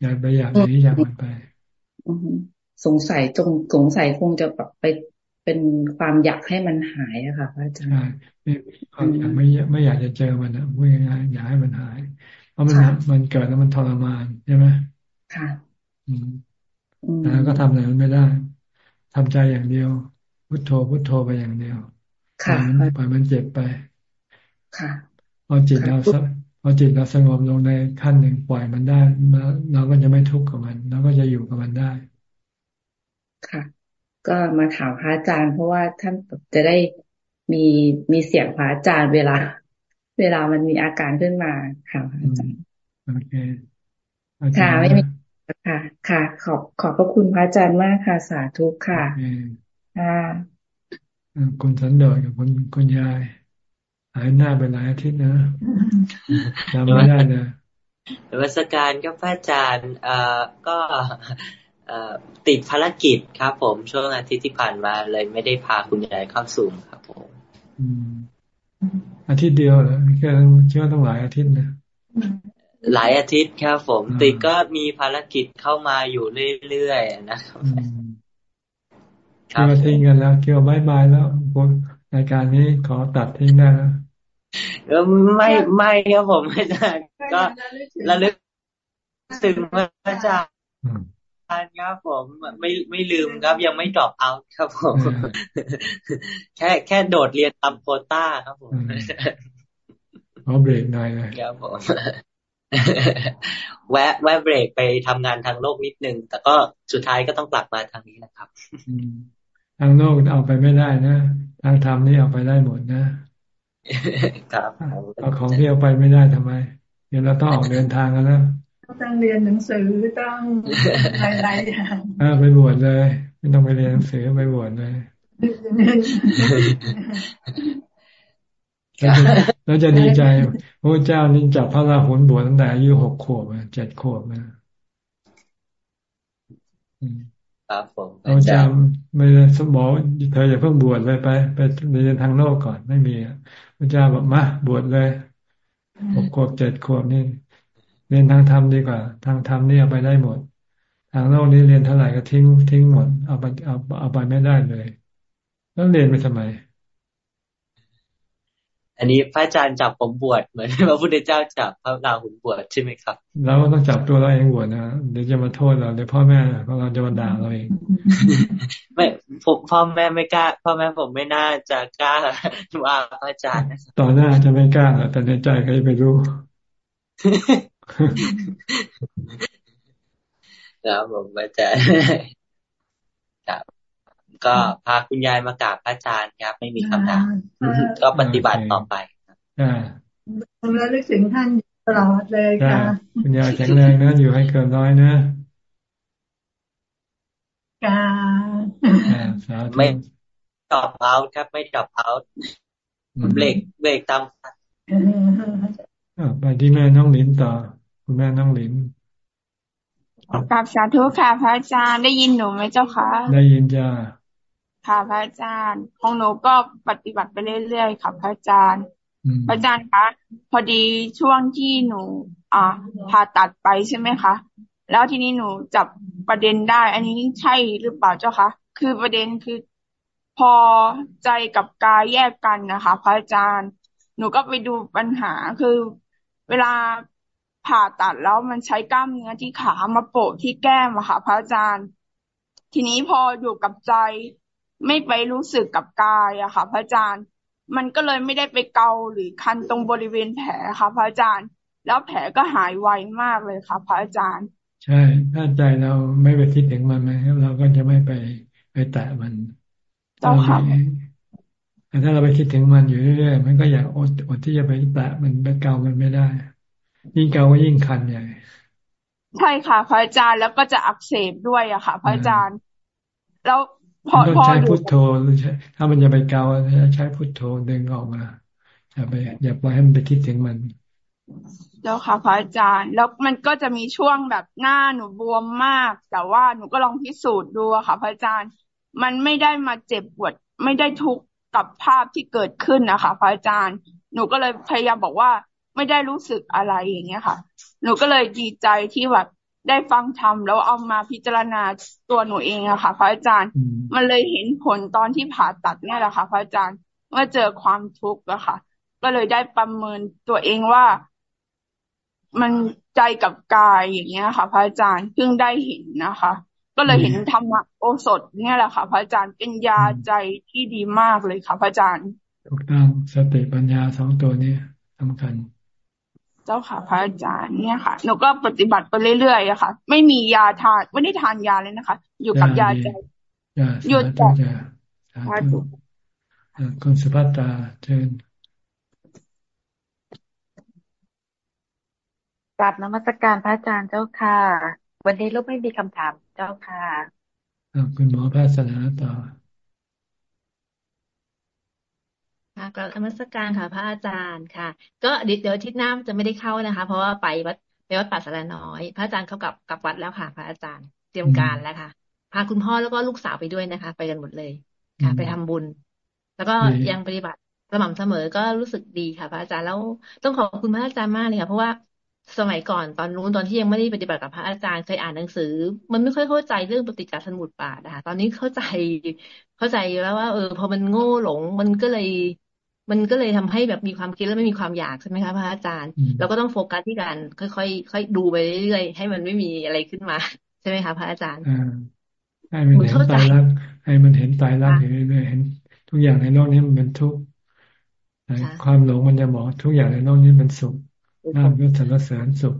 [SPEAKER 1] อย่าไปอยากหนีจากมันไป
[SPEAKER 17] สงสัยจงสงสัยคงจะแบบไปเป็นความอยากให้มันหายอะค่ะพระอาจารย์ใช่
[SPEAKER 1] ความอยากไม่ไม่อยากจะเจอมันนะพูดง่ายๆอยากให้มันหาย เพราะมันมันเกิดแล้วมันทรมานใช่ไหม
[SPEAKER 17] ค่ะ
[SPEAKER 1] อืมแต่ก็ทำอะไรมันไม่ได้ทำใจอย่างเดียว พุทโธพุทโธไปอย่างเดียว
[SPEAKER 17] ค่ะ
[SPEAKER 1] ปล่อยมันเจ็บไป
[SPEAKER 17] ค่ะ
[SPEAKER 1] พอจิตเราพอจิตเราสงบลงในขั้นหนึ่งปล่อยมันได้เราก็จะไม่ทุกข์กับมันเราก็จะอยู่กับมันได้
[SPEAKER 17] ค่ะ ก็มาถามพระอาจารย์ เพราะว่าท่านจะได้มีมีเสียงพระอาจารย์เวลา เวลามันมีอาการขึ้นมาค่ะพระอาจารย์
[SPEAKER 1] โอเค
[SPEAKER 17] ค่ะไม่มีค่ะ ค่ะ ขอบขอบพระคุณพระอาจารย์มากค่ะ สาธุค่ะ ค่ะ
[SPEAKER 1] คุณสันโดษกับคุณคุณยายหายหน้าไปหลายอาทิตย์นะจำไม่ได้นะ
[SPEAKER 18] วัสการก็พระอาจารย์เอ่อก็เอ่อติดภารกิจครับ ผมช่วงอาทิตย์ที่ผ่านมาเลยไม่ได้พาคุณยายเข้าสูงครับผม
[SPEAKER 1] อาทิตย์เดียวเหรอแค่เชื่อต้องหลายอาทิตย์นะ
[SPEAKER 18] หลายอาทิตย์ครับผม ติดก็มีภารกิจเข้ามาอยู่เรื่อยๆนะครับ
[SPEAKER 1] เกี่ยวทิ้งกันแล้วเกี่ยวบายบายแล้วบนรายการนี้ขอตัดทิ้งได้แล้ว
[SPEAKER 18] ไม่ไม่ครับผมอาจารย์ก็ระลึกถึงพระอาจารย์ครับผมไม่ไม่ลืมครับ ยังไม่ดรอปเอาครับผมแค่แค่โดดเรียนตามโคต้าครับผม
[SPEAKER 1] เอาเบรกหน่อยเลย
[SPEAKER 18] ครับผมแวะแวะเบรกไปทำงานทางโลกนิดนึง แต่ก็สุดท้ายก็ต้องกลับมาทางนี้นะครับ
[SPEAKER 1] ทางโลกเอาไปไม่ได้นะ ทางธรรมนี่เอาไปได้หมดนะ
[SPEAKER 18] ครับ
[SPEAKER 1] เอาของที่เอาไปไม่ได้ทำไม เดี๋ยวเราต้องออกเดินทางกันแล้ว
[SPEAKER 19] ต้องเรียนหนังสือต้องอะไรอย่าง
[SPEAKER 1] ไปบวชเลย ไม่ต้องไปเรียนหนังสือไปบวชเลยเราจะดีใจพระเจ้านี่จับพระราหุลบวชตั้งแต่อายุหกขวบเจ็ดขวบนะ
[SPEAKER 18] ครับผม
[SPEAKER 1] เราจำไม่ได้สมบอกเธออย่าเพิ่งบวชเลยไป ไปเรียนทางโลกก่อนไม่มีพระเจ้าบอกมาบวชเลยหกขวบเจ็ดขวบนี่เรียนทางธรรมดีกว่า ทางธรรมนี่เอาไปได้หมด ทางโลกนี้เรียนเท่าไหร่ก็ทิ้งทิ้งหมด เอาไปเอาเอาไปไม่ได้เลย แล้วเรียนไปทำไม
[SPEAKER 18] อันนี้พระอาจารย์จับผมบวชเหมือนพระพุทธเจ้าจับพระราหุลบวชใช่ไหมครับ
[SPEAKER 1] เราต้องจับตัวเราเองบวชนะเดี๋ยวจะมาโทษเราเดี๋ยวพ่อแม่เพราะเราจะมาด่าเราเอง
[SPEAKER 18] ไม่ผมพ่อแม่ไม่กล้า พ่อแม่ผมไม่น่าจะกล้าว่าพระอาจารย์
[SPEAKER 1] ต่อหน้าจะไม่กล้าแต่ในใจก็จะไปรู้
[SPEAKER 18] ครับผมอาจารย์ครับ ก็พาคุณยายมากราบพระอาจารย์ครับ ไม่มีคำถามก็ปฏิบัติต่อไป
[SPEAKER 1] อ่า
[SPEAKER 19] เราลึกถึงท่านตลอดเลยค่ะ
[SPEAKER 1] คุณยายแข็งแรงนะอยู่ให้เกินร้อยนะ
[SPEAKER 19] ค่ะ
[SPEAKER 18] ไม่ตอบเอาครับไม่ตอบเอาเบรกเบรกตาม
[SPEAKER 1] ไปที่แม่น้องหลินต่อ คุณแม่น้องหลิน
[SPEAKER 20] กราบสาธุค่ะพระอาจารย์ได้ยินหนูไหมเจ้าคะ
[SPEAKER 1] ได้ยินจ้า
[SPEAKER 20] ค่ะพระอาจารย์ ของหนูก็ปฏิบัติไปเรื่อยๆค่ะพระอาจารย์พระอาจารย์คะพอดีช่วงที่หนู อ่าผ่าตัดไปใช่ไหมคะแล้วทีนี้หนูจับประเด็นได้ อันนี้ใช่หรือเปล่าเจ้าคะคือประเด็นคือพอใจกับกายแยกกันนะคะ พระอาจารย์ หนูก็ไปดูปัญหาคือเวลาผ่าตัดแล้วมันใช้กล้ามเนื้อที่ขามาโปะที่แก้มอะค่ะ พระอาจารย์ ทีนี้พออยู่กับใจ ไม่ไปรู้สึกกับกายอะค่ะ พระอาจารย์ มันก็เลยไม่ได้ไปเกาหรือคันตรงบริเวณแผลค่ะ พระอาจารย์ แล้วแผลก็หายไวมากเลยค่ะ พระอาจารย์
[SPEAKER 1] ใช่ถ้าใจเราไม่ไปคิดถึงมันเราก็จะไม่ไปไปแตะมัน
[SPEAKER 20] เจ้าค่ะ
[SPEAKER 1] แต่ถ้าเราไปคิดถึงมันอยู่เรื่อยๆมันก็อยากอดอดที่จะไปแตะมันไปเกามันไม่ได้ ยิ่งเกาก็ยิ่งคันใหญ่
[SPEAKER 20] ใช่ค่ะ พระอาจารย์แล้วก็จะอักเสบด้วยอะค่ะ พระอาจารย์ แล้ว พอ
[SPEAKER 1] พอใช้พุทโธหรือใช้ถ้ามันจะไปเกาใช้พุทโธดึงออกมาอย่าไปอย่าปล่อยให้มันไปคิดถึงมัน
[SPEAKER 20] เจ้าค่ะพระอาจารย์ แล้วมันก็จะมีช่วงแบบหน้าหนูบวมมาก แต่ว่าหนูก็ลองพิสูจน์ดูค่ะพระอาจารย์ มันไม่ได้มาเจ็บปวด ไม่ได้ทุกข์กับภาพที่เกิดขึ้นนะคะพระอาจารย์ หนูก็เลยพยายามบอกว่าไม่ได้รู้สึกอะไรอย่างเงี้ยค่ะ หนูก็เลยดีใจที่แบบ ได้ฟังธรรมแล้วเอามาพิจารณาตัวหนูเองอะค่ะ พระอาจารย์ มันเลยเห็นผลตอนที่ผ่าตัดเนี่ยแหละค่ะ พระอาจารย์เมื่อเจอความทุกข์อะค่ะ ก็เลยได้ประเมินตัวเองว่ามันใจกับกายอย่างเงี้ยค่ะ พระอาจารย์เพิ่งได้เห็นนะคะ ก็เลยเห็นธรรมะโอสถเนี่ยแหละค่ะ พระอาจารย์เป็นยาใจที่ดีมากเลยค่ะ พระอาจารย์
[SPEAKER 1] ถูกต้องสติปัญญาสองตัวนี้สำคัญ
[SPEAKER 20] เจ้าค่ะ พระอาจารย์เนี่ยค่ะหนูก็ปฏิบัติไปเรื่อยๆอะค่ะ ไม่มียาทานไม่ได้ทานยาเลยนะคะ อยู่กับยาใจ
[SPEAKER 1] หยุดจัดคุณสุภัตตาเชิญ
[SPEAKER 12] กราบนมัสการพระอาจารย์เจ้าค่ะ วันนี้ลูกไม่มีคำถามเจ้าค่ะ
[SPEAKER 1] คุณหมอแพทย์สนาต่อ
[SPEAKER 21] ค่ะกราบนมัสการค่ะ พระอาจารย์ค่ะ ก็เดี๋ยวทิศหน้าจะไม่ได้เข้านะคะ เพราะว่าไปวัดไปวัดป่าสารน้อย พระอาจารย์เขากลับกลับวัดแล้วค่ะ พระอาจารย์เตรียมการแล้วค่ะ พาคุณพ่อแล้วก็ลูกสาวไปด้วยนะคะ ไปกันหมดเลยค่ะ ไปทำบุญ แล้วก็ยังปฏิบัติสม่ำเสมอก็รู้สึกดีค่ะ พระอาจารย์แล้วต้องขอบคุณพระอาจารย์มากเลยค่ะเพราะว่าสมัยก่อนตอนนู้นตอนที่ยังไม่ได้ปฏิบัติกับพระอาจารย์เคยอ่านหนังสือ มันไม่ค่อยเข้าใจเรื่องปฏิจจสมุปบาทนะคะตอนนี้เข้าใจเข้าใจแล้วว่า เออพอมันโง่หลง มันก็เลย มันก็เลยทำให้แบบมีความคิดแล้วไม่มีความอยากใช่ไหมคะพระอาจารย์ เราก็ต้องโฟกัสที่การค่อยๆค่อยดูไปเรื่อยๆให้มันไม่มีอะไรขึ้นมา ใช่ไหมคะพระอาจารย์
[SPEAKER 1] ให้มันเห็นตายรักให้มันเห็นตายรักเห็นเห็น ทุกอย่างในโลกนี้มันเป็นทุกข์ความหลงมันจะบอกทุกอย่างในโลกนี้เป็นสุขลาบยศสรรเสริญสุข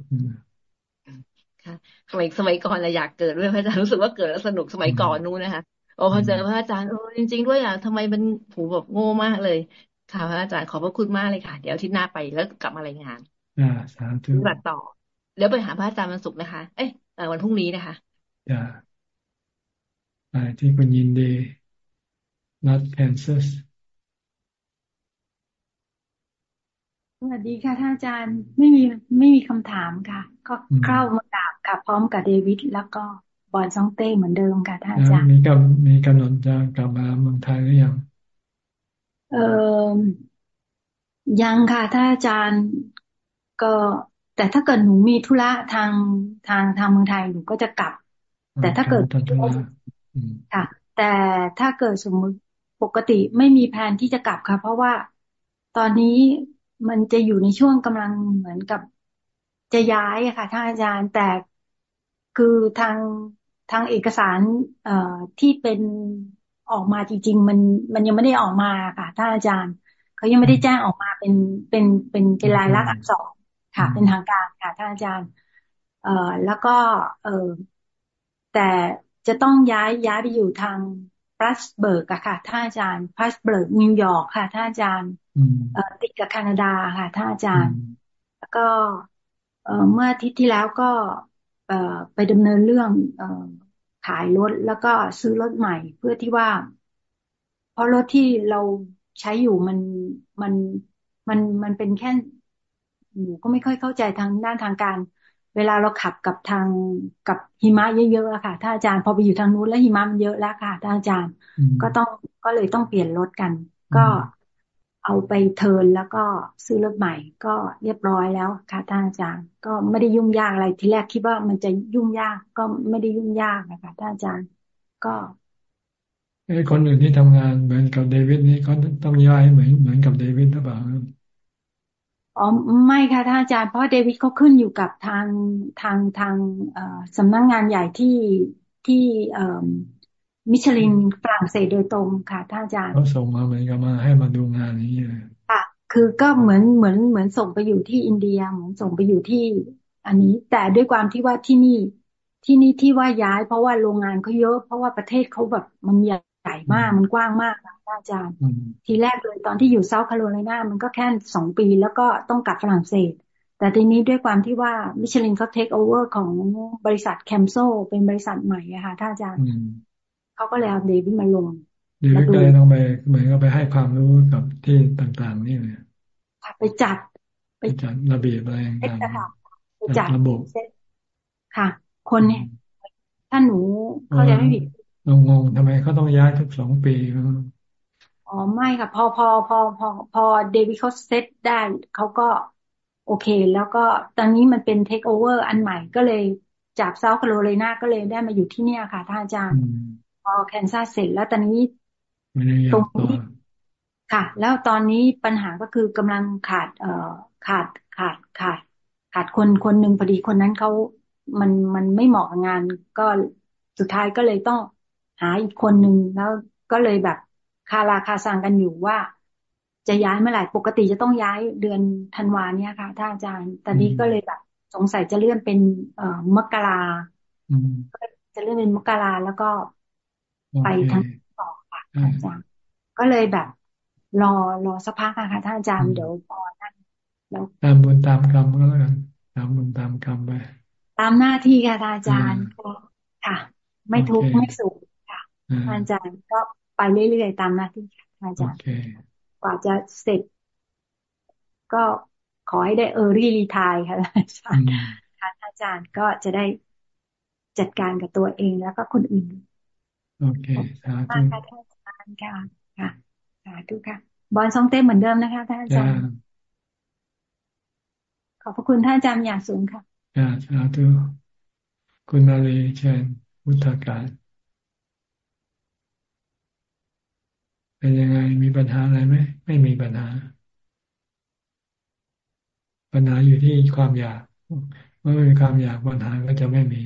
[SPEAKER 21] ค่ะสมัยสมัยก่อนเราอยากเกิดด้วยพระอาจารย์รู้สึกว่าเกิดแล้วสนุกสมัยก่อนนู้นนะคะโอ้พอเจอพระอาจารย์โอ้จริง ๆ ด้วยอะทำไมมันผูแบบโง่มากเลย ค่ะพระอาจารย์ขอบพระคุณมากเลยค่ะ เดี๋ยวที่หน้าไปแล้วกลับมารายงาน
[SPEAKER 1] อ่าสาธุ
[SPEAKER 21] บัดต่อ เดี๋ยวไปหาพระอาจารย์วันศุกร์นะคะ เอ้ยวันพรุ่งนี้นะคะ
[SPEAKER 1] จ้าไปที่คุณยินดีนัดแคนซัส
[SPEAKER 22] สวัสดีค่ะท่านอาจารย์ไม่มีไม่มีคำถามค่ะ ก็เข้ามากราบกับพร้อมกับเดวิดแล้วก็บอลซองเต้เหมือนเดิมค่ะท่านอาจารย์
[SPEAKER 1] มีกำมีกำหนดจะกลับมาเมืองไทยหรือยัง
[SPEAKER 22] เออยังค่ะท่านอาจารย์ก็ แต่ถ้าเกิดหนูมีธุระทางทางทางเมืองไทยหนูก็จะกลับ แต่ถ้าเกิดค่ะ แต่ถ้าเกิดสมมุติปกติไม่มีแผนที่จะกลับค่ะ เพราะว่าตอนนี้มันจะอยู่ในช่วงกำลังเหมือนกับจะย้ายอะค่ะท่านอาจารย์แต่คือทางทางเอกสารเอ่อที่เป็น ออกมาจริง ๆ มันมันยังไม่ได้ออกมาค่ะท่านอาจารย์เขายังไม่ได้แจ้งออกมาเป็นเป็นเป็นเป็นลายลักษณ์อักษรค่ะ เป็นทางการค่ะท่านอาจารย์ เอ่อแล้วก็ เอ่อแต่จะต้องย้ายย้ายไปอยู่ทาง Plattsburgh อะค่ะท่านอาจารย์ Plattsburgh นิวยอร์กค่ะท่านอาจารย์ติดกับแคนาดาค่ะท่านอาจารย์ แล้วก็เมื่ออาทิตย์ที่แล้วก็ไปดำเนินเรื่อง ขายรถแล้วก็ซื้อรถใหม่ เพื่อที่ว่า เพราะรถที่เราใช้อยู่มันมันมันมันเป็นแค่หนูก็ไม่ค่อยเข้าใจทางด้านทางการ เวลาเราขับกับทางกับหิมะเยอะๆค่ะท่านอาจารย์พอไปอยู่ทางนู้นแล้วหิมะมันเยอะแล้วค่ะท่านอาจารย์ ก็ต้องก็เลยต้องเปลี่ยนรถกัน ก็ เอาไปเทินแล้วก็ซื้อรถใหม่ก็เรียบร้อยแล้วค่ะท่านอาจารย์ ก็ไม่ได้ยุ่งยากอะไรทีแรกคิดว่ามันจะยุ่งยากก็ไม่ได้ยุ่งยากนะคะท่านอาจารย์ ก็
[SPEAKER 1] ไอ้คนอื่นที่ทำงานเหมือนกับเดวิดนี่เขาต้องย้ายเหมือนเหมือนกับเดวิดหรือเปล่า
[SPEAKER 22] อ๋อไม่ค่ะท่านอาจารย์เพราะเดวิดเขาขึ้นอยู่กับทางทางทางสำนักงงานใหญ่ที่ที่ มิชลินฝรั่งเศสโดยตรงค่ะท่านอาจารย์
[SPEAKER 1] เขาส่งมาเหมือนกับมาให้มาดูงานนี้เลย
[SPEAKER 22] ค่ะ คือก็เหมือนเหมือนเหมือนส่งไปอยู่ที่อินเดียเหมือนส่งไปอยู่ที่ อันนี้ แต่ด้วยความที่ว่าที่นี่ที่นี่ที่ว่าย้าย เพราะว่าโรงงานเขาเยอะ เพราะว่าประเทศเขาแบบมันใหญ่ใหญ่มากมันกว้างมากนะอาจารย์ ทีแรกเลยตอนที่อยู่เซาท์แคโรไลนามันก็แค่สองปี แล้วก็ต้องกลับฝรั่งเศส แต่ทีนี้ด้วยความที่ว่ามิชลินเขา take over ของบริษัท Camso เป็นบริษัทใหม่อะค่ะท่านอาจารย์ เขาก็เลยเอาเดวิดมาลง
[SPEAKER 1] เดวิดก็เลยต้องไปเหมือนกับไปให้ความรู้กับที่ต่างๆ นี่เลย
[SPEAKER 22] ไปจัด
[SPEAKER 1] ไปจัดระเบียบอะไรต่าง
[SPEAKER 22] ๆไปจัดระบบค่ะ คนเนี่ย ถ้าหนูเขาจะไม่ผิด
[SPEAKER 1] งงๆทำไมเขาต้องย้ายทุกสองปี
[SPEAKER 22] อ๋อไม่ค่ะพอพอพอพอพอเดวิดเขาเซตได้เขาก็โอเค แล้วก็ตอนนี้มันเป็น take over อันใหม่ก็เลยจากเซาท์แคโรไลนาก็เลยได้มาอยู่ที่เนี่ยค่ะท่านอาจารย์ พอแคนซัสเสร็จแล้วตอนนี้ตรงนี้ค่ะ แล้วตอนนี้ปัญหาก็คือกำลังขาด เอ่อขาดขาดขาด ขาดคนคนหนึ่งพอดีคนนั้นเขามันมันไม่เหมาะงาน ก็สุดท้ายก็เลยต้องหาอีกคนหนึ่งแล้วก็เลยแบบคาราคาซังกันอยู่ว่า จะย้ายเมื่อไหร่ปกติจะต้องย้ายเดือนธันวาเนี่ยค่ะท่านอาจารย์ตอนนี้ก็เลยแบบสงสัยจะเลื่อนเป็น เอ่อมกราจะเลื่อนเป็นมกราแล้วก็ ไปทั้งต่อค่ะอาจารย์ก็เลยแบบ รอรอสักพักค่ะท่านอาจารย์เดี๋ยวพอนั่น
[SPEAKER 1] แล้วตามบุญตามกรรมก็แล้วกันตามบุญตามกรรมไป
[SPEAKER 22] ตามหน้าที่ค่ะอาจารย์ค่ะ ไม่ทุกข์ไม่สุขค่ะอาจารย์ก็ไปเรื่อยๆตามหน้าที่ค่ะอาจารย์กว่าจะเสร็จ ก็ขอให้ได้เออรี่รีทายค่ะอาจารย์ค่ะอาจารย์ก็จะได้จัดการกับตัวเองแล้วก็คนอื่น
[SPEAKER 1] โอเคสาธุ
[SPEAKER 22] ค่ะอาจารย์ค่ะค่ะสาธุค่ะ บอลซองเต้เหมือนเดิมนะคะท่านอาจารย์ขอบพระคุณท่านอาจารย์อย่างสูงค่ะ
[SPEAKER 1] อ่าสาธุคุณมาลีเชิญพุทธการเป็นยังไงมีปัญหาอะไรไหมไม่มีปัญหา ปัญหาอยู่ที่ความอยากเมื่อไม่มีความอยากปัญหาก็จะไม่มี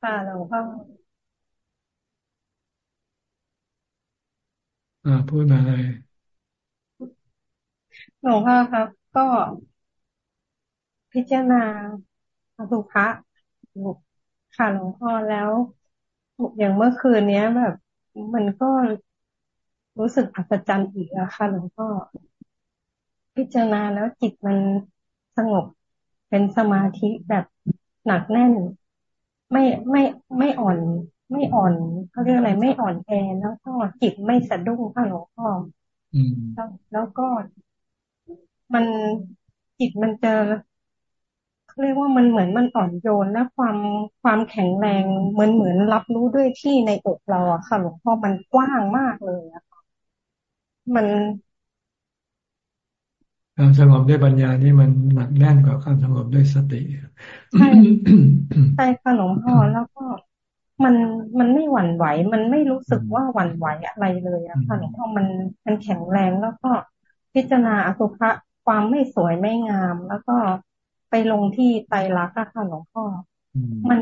[SPEAKER 23] ค่ะหลวง อ่า
[SPEAKER 1] พูดมาเลย
[SPEAKER 23] หลวงพ่อครับ ก็พิจารณาอสุภะค่ะหลวงพ่อแล้วอย่างเมื่อคืนเนี้ย แบบ มันก็รู้สึกอัศจรรย์อีกอะค่ะหลวงพ่อพิจารณาแล้วจิตมันสงบเป็นสมาธิแบบหนักแน่น ไม่ไม่ไม่อ่อน ไม่อ่อน เขาเรียกอะไรไม่อ่อนแอแล้วก็จิตไม่สะดุ้งค่ะหลวงพ่อแล้วแล้วก็มันจิตมันจะเรียกว่ามันเหมือนมันอ่อนโยนและความความแข็งแรงเหมือนเหมือนรับรู้ด้วยที่ในอกเราอะค่ะหลวงพ่อมันกว้างมากเลยอะค่ะมัน
[SPEAKER 1] ความสงบด้วยปัญญานี่มันหนักแน่นกว่าความสงบด้วยสติ
[SPEAKER 23] ใช่ใช่ค่ะหลวงพ่อแล้วก็ มันมันไม่หวั่นไหว มันไม่รู้สึกว่าหวั่นไหวอะไรเลยอะค่ะหลวงพ่อมันมันแข็งแรงแล้วก็พิจารณาอสุภะความไม่สวยไม่งาม แล้วก็ไปลงที่ไตรลักษณ์ค่ะหลวงพ่อมัน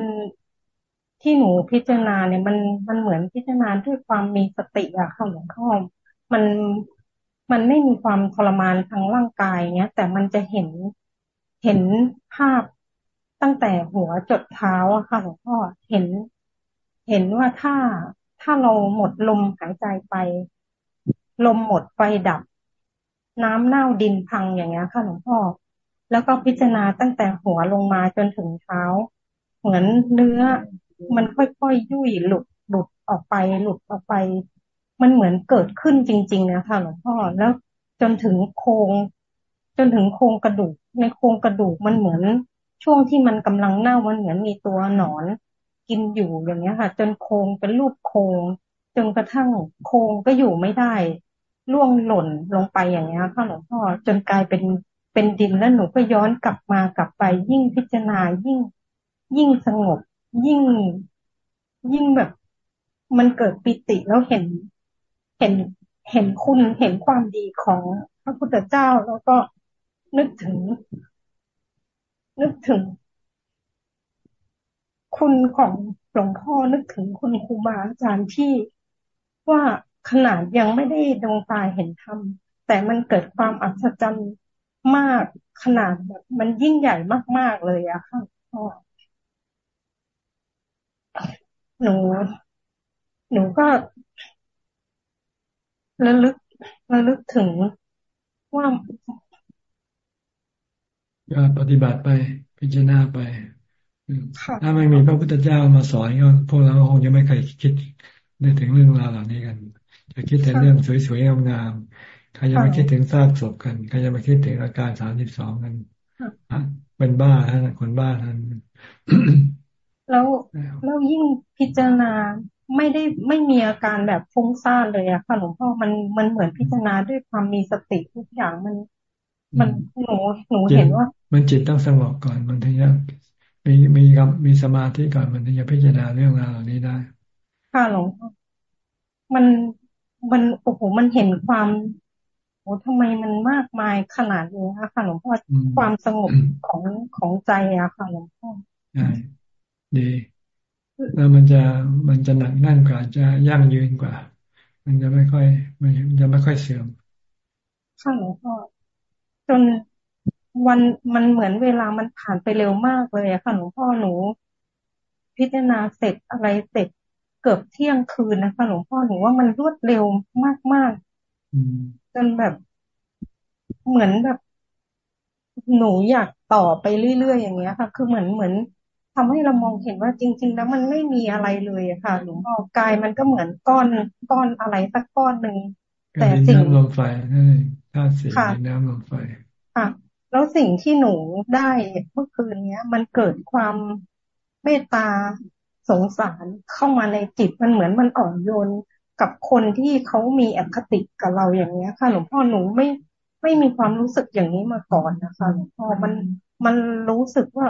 [SPEAKER 23] ที่หนูพิจารณาเนี่ยมันมันเหมือนพิจารณาด้วยความมีสติอะค่ะหลวงพ่อมันมันไม่มีความทรมานทางร่างกายเนี้ยแต่มันจะเห็นเห็นภาพตั้งแต่หัวจดเท้าอะค่ะหลวงพ่อเห็น เห็นว่าถ้าถ้าเราหมดลมหายใจไป ลมหมดไฟดับ น้ำเน่าดินพังอย่างเงี้ยค่ะหลวงพ่อ แล้วก็พิจารณาตั้งแต่หัวลงมาจนถึงเท้า เหมือนเนื้อมันค่อยๆยุ่ยหลุดหลุดออกไป หลุดออกไป มันเหมือนเกิดขึ้นจริง ๆ นะคะหลวงพ่อแล้วจนถึงโครงจนถึงโครงกระดูก ในโครงกระดูกมันเหมือนช่วงที่มันกำลังเน่ามันเหมือนมีตัวหนอน กินอยู่อย่างเงี้ยค่ะ จนโครงเป็นรูปโครงจนกระทั่งโครงก็อยู่ไม่ได้ล่วงหล่นลงไปอย่างเงี้ยค่ะหลวงพ่อจนกลายเป็นเป็นดินแล้วหนูก็ย้อนกลับมากลับไป ยิ่งพิจารณายิ่ง ยิ่งสงบ ยิ่ง ยิ่งแบบ มันเกิดปิติแล้วเห็นเห็นเห็นคุณเห็นความดีของพระพุทธเจ้าแล้วก็นึกถึง นึกถึง คุณของหลวงพ่อนึกถึงคุณครูบาอาจารย์ที่ว่าขนาดยังไม่ได้ดวงตาเห็นธรรมแต่มันเกิดความอัศจรรย์มากขนาดแบบมันยิ่งใหญ่มาก ๆ เลยอะค่ะหนู หนูก็ระลึกระลึกถึงว่า
[SPEAKER 1] ก็ปฏิบัติไปพิจารณาไป ถ้าไม่มีพระพุทธเจ้ามาสอนก็พวกเราคงจะไม่เคยคิดได้ถึงเรื่องราวเหล่านี้กัน จะคิดแต่เรื่องสวยๆงามๆใครจะมาคิดถึงซากศพกันใครจะมาคิดถึงอาการสามสิบสองกันเป็นบ้าท่านคนบ้าท่าน
[SPEAKER 23] แล้วแล้วยิ่งพิจารณาไม่ได้ไม่มีอาการแบบฟุ้งซ่านเลยอะค่ะหลวงพ่อมันมันเหมือนพิจารณาด้วยความมีสติทุกอย่างมัน มันหนูหนูเห็นว่า
[SPEAKER 1] มันจิตต้องสงบก่อนมันถึงจะ มีมีกับมีสมาธิก่อนมันถึงจะพิจารณาเรื่องราวเหล่านี้ได้
[SPEAKER 23] ค่ะหลวงพ่อมันมันโอ้โหมันเห็นความโอ้ทำไมมันมากมายขนาดนี้ค่ะหลวงพ่อความสงบของของใจอะค่ะหลวงพ่อ
[SPEAKER 1] ใช่ดีแล้วมันจะมันจะหนักแน่นกว่าจะยั่งยืนกว่า มันจะไม่ค่อย มันจะไม่ค่อยเสื่อม
[SPEAKER 23] ค่ะหลวงพ่อจน วันมันเหมือนเวลามันผ่านไปเร็วมากเลยอะค่ะหลวงพ่อหนู พิจารณาเสร็จอะไรเสร็จเกือบเที่ยงคืนนะคะหลวงพ่อหนูว่ามันรวดเร็วมากมากจนแบบเหมือนแบบ หนูอยากต่อไปเรื่อยๆอย่างเงี้ยค่ะ คือเหมือนเหมือนทำให้เรามองเห็นว่าจริง ๆ แล้วมันไม่มีอะไรเลยอะค่ะหลวงพ่อกายมันก็เหมือนก้อนก้อนอะไรสักก้อนหนึ่ง
[SPEAKER 1] แต่สิ่งน้ำลมไฟนั่นธาตุสีน้ำลมไฟ
[SPEAKER 23] ค่ะ แล้วสิ่งที่หนูได้เมื่อคืนเนี้ย มันเกิดความเมตตาสงสารเข้ามาในจิตมันเหมือนมันอ่อนโยนกับคนที่เขามีอคติกับเราอย่างเนี้ยค่ะหลวงพ่อหนูไม่ไม่มีความรู้สึกอย่างนี้มาก่อนนะคะหลวงพ่อมันมันรู้สึกว่า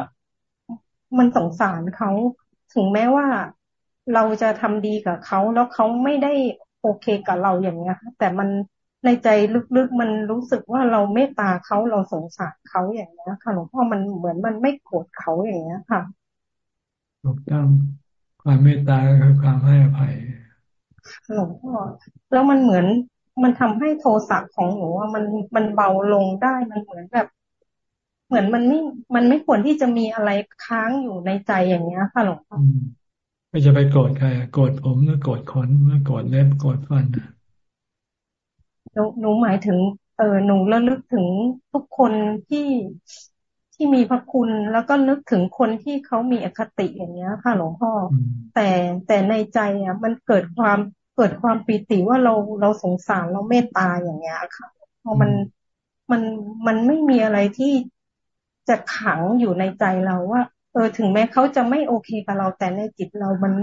[SPEAKER 23] มันสงสารเขาถึงแม้ว่าเราจะทำดีกับเขาแล้วเขาไม่ได้โอเคกับเราอย่างเงี้ยแต่มัน ในใจลึกๆมันรู้สึกว่าเราเมตตาเขาเราสงสารเขาอย่างเงี้ยค่ะหลวงพ่อมันเหมือนมันไม่โกรธเขาอย่างเงี้ยค่ะ
[SPEAKER 1] ถูกต้องความเมตตาคือความให้อภัย
[SPEAKER 23] หลวงพ่อแล้วมันเหมือนมันทำให้โทสะของหนูว่ามันมันเบาลงได้มันเหมือนแบบ เหมือนมันไม่มันไม่ควรที่จะมีอะไรค้างอยู่ในใจอย่างเงี้ยค่ะหลวงพ่อ
[SPEAKER 1] ไม่จะไปโกรธใครโกรธผมหรือโกรธขนหรือโกรธเล็บโกรธฟัน
[SPEAKER 23] หนูหนูหมายถึง เออหนูระลึกถึงทุกคนที่ที่มีพระคุณแล้วก็นึกถึงคนที่เขามีอคติอย่างเงี้ย ค่ะหลวงพ่อ แต่แต่ในใจอะมันเกิดความเกิดความปีติว่าเราเราสงสารเราเมตตาอย่างเงี้ยค่ะเพราะมันมันมันไม่มีอะไรที่จะขังอยู่ในใจเราว่า เออถึงแม้เขาจะไม่โอเคกับเราแต่ในจิตเรามัน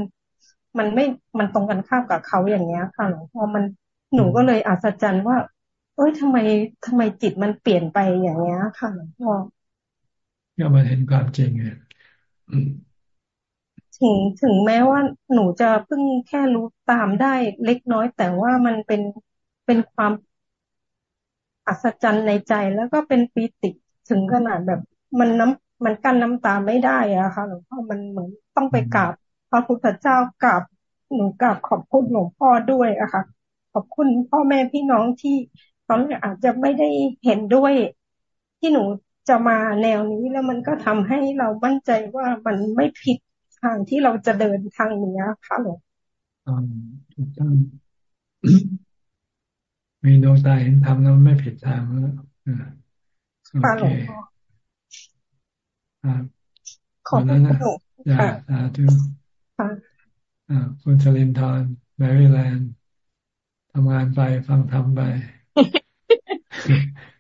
[SPEAKER 23] มันไม่มันตรงกันข้ามกับเขาอย่างเงี้ย ค่ะหลวงพ่อมัน หนูก็เลยอัศจรรย์ว่า เอ้ยทำไมทำไมจิตมันเปลี่ยนไปอย่างเงี้ยค่ะหลวงพ่อ
[SPEAKER 1] ก็มาเห็นความจริงไง
[SPEAKER 23] ถึงถึงแม้ว่าหนูจะเพิ่งแค่รู้ตามได้เล็กน้อย แต่ว่ามันเป็นเป็นความอัศจรรย์ในใจแล้วก็เป็นปีติถึงขนาดแบบมันน้ำมันกั้นน้ำตาไม่ได้อะค่ะหลวงพ่อมันเหมือนต้องไปกราบพระพุทธเจ้ากราบหนูกราบขอบคุณหลวงพ่อด้วยอะค่ะ ขอบคุณพ่อแม่พี่น้องที่ตอนแรกอาจจะไม่ได้เห็นด้วยที่หนูจะมาแนวนี้แล้วมันก็ทำให้เรามั่นใจว่ามันไม่ผิดทางที่เราจะเดินทางนี้ค่ะหลวง
[SPEAKER 1] อ๋อถูกต้องมีดวงตาเห็นธรรมแล้วไม่ผิดทางแล้วโอเคขอบคุณนะจ้าสาธุอ่าคุณชลินทร์แมริแลนด์ ทำงานไปฟังทำไป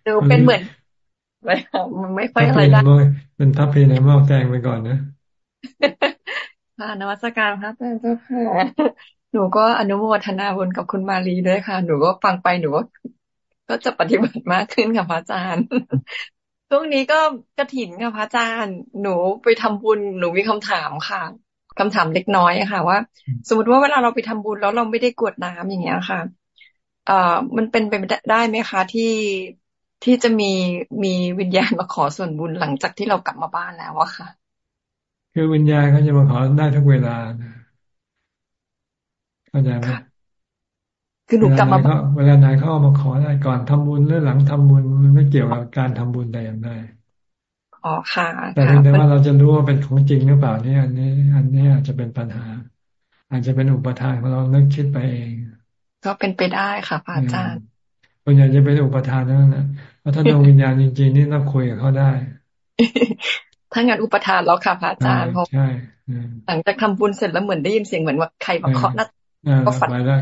[SPEAKER 10] ดูเป็นเหมือนไม่มันไม่ค่อยอะไรได้
[SPEAKER 1] เป็นทัพพีในหม้อแกงไปก่อนนะ
[SPEAKER 10] ค่ะนวัตการพระอาจารย์เจ้าค่ะหนูก็อนุโมทนาบุญกับคุณมาลีด้วยค่ะ หนูก็ฟังไปหนูก็ก็จะปฏิบัติมากขึ้นค่ะพระอาจารย์ช่วงนี้ก็กระถินค่ะพระอาจารย์ หนูไปทำบุญหนูมีคำถามค่ะ
[SPEAKER 24] คำถามเล็กน้อยอะค่ะ ว่า สมมติว่าเวลาเราไปทำบุญแล้วเราไม่ได้กวดน้ำอย่างเงี้ยค่ะ เอ่อมันเป็นไปได้ไหมคะที่ที่จะมีมีวิญญาณมาขอส่วนบุญหลังจากที่เรากลับมาบ้านแล้วอะค่ะ
[SPEAKER 1] คือวิญญาณเขาจะมาขอได้ทุกเวลาเข้าใจไหม
[SPEAKER 24] คือหนูกลับมา
[SPEAKER 1] เวลาไหนเขาเอามาขอได้ก่อนทำบุญหรือหลังทำบุญมันไม่เกี่ยวกับการทำบุญแต่อย่างใด
[SPEAKER 24] อ๋อค่ะ
[SPEAKER 1] แต่เพียงแต่ว่าเราจะรู้ว่าเป็นของจริงหรือเปล่านี่อันนี้ อันนี้อาจจะเป็นปัญหา อาจจะเป็นอุปทานของเราเลิกคิดไปเอง
[SPEAKER 24] ก็เป็นไปได้ค่ะพระอาจารย์
[SPEAKER 1] ส่วนใหญ่จะเป็นอุปทานนั่นแหละเพราะถ้าดวงวิญญาณจริงๆนี่ต้องคุยกับเขาได้
[SPEAKER 24] ถ้างานอุปทานแล้วค่ะพระอาจารย์เพราะหลังจากทำบุญเสร็จแล้วเหมือนได้ยินเสียงเหมือนว่าใครมาเคาะหน้า
[SPEAKER 1] ก็ฝันไปได้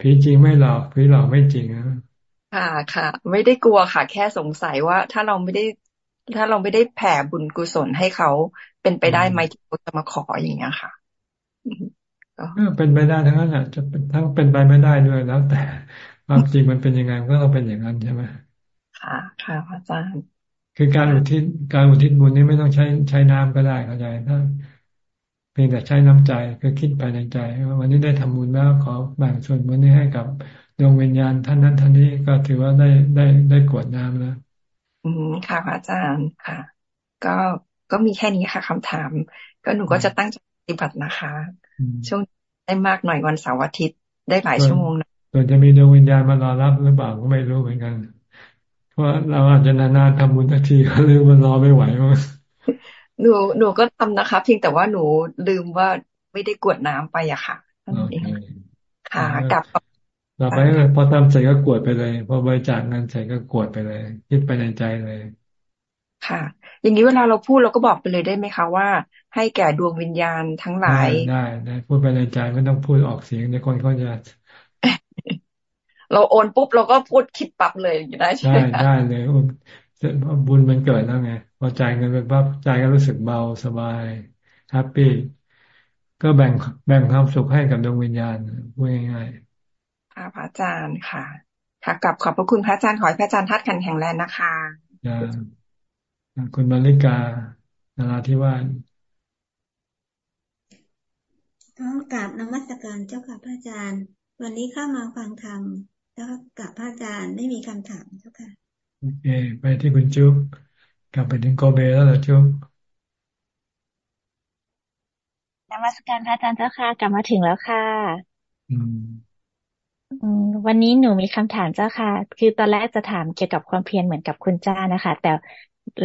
[SPEAKER 1] ผีจริงไม่หลอกผีหลอกไม่จริงนะ
[SPEAKER 24] ค่ะค่ะ ไม่ได้กลัวค่ะ แค่สงสัยว่า ถ้าเราไม่ได้ ถ้าเราไม่ได้แผ่บุญกุศลให้เขาเป็นไปได้ไหมที่เขาจะมาขออย่างเงี้ยค่ะ
[SPEAKER 1] เป็นไปได้ทั้งนั้นอะ จะเป็นทั้งเป็นไปไม่ได้ด้วยแล้ว แต่ความจริงมันเป็นยังไงก็ต้องเป็นอย่างนั้นใช่ไหม
[SPEAKER 24] ค่ะค่ะอาจารย์
[SPEAKER 1] คือการอุทิศการอุทิศบุญนี่ไม่ต้องใช้ใช้น้ำก็ได้เข้าใจถ้าเพียงแต่ใช้น้ำใจคือคิดไปในใจว่าวันนี้ได้ทำบุญแล้วขอแบ่งส่วนบุญนี้ให้กับดวงวิญญาณท่านนั้นท่านนี้ก็ถือว่าได้ได้ได้กวดน้ำแล้ว
[SPEAKER 24] อืมค่ะอาจารย์ค่ะ ก็ก็มีแค่นี้ค่ะคำถาม ก็หนูก็จะตั้งใจป ฏิบัตินะคะ ช่วงได้มากหน่อยวันเสาร์อาทิตย์ได้หลายชั่วโมงนะ
[SPEAKER 1] ส่วนจะมีดวงวิญญาณมารอรับหรือเปล่าก็ไม่รู้เหมือนกัน เพราะเราอาจจะนานๆทำบุญสักทีก็ลืมมันรอไม่ไหวมั้ง
[SPEAKER 24] หนูหนูก็ทำนะคะ เพียงแต่ว่าหนูลืมว่าไม่ได้กวดน้ำไปอะค่ะนั่นเองค่ะกลับ
[SPEAKER 1] เราไปพอทำเสร็จก็กวดไปเลย พอบริจาคเงินเสร็จก็กวดไปเลยคิดไปในใจเลย
[SPEAKER 24] ค่ะ อย่างนี้เวลาเราพูดเราก็บอกไปเลยได้ไหมคะว่า ให้แก่ดวงวิญญาณทั้งหลาย
[SPEAKER 1] ได้ได้พูดไปในใจไม่ต้องพูดออกเสียงในคนเขาจะ
[SPEAKER 24] เราโอนปุ๊บเราก็พูดคิดปรับเลยอยู่ได้ใช่ไหม
[SPEAKER 1] ได้เลยบุญมันเกิดแล้วไงพอจ่ายเงินไปปั๊บใจก็รู้สึกเบาสบายแฮปปี้ก็แบ่งแบ่งความสุขให้กับดวงวิญญาณพูดง่าย
[SPEAKER 24] ๆค่ะพระอาจารย์ค่ะ ค่ะกลับขอบพระคุณพระอาจารย์ขอให้พระอาจารย์ทัดขันแข็งแรงนะคะ
[SPEAKER 1] คุณมาริกานาราธิวาส
[SPEAKER 25] ต้องกราบนมัสการเจ้าค่ะพระอาจารย์ วันนี้เข้ามาฟังธรรมแล้วก็กับพระอาจารย์ไม่มีคำถามเจ้าค่ะ
[SPEAKER 1] โอเคไปที่คุณจุ๊บกลับไปถึงโกเบแล้วเหรอจุ๊บ
[SPEAKER 26] นมัสการพระอาจารย์เจ้าค่ะ กลับมาถึงแล้วค่ะ อืมวันนี้หนูมีคำถามเจ้าค่ะ คือตอนแรกจะถามเกี่ยวกับความเพียรเหมือนกับคุณจ้านะคะ แต่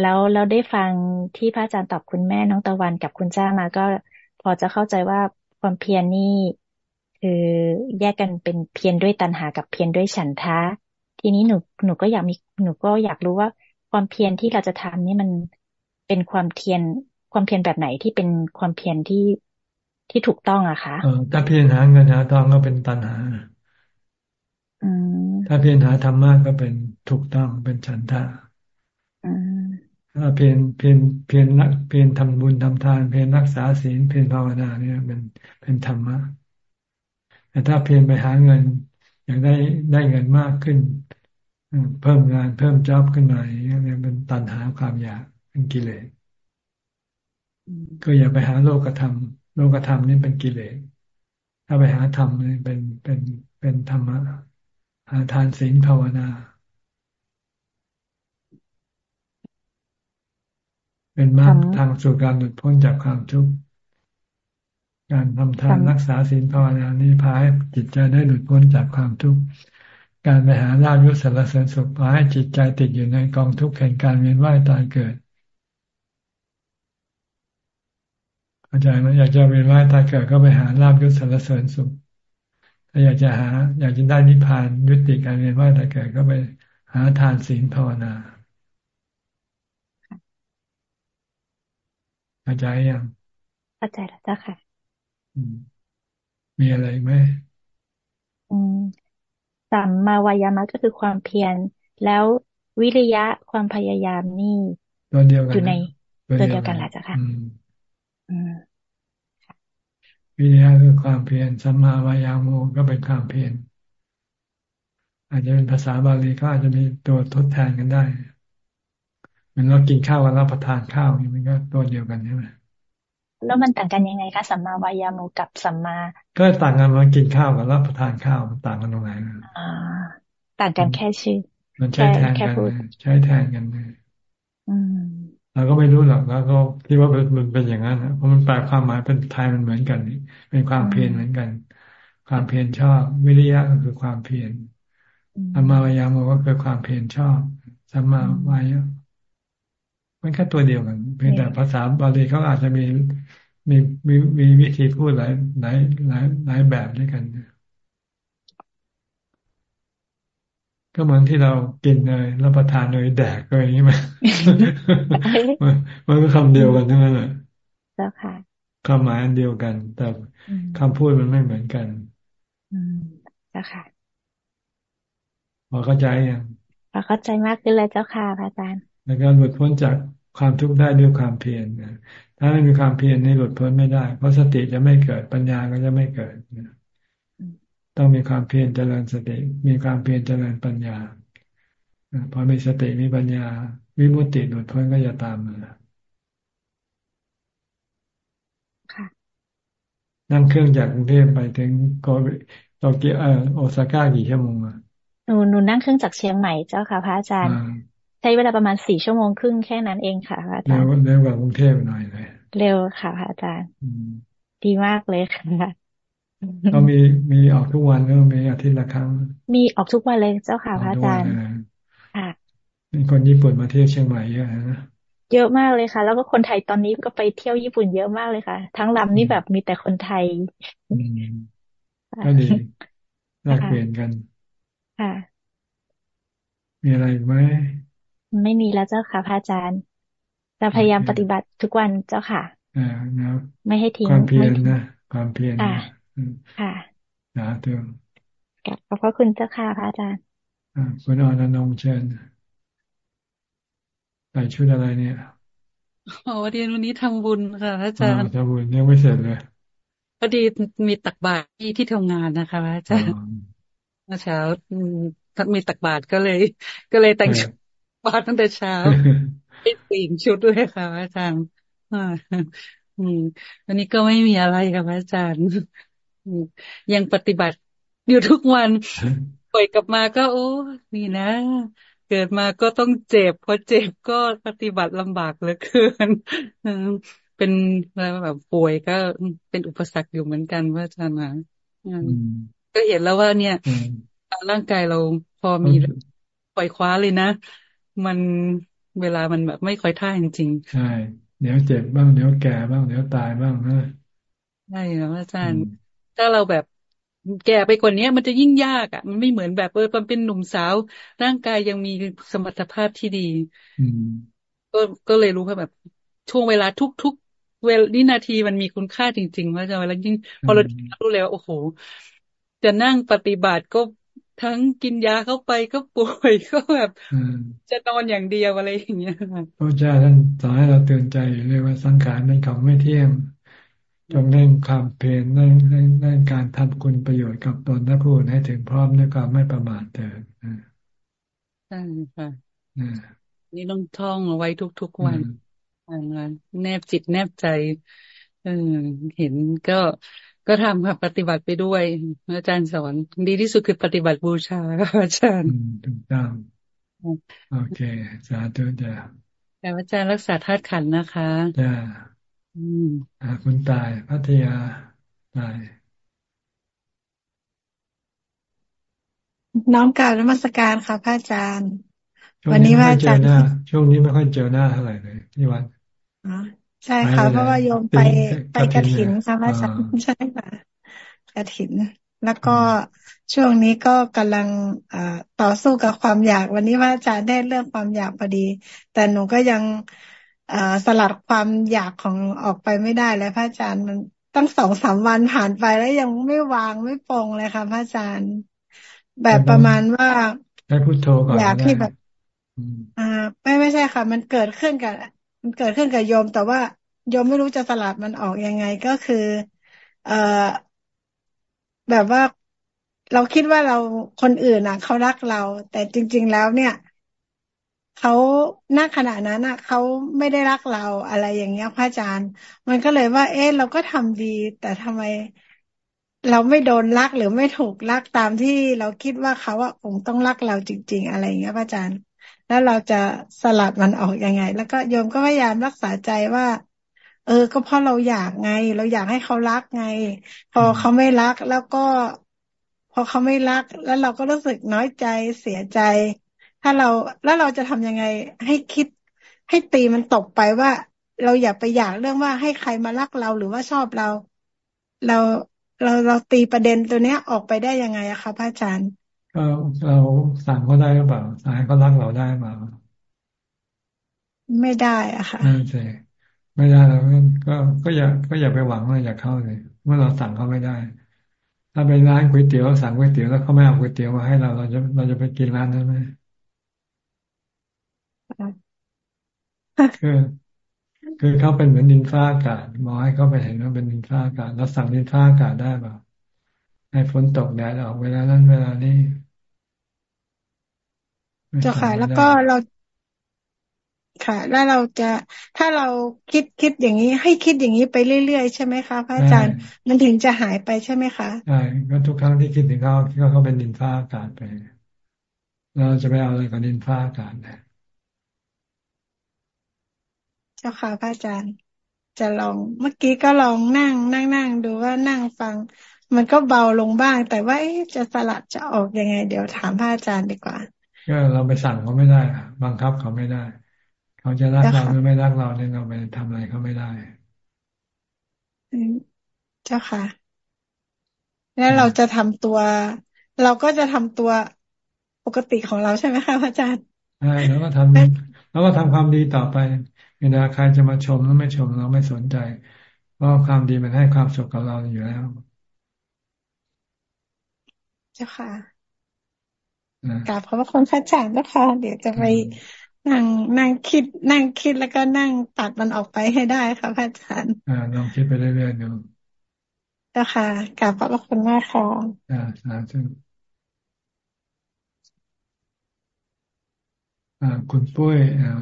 [SPEAKER 26] แล้วเราได้ฟังที่พระอาจารย์ตอบคุณแม่น้องตะวันกับคุณจ้ามาก็พอจะเข้าใจว่าความเพียรนี่คือแยกกันเป็นเพียรด้วยตัณหากับเพียรด้วยฉันทะ ทีนี้หนูหนูก็อยากมีหนูก็อยากรู้ว่าความเพียรที่เราจะทำนี่มันเป็นความเพียรความเพียรแบบไหนที่เป็นความเพียรที่ที่ถูกต้องอะคะ
[SPEAKER 1] เออถ้าเพียรหาเงินหาทองก็เป็นตัณหาถ้าเพียรหาธรรมะก็เป็นถูกต้องเป็นฉันทะ ถ้าเพียรเพียรเพียรนักเพียรทำบุญทำทาน เพียรรักษาศีลเพียรภาวนาเนี่ยเป็นเป็นธรรมะแต่ถ้าเพียรไปหาเงิน อยากได้ได้เงินมากขึ้น เพิ่มงานเพิ่มจ็อบขึ้นมาอย่างเงี้ยเป็นตันหาความอยากเป็นกิเลสก็อย่าไปหาโลกธรรมโลกธรรมนี่เป็นกิเลสถ้าไปหาธรรมนี่เป็นเป็นเป็นธรรมะหาทานศีลภาวนา เป็นมากทางสู่การหลุดพ้นจากความทุกข์การทำทานรักษาศีลภาวนานี้พาให้จิตใจได้หลุดพ้นจากความทุกข์การไปหาลาภยศสารเสริญสุขพาให้จิตใจติดอยู่ในกองทุกข์แห่งการเวียนว่ายตายเกิดเข้าใจไหมอยากจะเวียนว่ายตายเกิดก็ไปหาลาภยศสารเสริญสุขถ้าอยากจะหา อยากจะได้นิพพานยุติการเวียนว่ายตายเกิดก็ไปหาทานศีลภาวนา เข้าใจยัง
[SPEAKER 26] เข้าใจแล้วจ้ะค่ะ
[SPEAKER 1] มีอะไรไหม
[SPEAKER 26] อืมสัมมาวายามะก็คือความเพียร แล้ววิริยะความพยายามนี่
[SPEAKER 1] ตัวเดียวกัน
[SPEAKER 26] อยู่ในตัวเดียวกันแหละจ้ะค่ะ
[SPEAKER 1] วิริยะคือความเพียรสัมมาวายามุก็เป็นความเพียรอาจจะเป็นภาษาบาลีก็อาจจะมีตัวทดแทนกันได้เห มือนเรากินข้าวกันรับประทานข้าวนี่มันก็ตัวเดียวกันใช่ไหม
[SPEAKER 26] แล้วมันต่างกันยังไงคะสัมมาวายามุกับสัมมา
[SPEAKER 1] ก็ต่างกันมันกินข้าวกับรับประทานข้าวมันต่างกันตรงไหน
[SPEAKER 26] อ่าต่างกันแค่ชื่อ
[SPEAKER 1] มันใช้แทนกันใช้แทนกัน
[SPEAKER 26] อืม
[SPEAKER 1] เราก็ไม่รู้หรอกแล้วก็คิดว่ามันเป็นอย่างนั้นนะเพราะมันแปลความหมายเป็นไทยมันเหมือนกันนี่เป็นความเพียรเหมือนกัน ความเพียรชอบ วิริยะก็คือความเพียรสัมมาวายามก็คือความเพียรชอบสัมมาวายะ มันแค่ตัวเดียวกัน เพียงแต่ภาษาบาลีเขาอาจจะมีมีมีมีวิธีพูดหลายหลายหลายหลายแบบด้วยกันก็เหมือนที่เรากินเลยรับประทานเลยแดกอะไรอย่างนี้มันมันก็คำเดียวกันทั้งนั้นแหละ
[SPEAKER 26] เจ้าค่ะ
[SPEAKER 1] ความหมายอันเดียวกัน แต่คำพูดมันไม่เหมือนกัน
[SPEAKER 26] อืมเจ้าค่ะ
[SPEAKER 1] พอเข้าใจยัง
[SPEAKER 26] พอเข้าใจมากขึ้นเลยเจ้าค่ะพระอาจารย์
[SPEAKER 1] ในการหลุดพ้นจากความทุกข์ได้ด้วยความเพียรถ้าไม่มีความเพียรนี่หลุดพ้นไม่ได้ เพราะสติจะไม่เกิดปัญญาก็จะไม่เกิดต้องมีความเพียรเจริญสติ มีความเพียรเจริญปัญญาพอมีสติมีปัญญา วิมุตติหลุดพ้นก็จะตามมานั่งเครื่องจากกรุงเทพไปถึงโกโตเกียวเออโอซาก้ากี่ชั่วโมงอะ
[SPEAKER 26] หนูหนูนั่งเครื่องจากเชียงใหม่เจ้าค่ะพระอาจารย์ ใช้เวลาประมาณสี่ชั่วโมงครึ่งแค่นั้นเองค่ะพระอาจารย์
[SPEAKER 1] เร็วกว่ากรุงเทพหน่อยเลย
[SPEAKER 26] เร็วค่ะพระอาจารย์ดีมากเลยค่ะ
[SPEAKER 1] ก็มีมีออกทุกวันก็มีอาทิตย์ละครั้ง
[SPEAKER 26] มีออกทุกวันเลยเจ้าค่ะพระอาจารย์ค่ะ
[SPEAKER 1] มีคนญี่ปุ่นมาเที่ยวเชียงใหม่เยอะนะ
[SPEAKER 26] เยอะมากเลยค่ะ แล้วก็คนไทยตอนนี้ก็ไปเที่ยวญี่ปุ่นเยอะมากเลยค่ะ ทั้งลำนี่แบบมีแต่คนไทย
[SPEAKER 1] ก็ดีแลกเปลี่ยนกัน
[SPEAKER 26] ค่ะ
[SPEAKER 1] มีอะไรไหม
[SPEAKER 26] ไม่มีแล้วเจ้าค่ะพระอาจารย์จะพยายามปฏิบัติทุกวันเจ้าค่ะ
[SPEAKER 1] อ่านะ
[SPEAKER 26] ไม่ให้ทิ้ง
[SPEAKER 1] ความเพียรนะความเพียร
[SPEAKER 26] ค่ะค่ะ
[SPEAKER 1] นะเติม
[SPEAKER 26] ขอบพระคุณเจ้าค่ะพระอาจารย์
[SPEAKER 1] คุณอนันงเชิญใส่ชุดอะไรเนี่ย
[SPEAKER 27] อ๋อวันนี้วันนี้ทำบุญค่ะพระอาจารย์
[SPEAKER 1] ทำบุญยังไม่เสร็จเลย
[SPEAKER 27] พอดีมีตักบาตรที่ที่ทำงานนะคะพระอาจารย์เมื่อเช้ามีตักบาตรก็เลย ก็เลยแต่งชุด บาตรตั้งแต่เช้าไปสี่ชุดด้วยค่ะพระอาจารย์อืมวันนี้ก็ไม่มีอะไรค่ะพระอาจารย์ยังปฏิบัติอยู่ทุกวันปล่อยกลับมาก็โอ้นี่นะ เกิดมาก็ต้องเจ็บพอเจ็บก็ปฏิบัติลำบากเหลือเกินเป็นอะไรแบบป่วยก็เป็นอุปสรรคอยู่เหมือนกันว่าอาจารย์นะก็เห็นแล้วว่าเนี่ยร่างกายเราพอมีปล่อยคว้าเลยนะ มันเวลามันแบบไม่ค่อยท่าจริง
[SPEAKER 1] ๆใช่ เดี๋ยวเจ็บบ้างเดี๋ยวแก่บ้างเดี๋ยวตายบ้างนะ
[SPEAKER 27] ใช่ครับอาจารย์ ถ้าเราแบบแก่ไปกว่านี้มันจะยิ่งยากอะ มันไม่เหมือนแบบเออตอนเป็นหนุ่มสาว ร่างกายยังมีสมรรถภาพที่ดีก็ก็เลยรู้ว่าแบบช่วงเวลาทุกๆเวลนินาทีมันมีคุณค่าจริงๆว่าจะเวลายิ่งพอเรารู้แล้วโอ้โหจะนั่งปฏิบัติก็ ทั้งกินยาเข้าไปก็ป่วยก็แบบจะนอนอย่างเดียวอะไรอย่างเงี้ย
[SPEAKER 1] พระเจ้าท่านสอนให้เราเตือนใจเรียกว่าสังขารเป็นของไม่เที่ยงจงเล่นความเพียรเล่นเล่นเล่นการทำคุณประโยชน์กับตนและผู้ให้ถึงพร้อมด้วยความไม่ประมาทเถิด
[SPEAKER 27] ใช่ค่ะนี่ต้องท่องเอาไว้ทุกๆวันงานแนบจิตแนบใจเออเห็นก็ ก็ทำค่ะปฏิบัติไปด้วย อาจารย์สอนดีที่สุดคือปฏิบัติบูชาค่ะอาจารย์
[SPEAKER 1] ถูกต้องโอเคสาธุจ้า
[SPEAKER 27] แต่อาจารย์รักษาธาตุขันนะคะ
[SPEAKER 1] จ้าอืมอ่าคุณตายพัทยาตาย
[SPEAKER 28] น้องกาบนมัสการค่ะพระอาจารย์
[SPEAKER 1] วันนี้ว่าอาจารย์ช่วงนี้ไม่ค่อยเจอหน้าเท่าไหร่เลยที่วัน
[SPEAKER 28] อ๋อ ใช่ค่ะ เพราะว่าโยมไปไปกระถินค่ะพระอาจารย์ใช่ค่ะกระถิน แล้วก็ช่วงนี้ก็กำลังอต่อสู้กับความอยาก วันนี้ว่าอาจารย์ได้เรื่องความอยากพอดี แต่หนูก็ยังสลัดความอยากของออกไปไม่ได้เลยพระอาจารย์มันตั้งสองสามวันผ่านไปแล้วยังไม่วางไม่ปรงเลยค่ะพระอาจารย์ แบบประมาณว่า
[SPEAKER 1] ให้พุทโธก่อน
[SPEAKER 28] อยากที่แบบอ่าไม่ไม่ใช่ค่ะ มันเกิดขึ้นกับ มันเกิดขึ้นกับโยม แต่ว่าโยมไม่รู้จะสลัดมันออกยังไงก็คือ เอ่อแบบว่าเราคิดว่าเราคนอื่นอะเขารักเรา แต่จริง ๆแล้วเนี่ยเขาหน้าขณะนั้นอะเขาไม่ได้รักเราอะไรอย่างเงี้ยพระอาจารย์ มันก็เลยว่า เอ๊ะเราก็ทำดี แต่ทำไมเราไม่โดนรักหรือไม่ถูกรักตามที่เราคิดว่าเขาอะคงต้องรักเราจริง ๆ อะไรอย่างเงี้ยพระอาจารย์ แล้วเราจะสลัดมันออกยังไง แล้วก็โยมก็พยายามรักษาใจว่า เออ ก็เพราะเราอยากไง เราอยากให้เขารักไง พอเขาไม่รักแล้วก็ พอเขาไม่รัก แล้วเราก็รู้สึกน้อยใจเสียใจ ถ้าเราแล้วเราจะทำยังไงให้คิดให้ตีมันตกไปว่า เราอย่าไปอยากเรื่องว่าให้ใครมารักเราหรือว่าชอบเรา เราเราเราตีประเด็นตัวเนี้ยออกไปได้ยังไงอะคะพระอาจารย์
[SPEAKER 1] ก็เราสั่งเขาได้หรือเปล่าสั่งให้เขารักเราได้เปล่า
[SPEAKER 28] ไม่ได้อะค่ะ
[SPEAKER 1] ไม่ใช่ไม่ได้แล้วก็ก็อย่าก็อย่าไปหวังว่าอยากเข้าเลยเมื่อเราสั่งเขาไม่ได้ ถ้าไปร้านก๋วยเตี๋ยวสั่งก๋วยเตี๋ยวแล้วเขาไม่เอาก๋วยเตี๋ยวมาให้เราเราจะเราจะไปกินร้านนั้นไหมคือคือเขาเป็นเหมือนดินฟ้าอากาศมองให้เขาไปเห็นว่าเป็นดินฟ้าอากาศแล้วสั่งดินฟ้าอากาศได้เปล่าให้ฝนตกแดดออกเวลานั้นเวลานี้
[SPEAKER 28] เจ้าค่ะแล้วก็เราค่ะ แล้วเราจะถ้าเราคิดคิดอย่างนี้ ให้คิดอย่างนี้ไปเรื่อยๆ ใช่ไหมคะพระอาจารย์มันถึงจะหายไปใช่ไหมคะ
[SPEAKER 1] ใช่ก็ทุกครั้งที่คิดถึงเขาคิดว่าเขาเป็นดินฟ้าอากาศไปเราจะไปเอาอะไรกับดินฟ้าอากาศเนี่ย
[SPEAKER 28] เจ้าค่ะพระอาจารย์ จะลองเมื่อกี้ก็ลองนั่งนั่งนั่งดูว่านั่งฟัง มันก็เบาลงบ้าง แต่ว่าจะสลัดจะออกยังไง เดี๋ยวถามพระอาจารย์ดีกว่า
[SPEAKER 1] ก็เราไปสั่งเขาไม่ได้บังคับเขาไม่ได้ เขาจะรักเราหรือไม่รักเราเนี่ยเราไปทำอะไรเขาไม่ได้
[SPEAKER 28] เจ้าค่ะ แล้วเราจะทำตัว เราก็จะทำตัวปกติของเราใช่ไหมคะพระอาจารย์
[SPEAKER 1] ใช่แล้วก็ทำแล้วก็ทำความดีต่อไปเวลาใครจะมาชมหรือไม่ชมเราไม่สนใจเพราะความดีมันให้ความสุขกับเราอยู่แล้ว
[SPEAKER 28] เจ้าค่ะ กราบขอบพระคุณพระอาจารย์นะคะเดี๋ยวจะไปนั่งนั่งคิด นั่งคิดแล้วก็นั่งตัดมันออกไปให้ได้ค่ะพระอาจารย์
[SPEAKER 1] อ่าลองคิดไปเรื่อยๆดู
[SPEAKER 28] เจ้าค่ะกราบขอบพระคุณมากค่ะ
[SPEAKER 1] อ่าสาธุอ่าคุณปุ้ย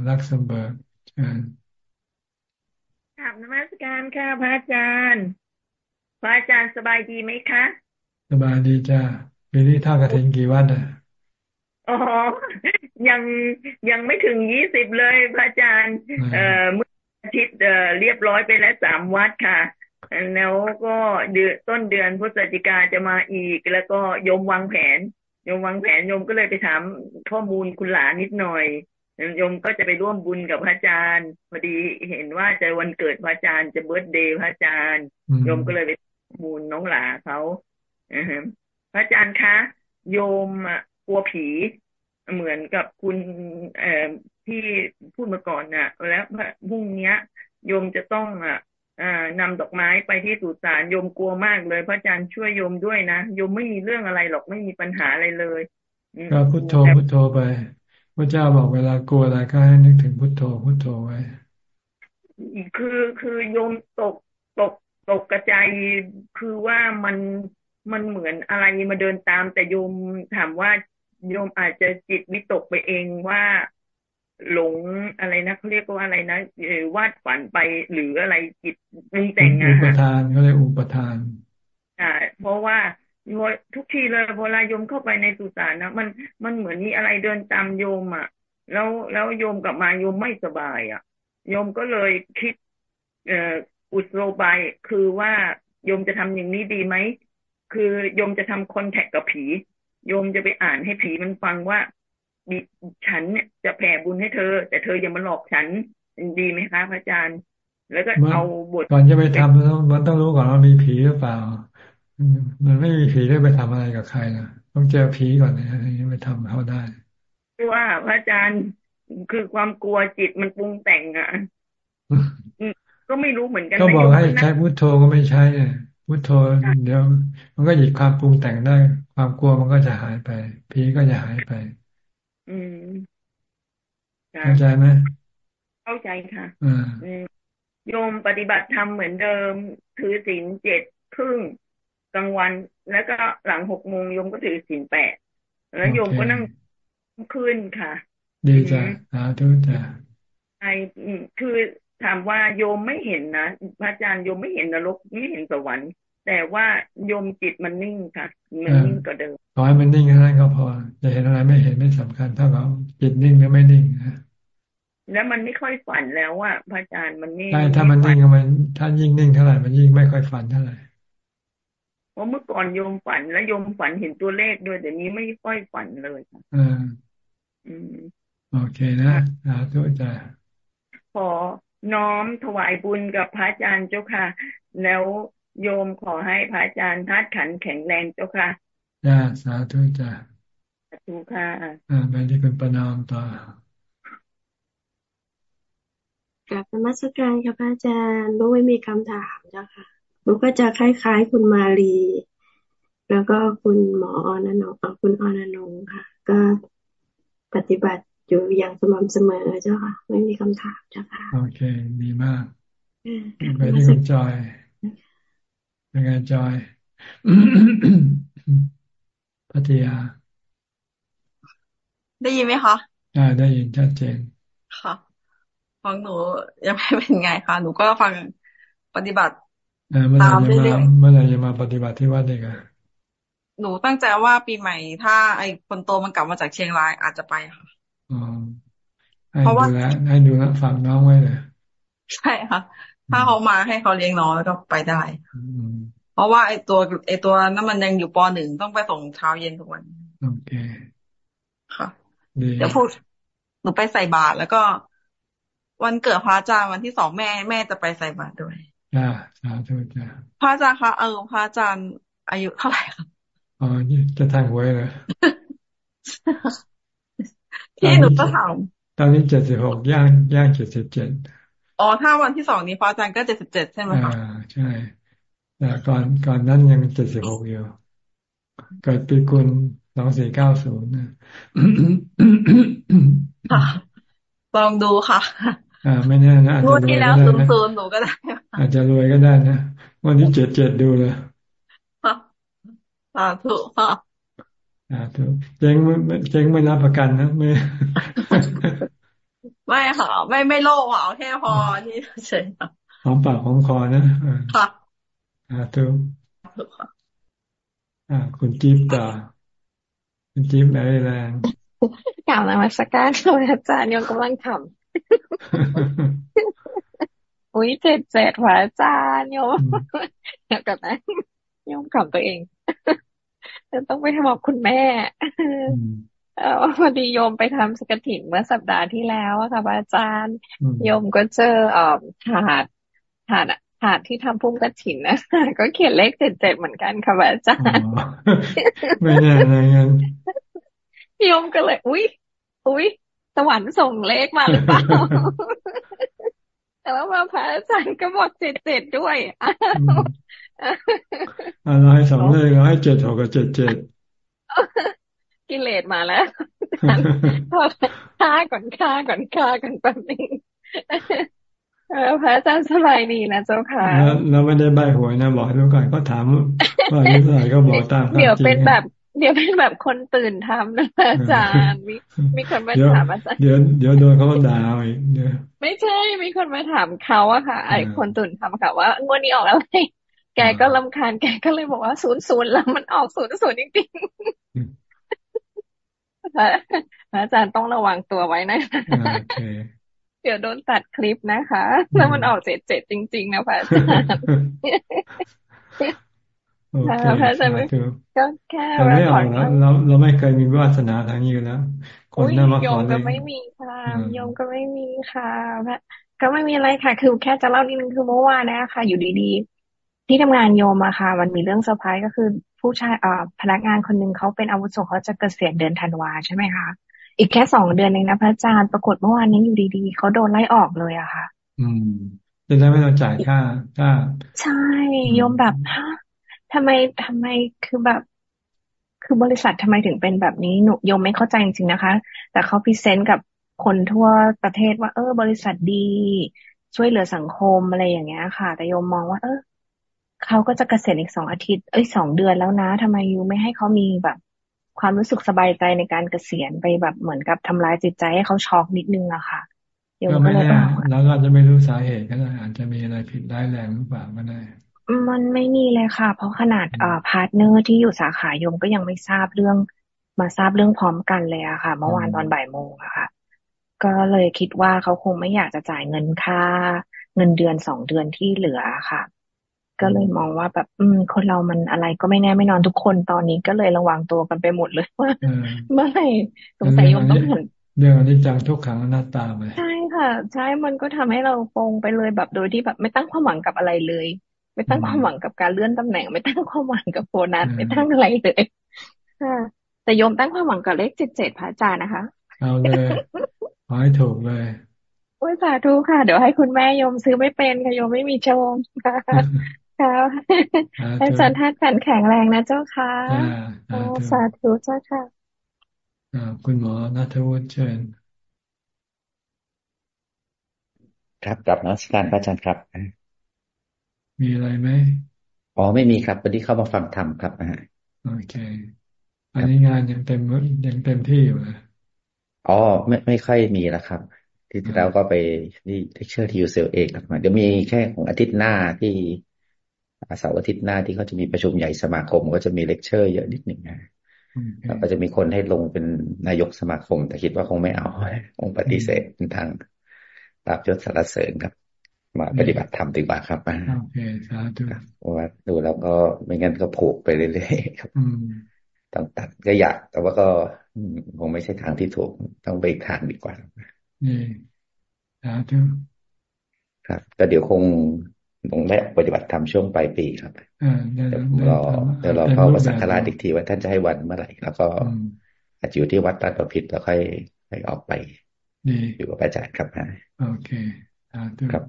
[SPEAKER 1] ลักเซมเบิร์กอ่า
[SPEAKER 29] กราบนมัสการค่ะพระอาจารย์ พระอาจารย์สบายดีไหมคะ
[SPEAKER 1] สบายดีจ้าปีนี้ท่ากระถินกี่วันอะ
[SPEAKER 29] อ๋อ ยังยังไม่ถึงยี่สิบเลยพระอาจารย์ เอ่อเมื่ออาทิตย์เอ่อเรียบร้อยไปแล้วสามวัดค่ะแล้วก็เดือนต้นเดือนพฤศจิกาจะมาอีก แล้วก็ยมวางแผนยมวางแผนยมก็เลยไปถามข้อมูลคุณหลานนิดหน่อยโยมก็จะไปร่วมบุญกับพระอาจารย์พอดีเห็นว่าจะวันเกิดพระอาจารย์จะเบิร์ตเดย์พระอาจารย์โยมก็เลยไปมูลน้องหลาเขาพระอาจารย์คะ โยม กลัวผีเหมือนกับคุณเอ่อที่พูดมาก่อนน่ะ แล้วพรุ่งนี้โยมจะต้องอะนำดอกไม้ไปที่สุสานโยมกลัวมากเลย พระอาจารย์ช่วยโยมด้วยนะโยมไม่มีเรื่องอะไรหรอกไม่มีปัญหาอะไรเลย
[SPEAKER 1] ก็พุทโธพุทโธไปพระเจ้าบอกเวลากลัวอะไรก็ให้นึกถึงพุทโธพุทโธไว้
[SPEAKER 29] คือคือโยมตกตกตกกระจายคือว่ามันมันเหมือนอะไรมาเดินตาม แต่โยมถามว่า โยมอาจจะจิตวิตกไปเองว่าหลงอะไรนะเขาเรียกว่าอะไรนะวาดฝันไปหรืออะไรจิตมุงแต่ง
[SPEAKER 1] อะอุปทานเขาเรียกอุปทาน
[SPEAKER 29] อ่าเพราะว่าทุกทีเลยเวลาโยมเข้าไปในสุสานนะมันมันเหมือนมีอะไรเดินตามโยมอะ แล้วแล้วโยมกลับมาโยมไม่สบาย อะ โยมก็เลยคิดเอ่ออุสโลบายคือว่าโยมจะทำอย่างนี้ดีไหมคือโยมจะทำคอนแทคกับผี โยมจะไปอ่านให้ผีมันฟังว่าฉันเนี่ยจะแผ่บุญให้เธอ แต่เธออย่ามาหลอกฉันดีไหมคะพระอาจารย์ แล้วก็เอาบท
[SPEAKER 1] ก่อนจะไปทำต้องมันต้องรู้ก่อนว่ามีผีหรือเปล่า มันไม่มีผีได้ไปทำอะไรกับใครนะต้องเจอผีก่อนนะนี่ไปทำเขาได้
[SPEAKER 29] ว่าพระอาจารย์คือความกลัวจิตมันปรุงแต่งอะก็ไม่รู้เหมือนกัน
[SPEAKER 1] ก็บอกให้ใช้พุทโธก็ไม่ใช่เนี่ย พุทโธเดี๋ยว มันก็หยุดความปรุงแต่งได้ ความกลัวมันก็จะหายไปผีก็จะหายไป
[SPEAKER 29] อืม
[SPEAKER 1] เข้าใจไหม
[SPEAKER 29] เข้าใจค่ะอืมโยมปฏิบัติธรรมเหมือนเดิม ถือศีลเจ็ดครึ่งกลางวัน แล้วก็หลังหกโมงโยมก็ถือศีลแปดแล้วโยมก็นั่งขึ้นค่ะ
[SPEAKER 1] ดีจ้ะสาธุจ้ะ
[SPEAKER 29] ไอคือ ถามว่าโยมไม่เห็นนะพระอาจารย์โยมไม่เห็นนรกไม่เห็นสวรรค์แต่ว่าโยมจิตมันนิ่งค่ะมันนิ่งกว่าเดิม
[SPEAKER 1] ขอให้มันนิ่งแค่นั้นก็พอ จะเห็นอะไรไม่เห็นไม่สำคัญเท่ากับจิตนิ่งหรือไม่นิ่งนะ
[SPEAKER 29] แล้วมันไม่ค่อยฝันแล้วว่าพระอาจารย์มันไม่
[SPEAKER 1] ใช่ถ้ามันนิ่งมันถ้ายิ่งนิ่งเท่าไหร่มันยิ่งไม่ค่อยฝันเท่าไหร่
[SPEAKER 29] เพราะเมื่อก่อนโยมฝันแล้วโยมฝันเห็นตัวเลขด้วยแต่นี้ไม่ค่อยฝันเลยค่ะ
[SPEAKER 1] อ่าอืมโอเคนะสาธุจ้ะ
[SPEAKER 29] ขอ น้อมถวายบุญกับพระอาจารย์เจ้าค่ะ แล้วโยมขอให้พระอาจารย์ธาตุขันแข็งแรงเจ้าค่ะ
[SPEAKER 1] จ้าสาธุจ้า
[SPEAKER 29] สาธุค่ะ
[SPEAKER 1] อ่าไปที่เป็นประนามต่อ
[SPEAKER 30] กับนมัสการค่ะพระอาจารย์ลูกไม่มีคำถามเจ้าค่ะลูกก็จะคล้ายๆ คุณมาลี แล้วก็คุณหมออนันงคุณอนันงค่ะ ก็ปฏิบัติ อยู่อย่างสม่ำเสมอเจ้าค่ะ ไม่มีคำถามเจ้าค่ะ
[SPEAKER 1] โอเค ดีมากไปที่คุณจอยเป็นไงจอยพัทยา
[SPEAKER 31] ได้ยินไหมคะ
[SPEAKER 1] อ่าได้ยินชัดเจน
[SPEAKER 31] ค่ะฟังหนูยังไม่เป็นไงคะหนูก็ฟังปฏิบัติ
[SPEAKER 1] ตามเรื่อยๆเมื่อไหร่จะมาปฏิบัติที่วัดเด็กอะ
[SPEAKER 31] หนูตั้งใจว่าปีใหม่ถ้าไอ้คนโตมันกลับมาจากเชียงรายอาจจะไปค่ะ
[SPEAKER 1] เพราะว่าให้ดูแลฝากน้องไว้เลย
[SPEAKER 31] ใช่ค่ะ ถ้าเขามาให้เขาเลี้ยงน้องแล้วก็ไปได้เพราะว่าไอ้ตัวไอ้ตัวนั้นมันยังอยู่ปหนึ่งต้องไปส่งเช้าเย็นทุกวัน
[SPEAKER 1] โอเค
[SPEAKER 31] ค่ะเดี๋ยวพูดหนูไปใส่บาตรแล้วก็ วันเกิดพระอาจารย์วันที่สองแม่แม่จะไปใส่บาตรด้วย
[SPEAKER 1] จ้าสาธุจ้า
[SPEAKER 31] พระอาจารย์คะเออพระอาจารย์อายุเท่าไหร่คะ
[SPEAKER 1] อ๋อจะทางไว้เลย
[SPEAKER 31] ที่หนูก็ถาม
[SPEAKER 1] ตอนนี้เจ็ดสิบหกย่างย่างเจ็ดสิบเจ็ด
[SPEAKER 31] อ๋อถ้าวันที่สองนี้พระอาจารย์ก็เจ็ดสิบเจ็ดใช่ไหมคะ
[SPEAKER 1] อ่าใช่แต่ก่อนก่อนนั้นยังเจ็ดสิบหกอยู่เกิดปีกุลสองสี่เก้าศูนย์นะ
[SPEAKER 31] ลองดูค่ะ
[SPEAKER 1] อ่าไม่แน่นะอาจจะรวย
[SPEAKER 31] ก็ได้นะหนูก็ได้
[SPEAKER 1] อาจจะรวยก็ได้นะ วันนี้เจ็ดเจ็ดดูเลย
[SPEAKER 31] สาธุค่ะ
[SPEAKER 1] สาธุ เจ๊งไม่เจ๊งไม่รับประกันนะไม่
[SPEAKER 31] ไม่ค่ะไม่ไม่โลภค่ะเอาแค่พอที่เฉย
[SPEAKER 1] หอมปากหอมคอนะ
[SPEAKER 31] ค่ะ
[SPEAKER 1] สาธุอ่าคุณจิ๊บต่อคุณจิ๊บไหนแรง
[SPEAKER 32] กล่าวนมัสการค่ะอาจารย์ยังกำลังทำอุ้ยเจ็ดเจ็ดหัวอาจารย์โยมเดี๋ยวกับนะโยมขำตัวเอง จะต้องไปบอกคุณแม่เออพอดีโยมไปทำสกถินเมื่อสัปดาห์ที่แล้วค่ะอาจารย์ โยมก็เจอเอ่อถาดถาดถาดที่ทำพุ่มกระถินนะก็เขียนเลขเจ็ดเจ็ดเหมือนกันค่ะอาจารย์
[SPEAKER 1] ไม่แน่เลยงั้น
[SPEAKER 32] โยมก็เลย อุ้ยอุ้ยสวรรค์ส่งเลขมาหรือเปล่าแต่ว่ามาพระอาจารย์ก็บอกเจ็ดเจ็ดด้วย
[SPEAKER 1] อะไรสองเลขเราให้เจ็ดหกกับเจ็ดเจ็ด
[SPEAKER 32] กิเลสมาแล้วฆ่าก่อนฆ่าก่อนฆ่าก่อนแป๊บนึงพระอาจารย์สบายดีนะเจ้าค่ะ
[SPEAKER 1] เราไม่ได้ใบหวยนะบอกทุกคนก็ถามว่าเท่าไหร่ก็บอกตาม
[SPEAKER 32] เดี๋ยวเป็นแบบ เดี๋ยวเป็นแบบคนตื่นทำนะอาจารย์มีมีคนมาถามอาจารย์
[SPEAKER 1] เดี๋ยวเดี๋ยวโดนเขาด่าอีกเนี่ย
[SPEAKER 32] ไม่ใช่มีคนมาถามเขาอะค่ะ ไอ้คนตื่นทำค่ะว่างวดนี้ออกอะไร แกก็ลำคาญแกก็เลยบอกว่าศูนย์ศูนย์แล้วมันออกศูนย์ศูนย์จริงๆอาจารย์ต้องระวังตัวไว้นะเดี๋ยวโดนตัดคลิปนะคะ แล้วมันออกเจ็ดเจ็ดจริง ๆ นะพระอาจารย์พระอาจารย์ก็แค่
[SPEAKER 1] เราไม่ออกแล้วเราเราไม่เคยมีวาสนาทางนี้กันแล้ว
[SPEAKER 32] คนหน้ามาขอเลยโยมก็ไม่มีค่ะโยมก็ไม่มีค่ะก็ไม่มีอะไรค่ะ คือแค่จะเล่านิดนึงคือเมื่อวานนะคะอยู่ดีๆ ที่ทำงานโยมอะค่ะ มันมีเรื่องเซอร์ไพรส์ก็คือผู้ชายเอ่อพนักงานคนหนึ่งเขาเป็นอาวุโสเขาจะเกษียณเดือนธันวาใช่ไหมคะอีกแค่สองเดือนเองนะพระอาจารย์ปรากฏเมื่อวานนี้อยู่ดีๆเขาโดนไล่ออกเลยอะค่ะ
[SPEAKER 1] อืมจะได้ไม่ต้องจ่ายค่าค่า
[SPEAKER 32] ใช่โยมแบบฮะทำไมทำไมคือแบบ คือบริษัททำไมถึงเป็นแบบนี้หนูโยมไม่เข้าใจจริงๆนะคะ แต่เขาพิเศษกับคนทั่วประเทศว่า เออบริษัทดี ช่วยเหลือสังคมอะไรอย่างเงี้ยค่ะ แต่โยมมองว่า เออ เขาก็จะเกษียณอีกสองอาทิตย์ เอ้ยสองเดือนแล้วนะทำไม you ไม่ให้เขามีแบบ ความรู้สึกสบายใจในการเกษียณไปแบบเหมือนกับทำลายจิตใจให้เขาช็อกนิดนึงอะค่ะ
[SPEAKER 1] โยมก็เลยแล้วก็จะไม่รู้สาเหตุก็ได้อาจจะมีอะไรผิดร้ายแรงหรือเปล่าก็ได้
[SPEAKER 32] มันไม่มีเลยค่ะ เพราะขนาดอ่า partner ที่อยู่สาขาโยมก็ยังไม่ทราบเรื่อง มาทราบเรื่องพร้อมกันเลยอะค่ะ เมื่อวานตอนบ่ายโมงอะค่ะ ก็เลยคิดว่าเขาคงไม่อยากจะจ่ายเงินค่า เงินเดือนสองเดือนที่เหลือค่ะ ก็เลยมองว่าแบบ อืม คนเรามันอะไรก็ไม่แน่ไม่นอนทุกคนตอนนี้ก็เลยระวังตัวกันไปหมดเลยว่าเมื่อไหร่สงสัยโยมต้องเห็น
[SPEAKER 1] เรื่องอนิจจังทุกขังหน้าตาไป
[SPEAKER 32] ใช่ค่ะ ใช่มันก็ทำให้เราฟงไปเลยแบบโดยที่แบบไม่ตั้งความหวังกับอะไรเลย ไม่ตั้งความหวังกับการเลื่อนตำแหน่ง ไม่ตั้งความหวังกับโบนัสไม่ตั้งอะไรเลยค่ะแต่โยมตั้งความหวังกับเลขเจ็ดเจ็ดพระอาจารย์นะคะ
[SPEAKER 1] เอาเลยขอให้ถูกเลย
[SPEAKER 32] โอ้ยสาธุค่ะ เดี๋ยวให้คุณแม่โยมซื้อไม่เป็นค่ะโยมไม่มีโชมค่ะ ค่ะอาจารย์ท่านขันแข็งแรงนะเจ้าค่ะโอ้สาธุเจ้าค่ะ
[SPEAKER 1] คุณหมอนัทวุฒิเชิญ
[SPEAKER 33] ครับกลับนักการพระอาจารย์ครับ
[SPEAKER 1] มีอะไรไหม
[SPEAKER 33] อ๋อไม่มีครับวันนี้เข้ามาฟังธรรมครับนะฮะ
[SPEAKER 1] โอเค อันนี้งานยังเต็มยังเต็มที่อยู่เลย
[SPEAKER 33] อ๋อไม่ไม่ค่อยมีแล้วครับ ที่เราก็ไปที่เลคเชอร์ที่ยูเซลเองครับเดี๋ยวมีแค่ของอาทิตย์หน้าที่ เสาร์อาทิตย์หน้าที่เขาจะมีประชุมใหญ่สมาคม ก็จะมีเลคเชอร์เยอะนิดหนึ่งนะแล้วก็จะมีคนให้ลงเป็นนายกสมาคม แต่คิดว่าคงไม่เอาคงปฏิเสธเป็นทางลาภยศสรรเสริญครับ มาปฏิบัติธรรมดีกว่าครับ
[SPEAKER 1] โอเคสาธุ
[SPEAKER 33] เพราะว่าดูแล้วก็ไม่งั้นก็ผูกไปเรื่อยๆครับต้องตัดก็อยาก แต่ว่าก็คงไม่ใช่ทางที่ถูกต้องไปอีกทางดีกว่า
[SPEAKER 1] นี่สาธุ
[SPEAKER 33] ครับก็เดี๋ยวคง ตรงแรกปฏิบัติธรรมช่วงปลายปีครับเดี๋ยวรอเดี๋ยวรอพ่อประสังฆราชอีกทีว่าท่านจะให้วันเมื่อไหร่ แล้วก็อาจจะอยู่ที่วัดตัดประพิษแล้วค่อยค่อยออกไปอยู่กับอาจารย์ครับ
[SPEAKER 1] โอเคครับ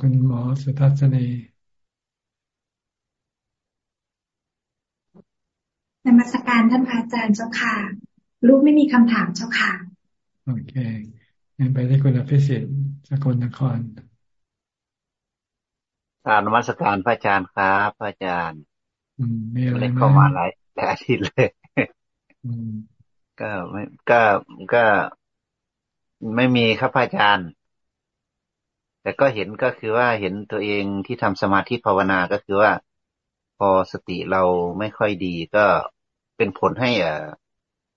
[SPEAKER 1] คุณหมอสุทัศนี
[SPEAKER 34] นมัสการท่านพระอาจารย์เจ้าค่ะ ลูกไม่มีคำถามเจ้าค่ะ
[SPEAKER 1] โอเคงั้นไปที่คุณอภิสิทธิ์สกลนคร
[SPEAKER 35] กรารนมัสการพระอาจารย์ครับพระอาจารย์
[SPEAKER 1] มีอะไร
[SPEAKER 35] เข้ามาหลายหลายอาทิตย์เลยก็ไม่ก็ก็ไม่มีครับพระอาจารย์ แต่ก็เห็นก็คือว่าเห็นตัวเองที่ทำสมาธิภาวนาก็คือว่า พอสติเราไม่ค่อยดีก็เป็นผลให้อ่า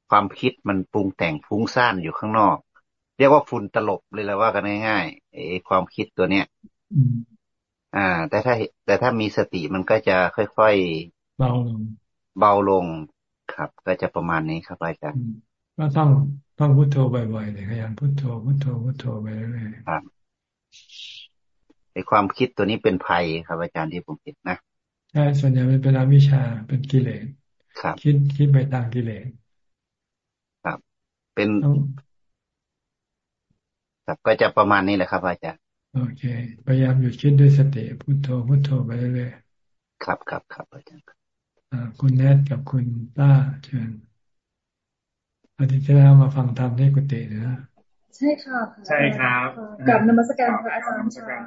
[SPEAKER 35] ความคิดมันปรุงแต่งฟุ้งซ่านอยู่ข้างนอก เรียกว่าฝุ่นตลบเลยแล้วว่ากันง่ายๆไอ้ความคิดตัวเนี้ย อ่า แต่ถ้าแต่ถ้ามีสติมันก็จะค่อย
[SPEAKER 1] ๆเบาลง
[SPEAKER 35] เบาลงครับ ก็จะประมาณนี้ครับอาจารย์
[SPEAKER 1] ก็ต้องต้องพุโทโธบ่อยๆเลยขยันพุโทโธพุโทโธพุโทโธไปเรื่อยๆครับ
[SPEAKER 35] ไอความคิดตัวนี้เป็นภัยครับ อาจารย์ที่ผมคิดนะ
[SPEAKER 1] ใช่ส่วนใหญ่เป็นอวิชาเป็นกิเลส
[SPEAKER 35] ครับ
[SPEAKER 1] คิดคิดไปตามกิเลส
[SPEAKER 35] ครับ เป็นครับก็จะประมาณนี้แหละครับอาจารย์
[SPEAKER 1] โอเค พยายามหยุดคิดด้วยสติพุโทโธพุโทโธไปเรื่อย
[SPEAKER 35] ๆครับครับครับอาจารย์
[SPEAKER 1] คุณแนทกับคุณต้าเชิญอาทิตย์ที่แล้วมาฟังธรรมที่กุฏินะ
[SPEAKER 36] ใช่ค่ะ
[SPEAKER 37] ใช่ครับ
[SPEAKER 36] กับนมัสการพระอาจารย์ค่ะ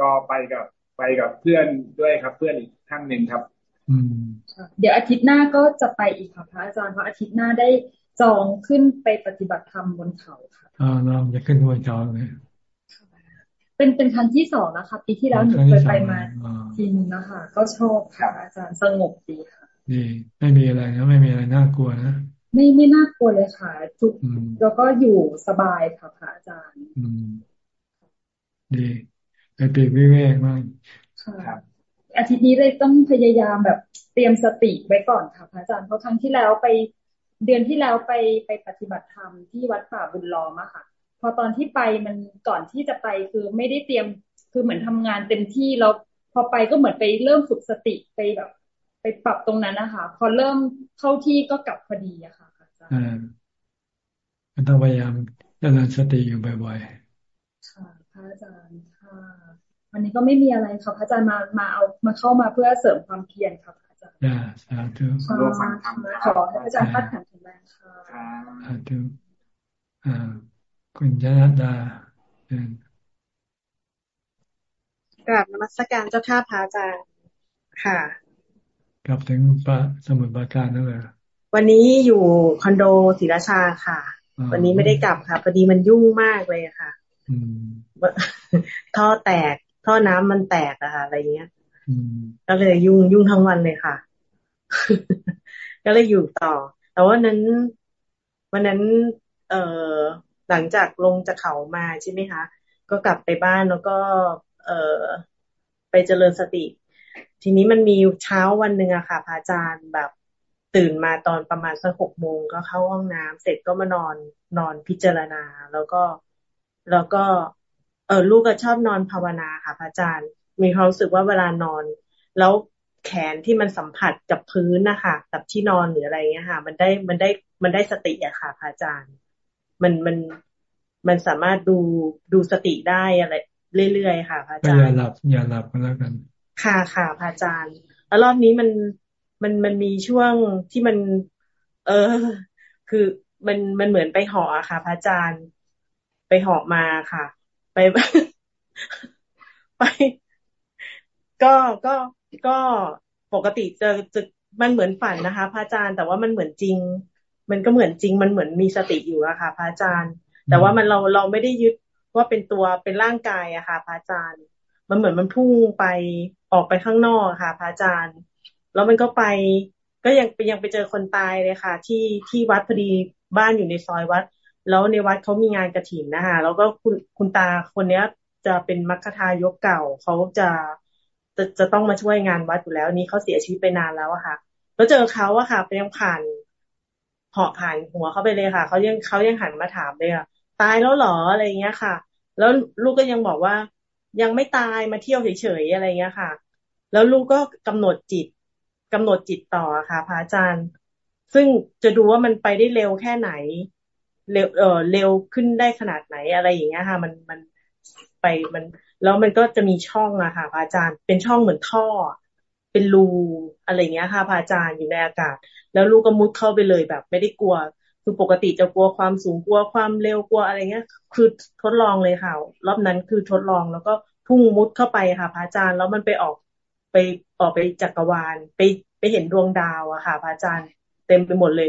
[SPEAKER 37] ก็ไปกับไปกับเพื่อนด้วยครับ เพื่อนอีกท่านหนึ่งครับ
[SPEAKER 1] อืม
[SPEAKER 36] เดี๋ยวอาทิตย์หน้าก็จะไปอีกค่ะพระอาจารย์เพราะอาทิตย์หน้าได้จองขึ้นไปปฏิบัติธรรมบนเขาค่ะ
[SPEAKER 1] อ่าเราจะขึ้นบนเขาเลย
[SPEAKER 36] เป็นเป็นครั้งที่สองนะคะ ปีที่แล้วหนูเคยไปมาทีนึงนะคะ ก็ชอบค่ะ อาจารย์สงบดีค่ะ
[SPEAKER 1] ดีไม่มีอะไรนะไม่มีอะไรน่ากลัวนะ
[SPEAKER 36] ไม่ไม่น่ากลัวเลยค่ะทุกแล้วก็อยู่สบายค่ะพระอาจารย์
[SPEAKER 1] อืมดีไปปีกวิเวกมาก
[SPEAKER 36] ค่ะอาทิตย์นี้เลยต้องพยายามแบบเตรียมสติไว้ก่อนค่ะพระอาจารย์เพราะครั้งที่แล้วไปเดือนที่แล้วไปไปปฏิบัติธรรมที่วัดป่าบุญล้อมอะค่ะ พอตอนที่ไปมันก่อนที่จะไปคือไม่ได้เตรียมคือเหมือนทำงานเต็มที่แล้วพอไปก็เหมือนไปเริ่มฝึกสติไปแบบ ไปปรับตรงนั้นนะคะพอเริ่มเข้าที่ก็กลับพอดีอะค่ะอาจารย์
[SPEAKER 1] ก็ต้องพยายามเจริญสติอยู่บ่อย
[SPEAKER 36] ๆค่ะพระอาจารย์ค่ะวันนี้ก็ไม่มีอะไรค่ะพระอาจารย์มามาเอามาเข้ามาเพื่อเสริมความเพียรค่ะพระอาจารย์
[SPEAKER 1] สาธุ
[SPEAKER 36] ขอให้พระอาจารย์พัฒนาแข็งแรงค่ะ
[SPEAKER 1] สาธุอ่า คุณจนัดาเดิน
[SPEAKER 38] กราบนมัสการเจ้าข้าพระอาจารย์ค่ะ
[SPEAKER 1] กลับถึงปะสมุทรปราการนั่นแหละ
[SPEAKER 39] วันนี้อยู่คอนโดศรีราชาค่ะ วันนี้ไม่ได้กลับค่ะพอดีมันยุ่งมากเลยค่ะท่อแตก ท่อน้ำมันแตกอะค่ะ อะไรเงี้ยก็เลยยุ่งยุ่งทั้งวันเลยค่ะ ก็เลยอยู่ต่อ แต่ว่านั้น วันนั้น เอ่อ หลังจากลงจากเขามาใช่ไหมคะ ก็กลับไปบ้านแล้วก็ เอ่อไปเจริญสติ ทีนี้มันมีเช้าวันหนึ่งอะค่ะพระอาจารย์แบบตื่นมาตอนประมาณสักหกโมงก็เข้าห้องน้ำเสร็จก็มานอนนอนพิจารณา แล้วก็แล้วก็ เออลูกก็ชอบนอนภาวนาค่ะพระอาจารย์ มีความรู้สึกว่าเวลานอน แล้วแขนที่มันสัมผัสกับพื้นนะคะกับที่นอนหรืออะไรเงี้ยค่ะ มันได้มันได้มันได้สติอะค่ะพระอาจารย์ มันมันมันสามารถดูดูสติได้อะไรเรื่อยๆค่ะพระอาจารย์
[SPEAKER 1] อย่าหลับอย่าหลับกันแล้วกัน
[SPEAKER 39] ค่ะค่ะพระอาจารย์แล้วรอบนี้มันมันมันมีช่วงที่มัน เออ คือมันมันเหมือนไปหอค่ะพระอาจารย์ ไปหอมาค่ะ ไปไป ก็ก็ก็ปกติจะจะมันเหมือนฝันนะคะพระอาจารย์แต่ว่ามันเหมือนจริง มันก็เหมือนจริงมันเหมือนมีสติอยู่อะค่ะ พระอาจารย์ แต่ว่ามันเราเราไม่ได้ยึดว่าเป็นตัวเป็นร่างกายอะค่ะพระอาจารย์ มันเหมือนมันพุ่งไปออกไปข้างนอกค่ะพระอาจารย์ แล้วมันก็ไปก็ยังไปยังไปเจอคนตายเลยค่ะ ที่ที่วัดพอดีบ้านอยู่ในซอยวัด แล้วในวัดเขามีงานกระถิ่นนะคะแล้วก็คุณคุณตาคนเนี้ยจะเป็นมัคคทายกเก่าเขาจะจะจะต้องมาช่วยงานวัดอยู่แล้วนี้เขาเสียชีวิตไปนานแล้วอะค่ะ แล้วเจอเขาอะค่ะไปยังผ่าน เหาะผ่านหัวเขาไปเลยค่ะเขายังเขายังหันมาถามเลยอะตายแล้วหรออะไรเงี้ยค่ะ แล้วลูกก็ยังบอกว่า ยังไม่ตายมาเที่ยวเฉยๆอะไรเงี้ยค่ะ แล้วลูกก็กำหนดจิตกำหนดจิตต่อค่ะพระอาจารย์ ซึ่งจะดูว่ามันไปได้เร็วแค่ไหน เร็วเออเร็วขึ้นได้ขนาดไหนอะไรอย่างเงี้ยค่ะ มันมันไปมัน แล้วมันก็จะมีช่องอะค่ะพระอาจารย์ เป็นช่องเหมือนท่อ เป็นรูอะไรเงี้ยค่ะพระอาจารย์อยู่ในอากาศ แล้วลูกก็มุดเข้าไปเลยแบบ ไม่ได้กลัว คือปกติจะกลัวความสูงกลัวความเร็วกลัวอะไรเงี้ย คือทดลองเลยค่ะ รอบนั้นคือทดลองแล้วก็พุ่งมุดเข้าไปค่ะพระอาจารย์แล้วมันไปออกไปออกไปจักรวาล ไปไปเห็นดวงดาวอะค่ะพระอาจารย์ เต็มไปหมดเลย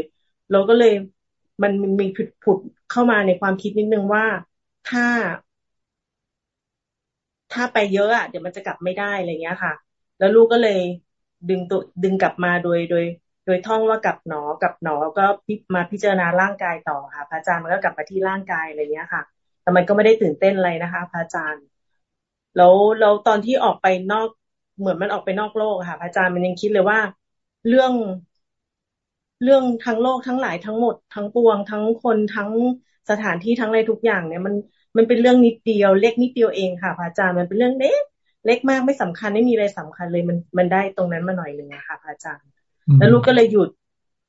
[SPEAKER 39] เราก็เลยมันมีผุดผุดเข้ามาในความคิดนิดนึงว่าถ้า ถ้าไปเยอะอะเดี๋ยวมันจะกลับไม่ได้อะไรเงี้ยค่ะ แล้วลูกก็เลยดึงตัวดึงกลับมาโดยโดย โดยท่องว่ากับหนอกับหนอก็มาพิจารณาร่างกายต่อค่ะ พระอาจารย์มันก็กลับมาที่ร่างกายอะไรเงี้ยค่ะ แต่มันก็ไม่ได้ตื่นเต้นอะไรนะคะ พระอาจารย์ แล้วแล้วตอนที่ออกไปนอกเหมือนมันออกไปนอกโลกค่ะ พระอาจารย์มันยังคิดเลยว่า เรื่องเรื่องทั้งโลกทั้งหลายทั้งหมด ทั้งปวง ทั้งคนทั้งสถานที่ทั้งอะไรทุกอย่างเนี่ยมันมันเป็นเรื่องนิดเดียวเล็กนิดเดียวเองค่ะพระอาจารย์มันเป็นเรื่องเล็กเล็กมากไม่สำคัญไม่มีอะไรสำคัญเลยมันมันได้ตรงนั้นมาหน่อยหนึ่งค่ะพระอาจารย์ แล้วลูกก็เลยหยุด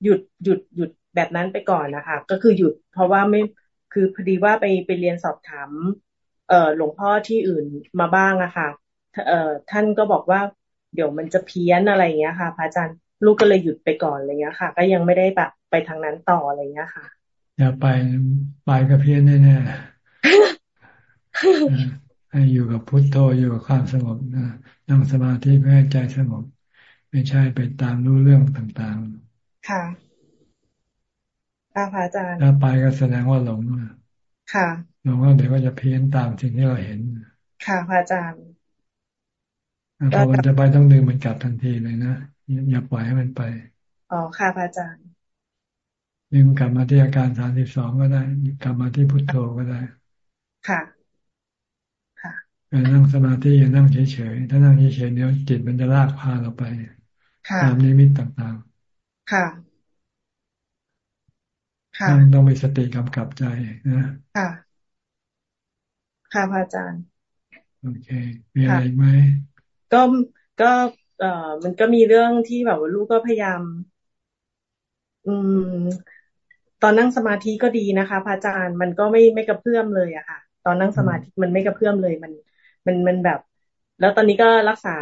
[SPEAKER 39] หยุดหยุดหยุดแบบนั้นไปก่อนนะคะ ก็คือหยุดเพราะว่าไม่คือพอดีว่าไปไปเรียนสอบถาม เอ่อหลวงพ่อที่อื่นมาบ้างอะค่ะเอ่อท่านก็บอกว่าเดี๋ยวมันจะเพี้ยนอะไรเงี้ยค่ะ พระอาจารย์ลูกก็เลยหยุดไปก่อนอะไรเงี้ยค่ะ ก็ยังไม่ได้แบบไปทางนั้นต่ออะไรเงี้ยค่ะ
[SPEAKER 1] อย่าไปไปก็เพี้ยนแน่ๆให้อยู่กับพุทโธอยู่กับความสงบนะนั่งสมาธิเพื่อให้ใจสงบ ไม่ใช่ไปตามรู้เรื่องต่าง
[SPEAKER 39] ๆ ค่ะค่ะพระอาจารย์
[SPEAKER 1] ถ้าไปก็แสดงว่าหลง
[SPEAKER 39] ค่ะ
[SPEAKER 1] หลงว่าเดี๋ยวก็จะเพี้ยนตามสิ่งที่เราเห็น
[SPEAKER 39] ค่ะพระอาจารย์
[SPEAKER 1] พอมันจะไปต้องดึงมันกลับทันทีเลยนะอย่าปล่อยให้มันไป
[SPEAKER 39] อ๋อค่ะพระอาจารย์
[SPEAKER 1] ดึงกลับมาที่อาการสามสิบสองก็ได้กลับมาที่พุทโธก็ได้
[SPEAKER 39] ค่ะค่ะ
[SPEAKER 1] การนั่งสมาธิอย่านั่งเฉยๆถ้านั่งเฉยๆเดี๋ยวจิตมันจะลากพาเราไป ตามนิมิตต่าง
[SPEAKER 39] ๆ ค่ะ
[SPEAKER 1] ค่ะต้องมีสติกำกับใจนะ
[SPEAKER 39] ค่ะ ค่ะพระอาจารย์
[SPEAKER 1] โอเค มีอะไรไหม
[SPEAKER 39] ก็ ก็เอ่อมันก็มีเรื่องที่แบบว่าลูกก็พยายาม อืม ตอนนั่งสมาธิก็ดีนะคะพระอาจารย์ มันก็ไม่ไม่กระเพื่อมเลยอะค่ะ ตอนนั่งสมาธิมันไม่กระเพื่อมเลย มัน มัน มันแบบ แล้วตอนนี้ก็รักษา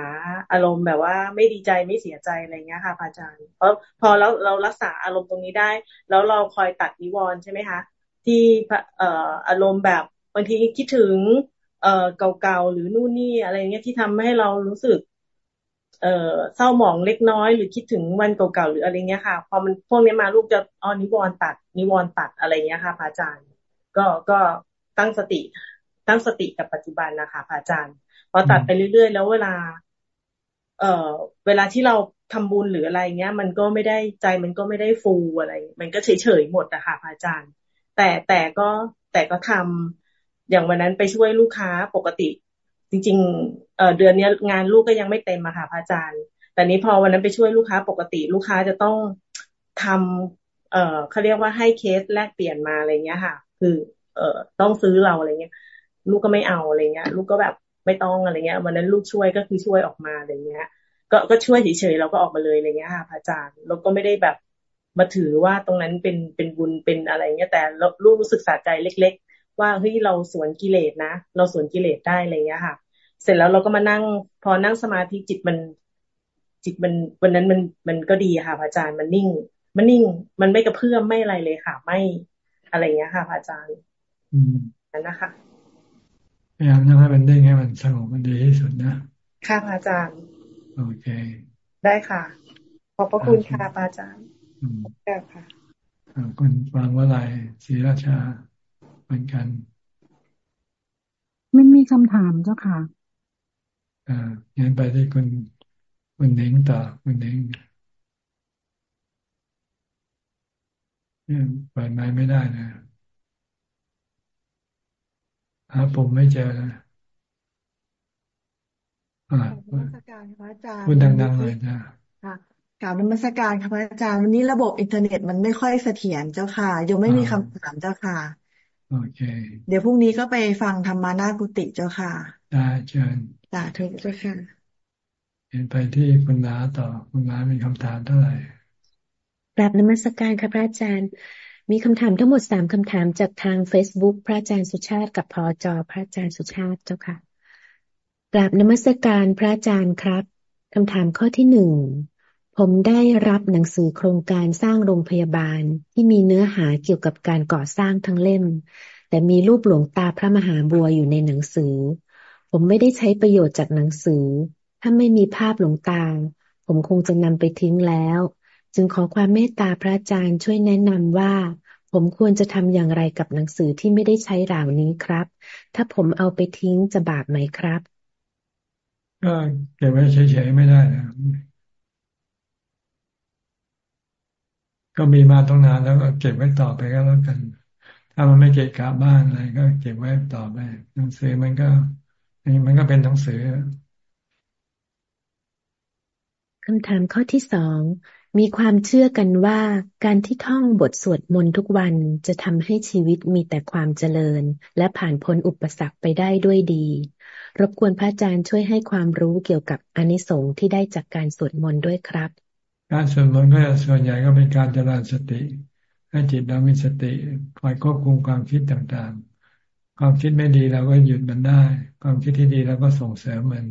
[SPEAKER 39] อารมณ์แบบว่าไม่ดีใจไม่เสียใจอะไรเงี้ยค่ะอาจารย์ เพราะพอแล้วเรารักษาอารมณ์ตรงนี้ได้ แล้วเราคอยตัดนิวรณ์ใช่ไหมคะ ที่เอ่ออารมณ์แบบบางทีคิดถึง เอ่อเก่าๆหรือนู่นนี่อะไรเงี้ยที่ทำให้เรารู้สึก เอ่อเศร้าหมองเล็กน้อย หรือคิดถึงวันเก่าๆหรืออะไรเงี้ยค่ะ พอมันพวกนี้มาลูกจะอ๋อนิวรณ์ตัดนิวรณ์ตัดอะไรเงี้ยค่ะอาจารย์ ก็ก็ตั้งสติ ตั้งสติกับปัจจุบันนะคะอาจารย์ พอตัดไปเรื่อยๆ แล้วเวลา เอ่อ เวลาที่เราทำบุญหรืออะไรเงี้ย มันก็ไม่ได้ใจมันก็ไม่ได้ฟูอะไร มันก็เฉยๆหมดอะค่ะพระอาจารย์ แต่แต่ก็แต่ก็ทำอย่างวันนั้นไปช่วยลูกค้าปกติ จริงๆเอ่อเดือนนี้งานลูกก็ยังไม่เต็มอะค่ะพระอาจารย์ แต่นี้พอวันนั้นไปช่วยลูกค้าปกติ ลูกค้าจะต้องทำเอ่อเขาเรียกว่าให้เคสแลกเปลี่ยนมาอะไรเงี้ยค่ะ คือ เอ่อต้องซื้อเราอะไรเงี้ย ลูกก็ไม่เอาอะไรเงี้ย ลูกก็แบบ ไม่ต้องอะไรเงี้ย วันนั้นลูกช่วยก็คือช่วยออกมาอะไรเงี้ย ก็ก็ช่วยเฉยๆเราก็ออกมาเลยอะไรเงี้ยค่ะพระอาจารย์เราก็ไม่ได้แบบมาถือว่าตรงนั้นเป็นเป็นบุญเป็นอะไรเงี้ยแต่ลูกรู้สึกสะใจเล็ก ๆ ว่าเฮ้ยเราสวนกิเลสนะ เราสวนกิเลสได้อะไรเงี้ยค่ะ เสร็จแล้วเราก็มานั่ง พอนั่งสมาธิจิตมันจิตมันวันนั้นมันมันก็ดีค่ะพระอาจารย์มันนิ่ง มันนิ่ง มันไม่กระเพื่อมไม่อะไรเลยค่ะ ไม่อะไรเงี้ยค่ะพระอาจารย์
[SPEAKER 1] อืม
[SPEAKER 39] นั่นนะคะ
[SPEAKER 1] พยายามทำให้มันได้ไงมันสงบมันดีที่สุดนะ
[SPEAKER 39] ค่ะพระอาจารย์
[SPEAKER 1] โอเค
[SPEAKER 39] ได้ค่ะ ขอบพระคุณค่ะพระอาจารย์แก้ค่ะ
[SPEAKER 1] คุณฟังว่าอะไรศรีราชาเหมือนกัน
[SPEAKER 40] ไม่มีคำถามเจ้าค่ะ
[SPEAKER 1] อ่างั้นไปที่คุณคุณเน่งต่อคุณเน่งเนี่ยเปิดไม้ไม่ได้นะ หาปุ่มไม่เจอนะอ่า
[SPEAKER 41] นมัสการพระอาจารย์
[SPEAKER 1] พูดดังๆเลยนะ
[SPEAKER 41] ค่ะกราบนมัสการค่ะพระอาจารย์วันนี้ระบบอินเทอร์เน็ตมันไม่ค่อยเสถียรเจ้าค่ะยังไม่มีคำถามเจ้าค่ะ
[SPEAKER 1] โอเค
[SPEAKER 41] เดี๋ยวพรุ่งนี้ก็ไปฟังธรรมหน้ากุฏิเจ้าค่ะ
[SPEAKER 1] ได้เชิญ
[SPEAKER 41] สาธุเจ้าค่ะ
[SPEAKER 1] เห็นไปที่คุณน้าต่อคุณน้ามีคำถามเท่าไหร่
[SPEAKER 42] กราบนมัสการค่ะพระอาจารย์ มีคำถามทั้งหมดสามคำถามจากทาง Facebook พระอาจารย์สุชาติกับพอจอพระอาจารย์สุชาติเจ้าค่ะ กราบนมัสการพระอาจารย์ครับคำถามข้อที่หนึ่ง ผมได้รับหนังสือโครงการสร้างโรงพยาบาลที่มีเนื้อหาเกี่ยวกับการก่อสร้างทั้งเล่ม แต่มีรูปหลวงตาพระมหาบัวอยู่ในหนังสือ ผมไม่ได้ใช้ประโยชน์จากหนังสือ ถ้าไม่มีภาพหลวงตา ผมคงจะนำไปทิ้งแล้ว จึงขอความเมตตาพระอาจารย์ช่วยแนะนำว่า ผมควรจะทำอย่างไรกับหนังสือที่ไม่ได้ใช้เหล่านี้ครับ ถ้าผมเอาไปทิ้งจะบาปไหมครับ
[SPEAKER 1] ก็เก็บไว้เฉยๆไม่ได้นะก็มีมาตั้งนานแล้วก็เก็บไว้ต่อไปก็แล้วกัน ถ้ามันไม่เกะกะบ้านอะไรก็เก็บไว้ต่อไป หนังสือมันก็มันก็เป็นหนังสือ
[SPEAKER 42] คำถามข้อที่สอง มีความเชื่อกันว่าการที่ท่องบทสวดมนต์ทุกวันจะทำให้ชีวิตมีแต่ความเจริญ และผ่านพ้นอุปสรรคไปได้ด้วยดี รบกวนพระอาจารย์ช่วยให้ความรู้เกี่ยวกับอนิสงส์ที่ได้จากการสวดมนต์ด้วยครับ
[SPEAKER 1] การสวดมนต์ก็ส่วนใหญ่ก็เป็นการเจริญสติ ให้จิตเรามีสติคอยควบคุมความคิดต่างๆ ความคิดไม่ดีเราก็หยุดมันได้ ความคิดที่ดีเราก็ส่งเสริมมัน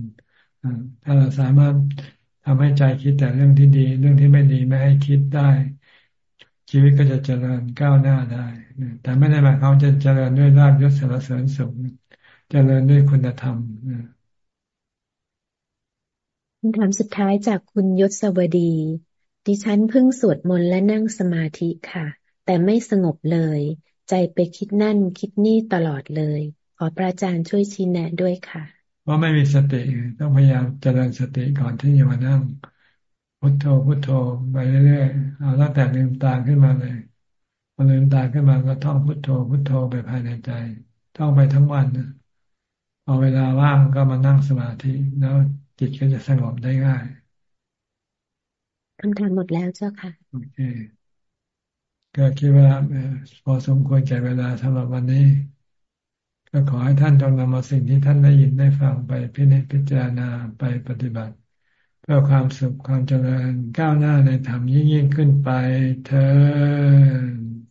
[SPEAKER 1] ถ้าเราสามารถ ทำให้ใจคิดแต่เรื่องที่ดี เรื่องที่ไม่ดีไม่ให้คิดได้ ชีวิตก็จะเจริญก้าวหน้าได้ แต่ไม่ได้หมายความจะเจริญด้วยราบยศสารเสริญสุขเจริญด้วยคุณธรรม
[SPEAKER 42] คำถามสุดท้ายจากคุณยศสวดี ดิฉันเพิ่งสวดมนต์และนั่งสมาธิค่ะ แต่ไม่สงบเลย ใจไปคิดนั่นคิดนี่ตลอดเลย ขอพระอาจารย์ช่วยชี้แนะด้วยค่ะ
[SPEAKER 1] ว่าไม่มีสติต้องพยายามเจริญสติก่อนที่จะมานั่ง พุทโธพุทโธไปเรื่อยๆเอาตั้งแต่ลืมตาขึ้นมาเลยพอลืมตาขึ้นมาก็ท่องพุทโธพุทโธไปภายในใจท่องไปทั้งวันนะพอเวลาว่างก็มานั่งสมาธิแล้วจิตก็จะสงบได้ง่าย
[SPEAKER 42] คำถามหมดแล้วเจ้าค่ะ
[SPEAKER 1] โอเคก็คิดว่าพอสมควรแก่เวลาสำหรับวันนี้ ก็ขอให้ท่านจงนำเอาสิ่งที่ท่านได้ยินได้ฟังไปพิจพิจารณาไปปฏิบัติ เพื่อความสุขความเจริญก้าวหน้าในธรรมยิ่งยิ่งขึ้นไปเธอ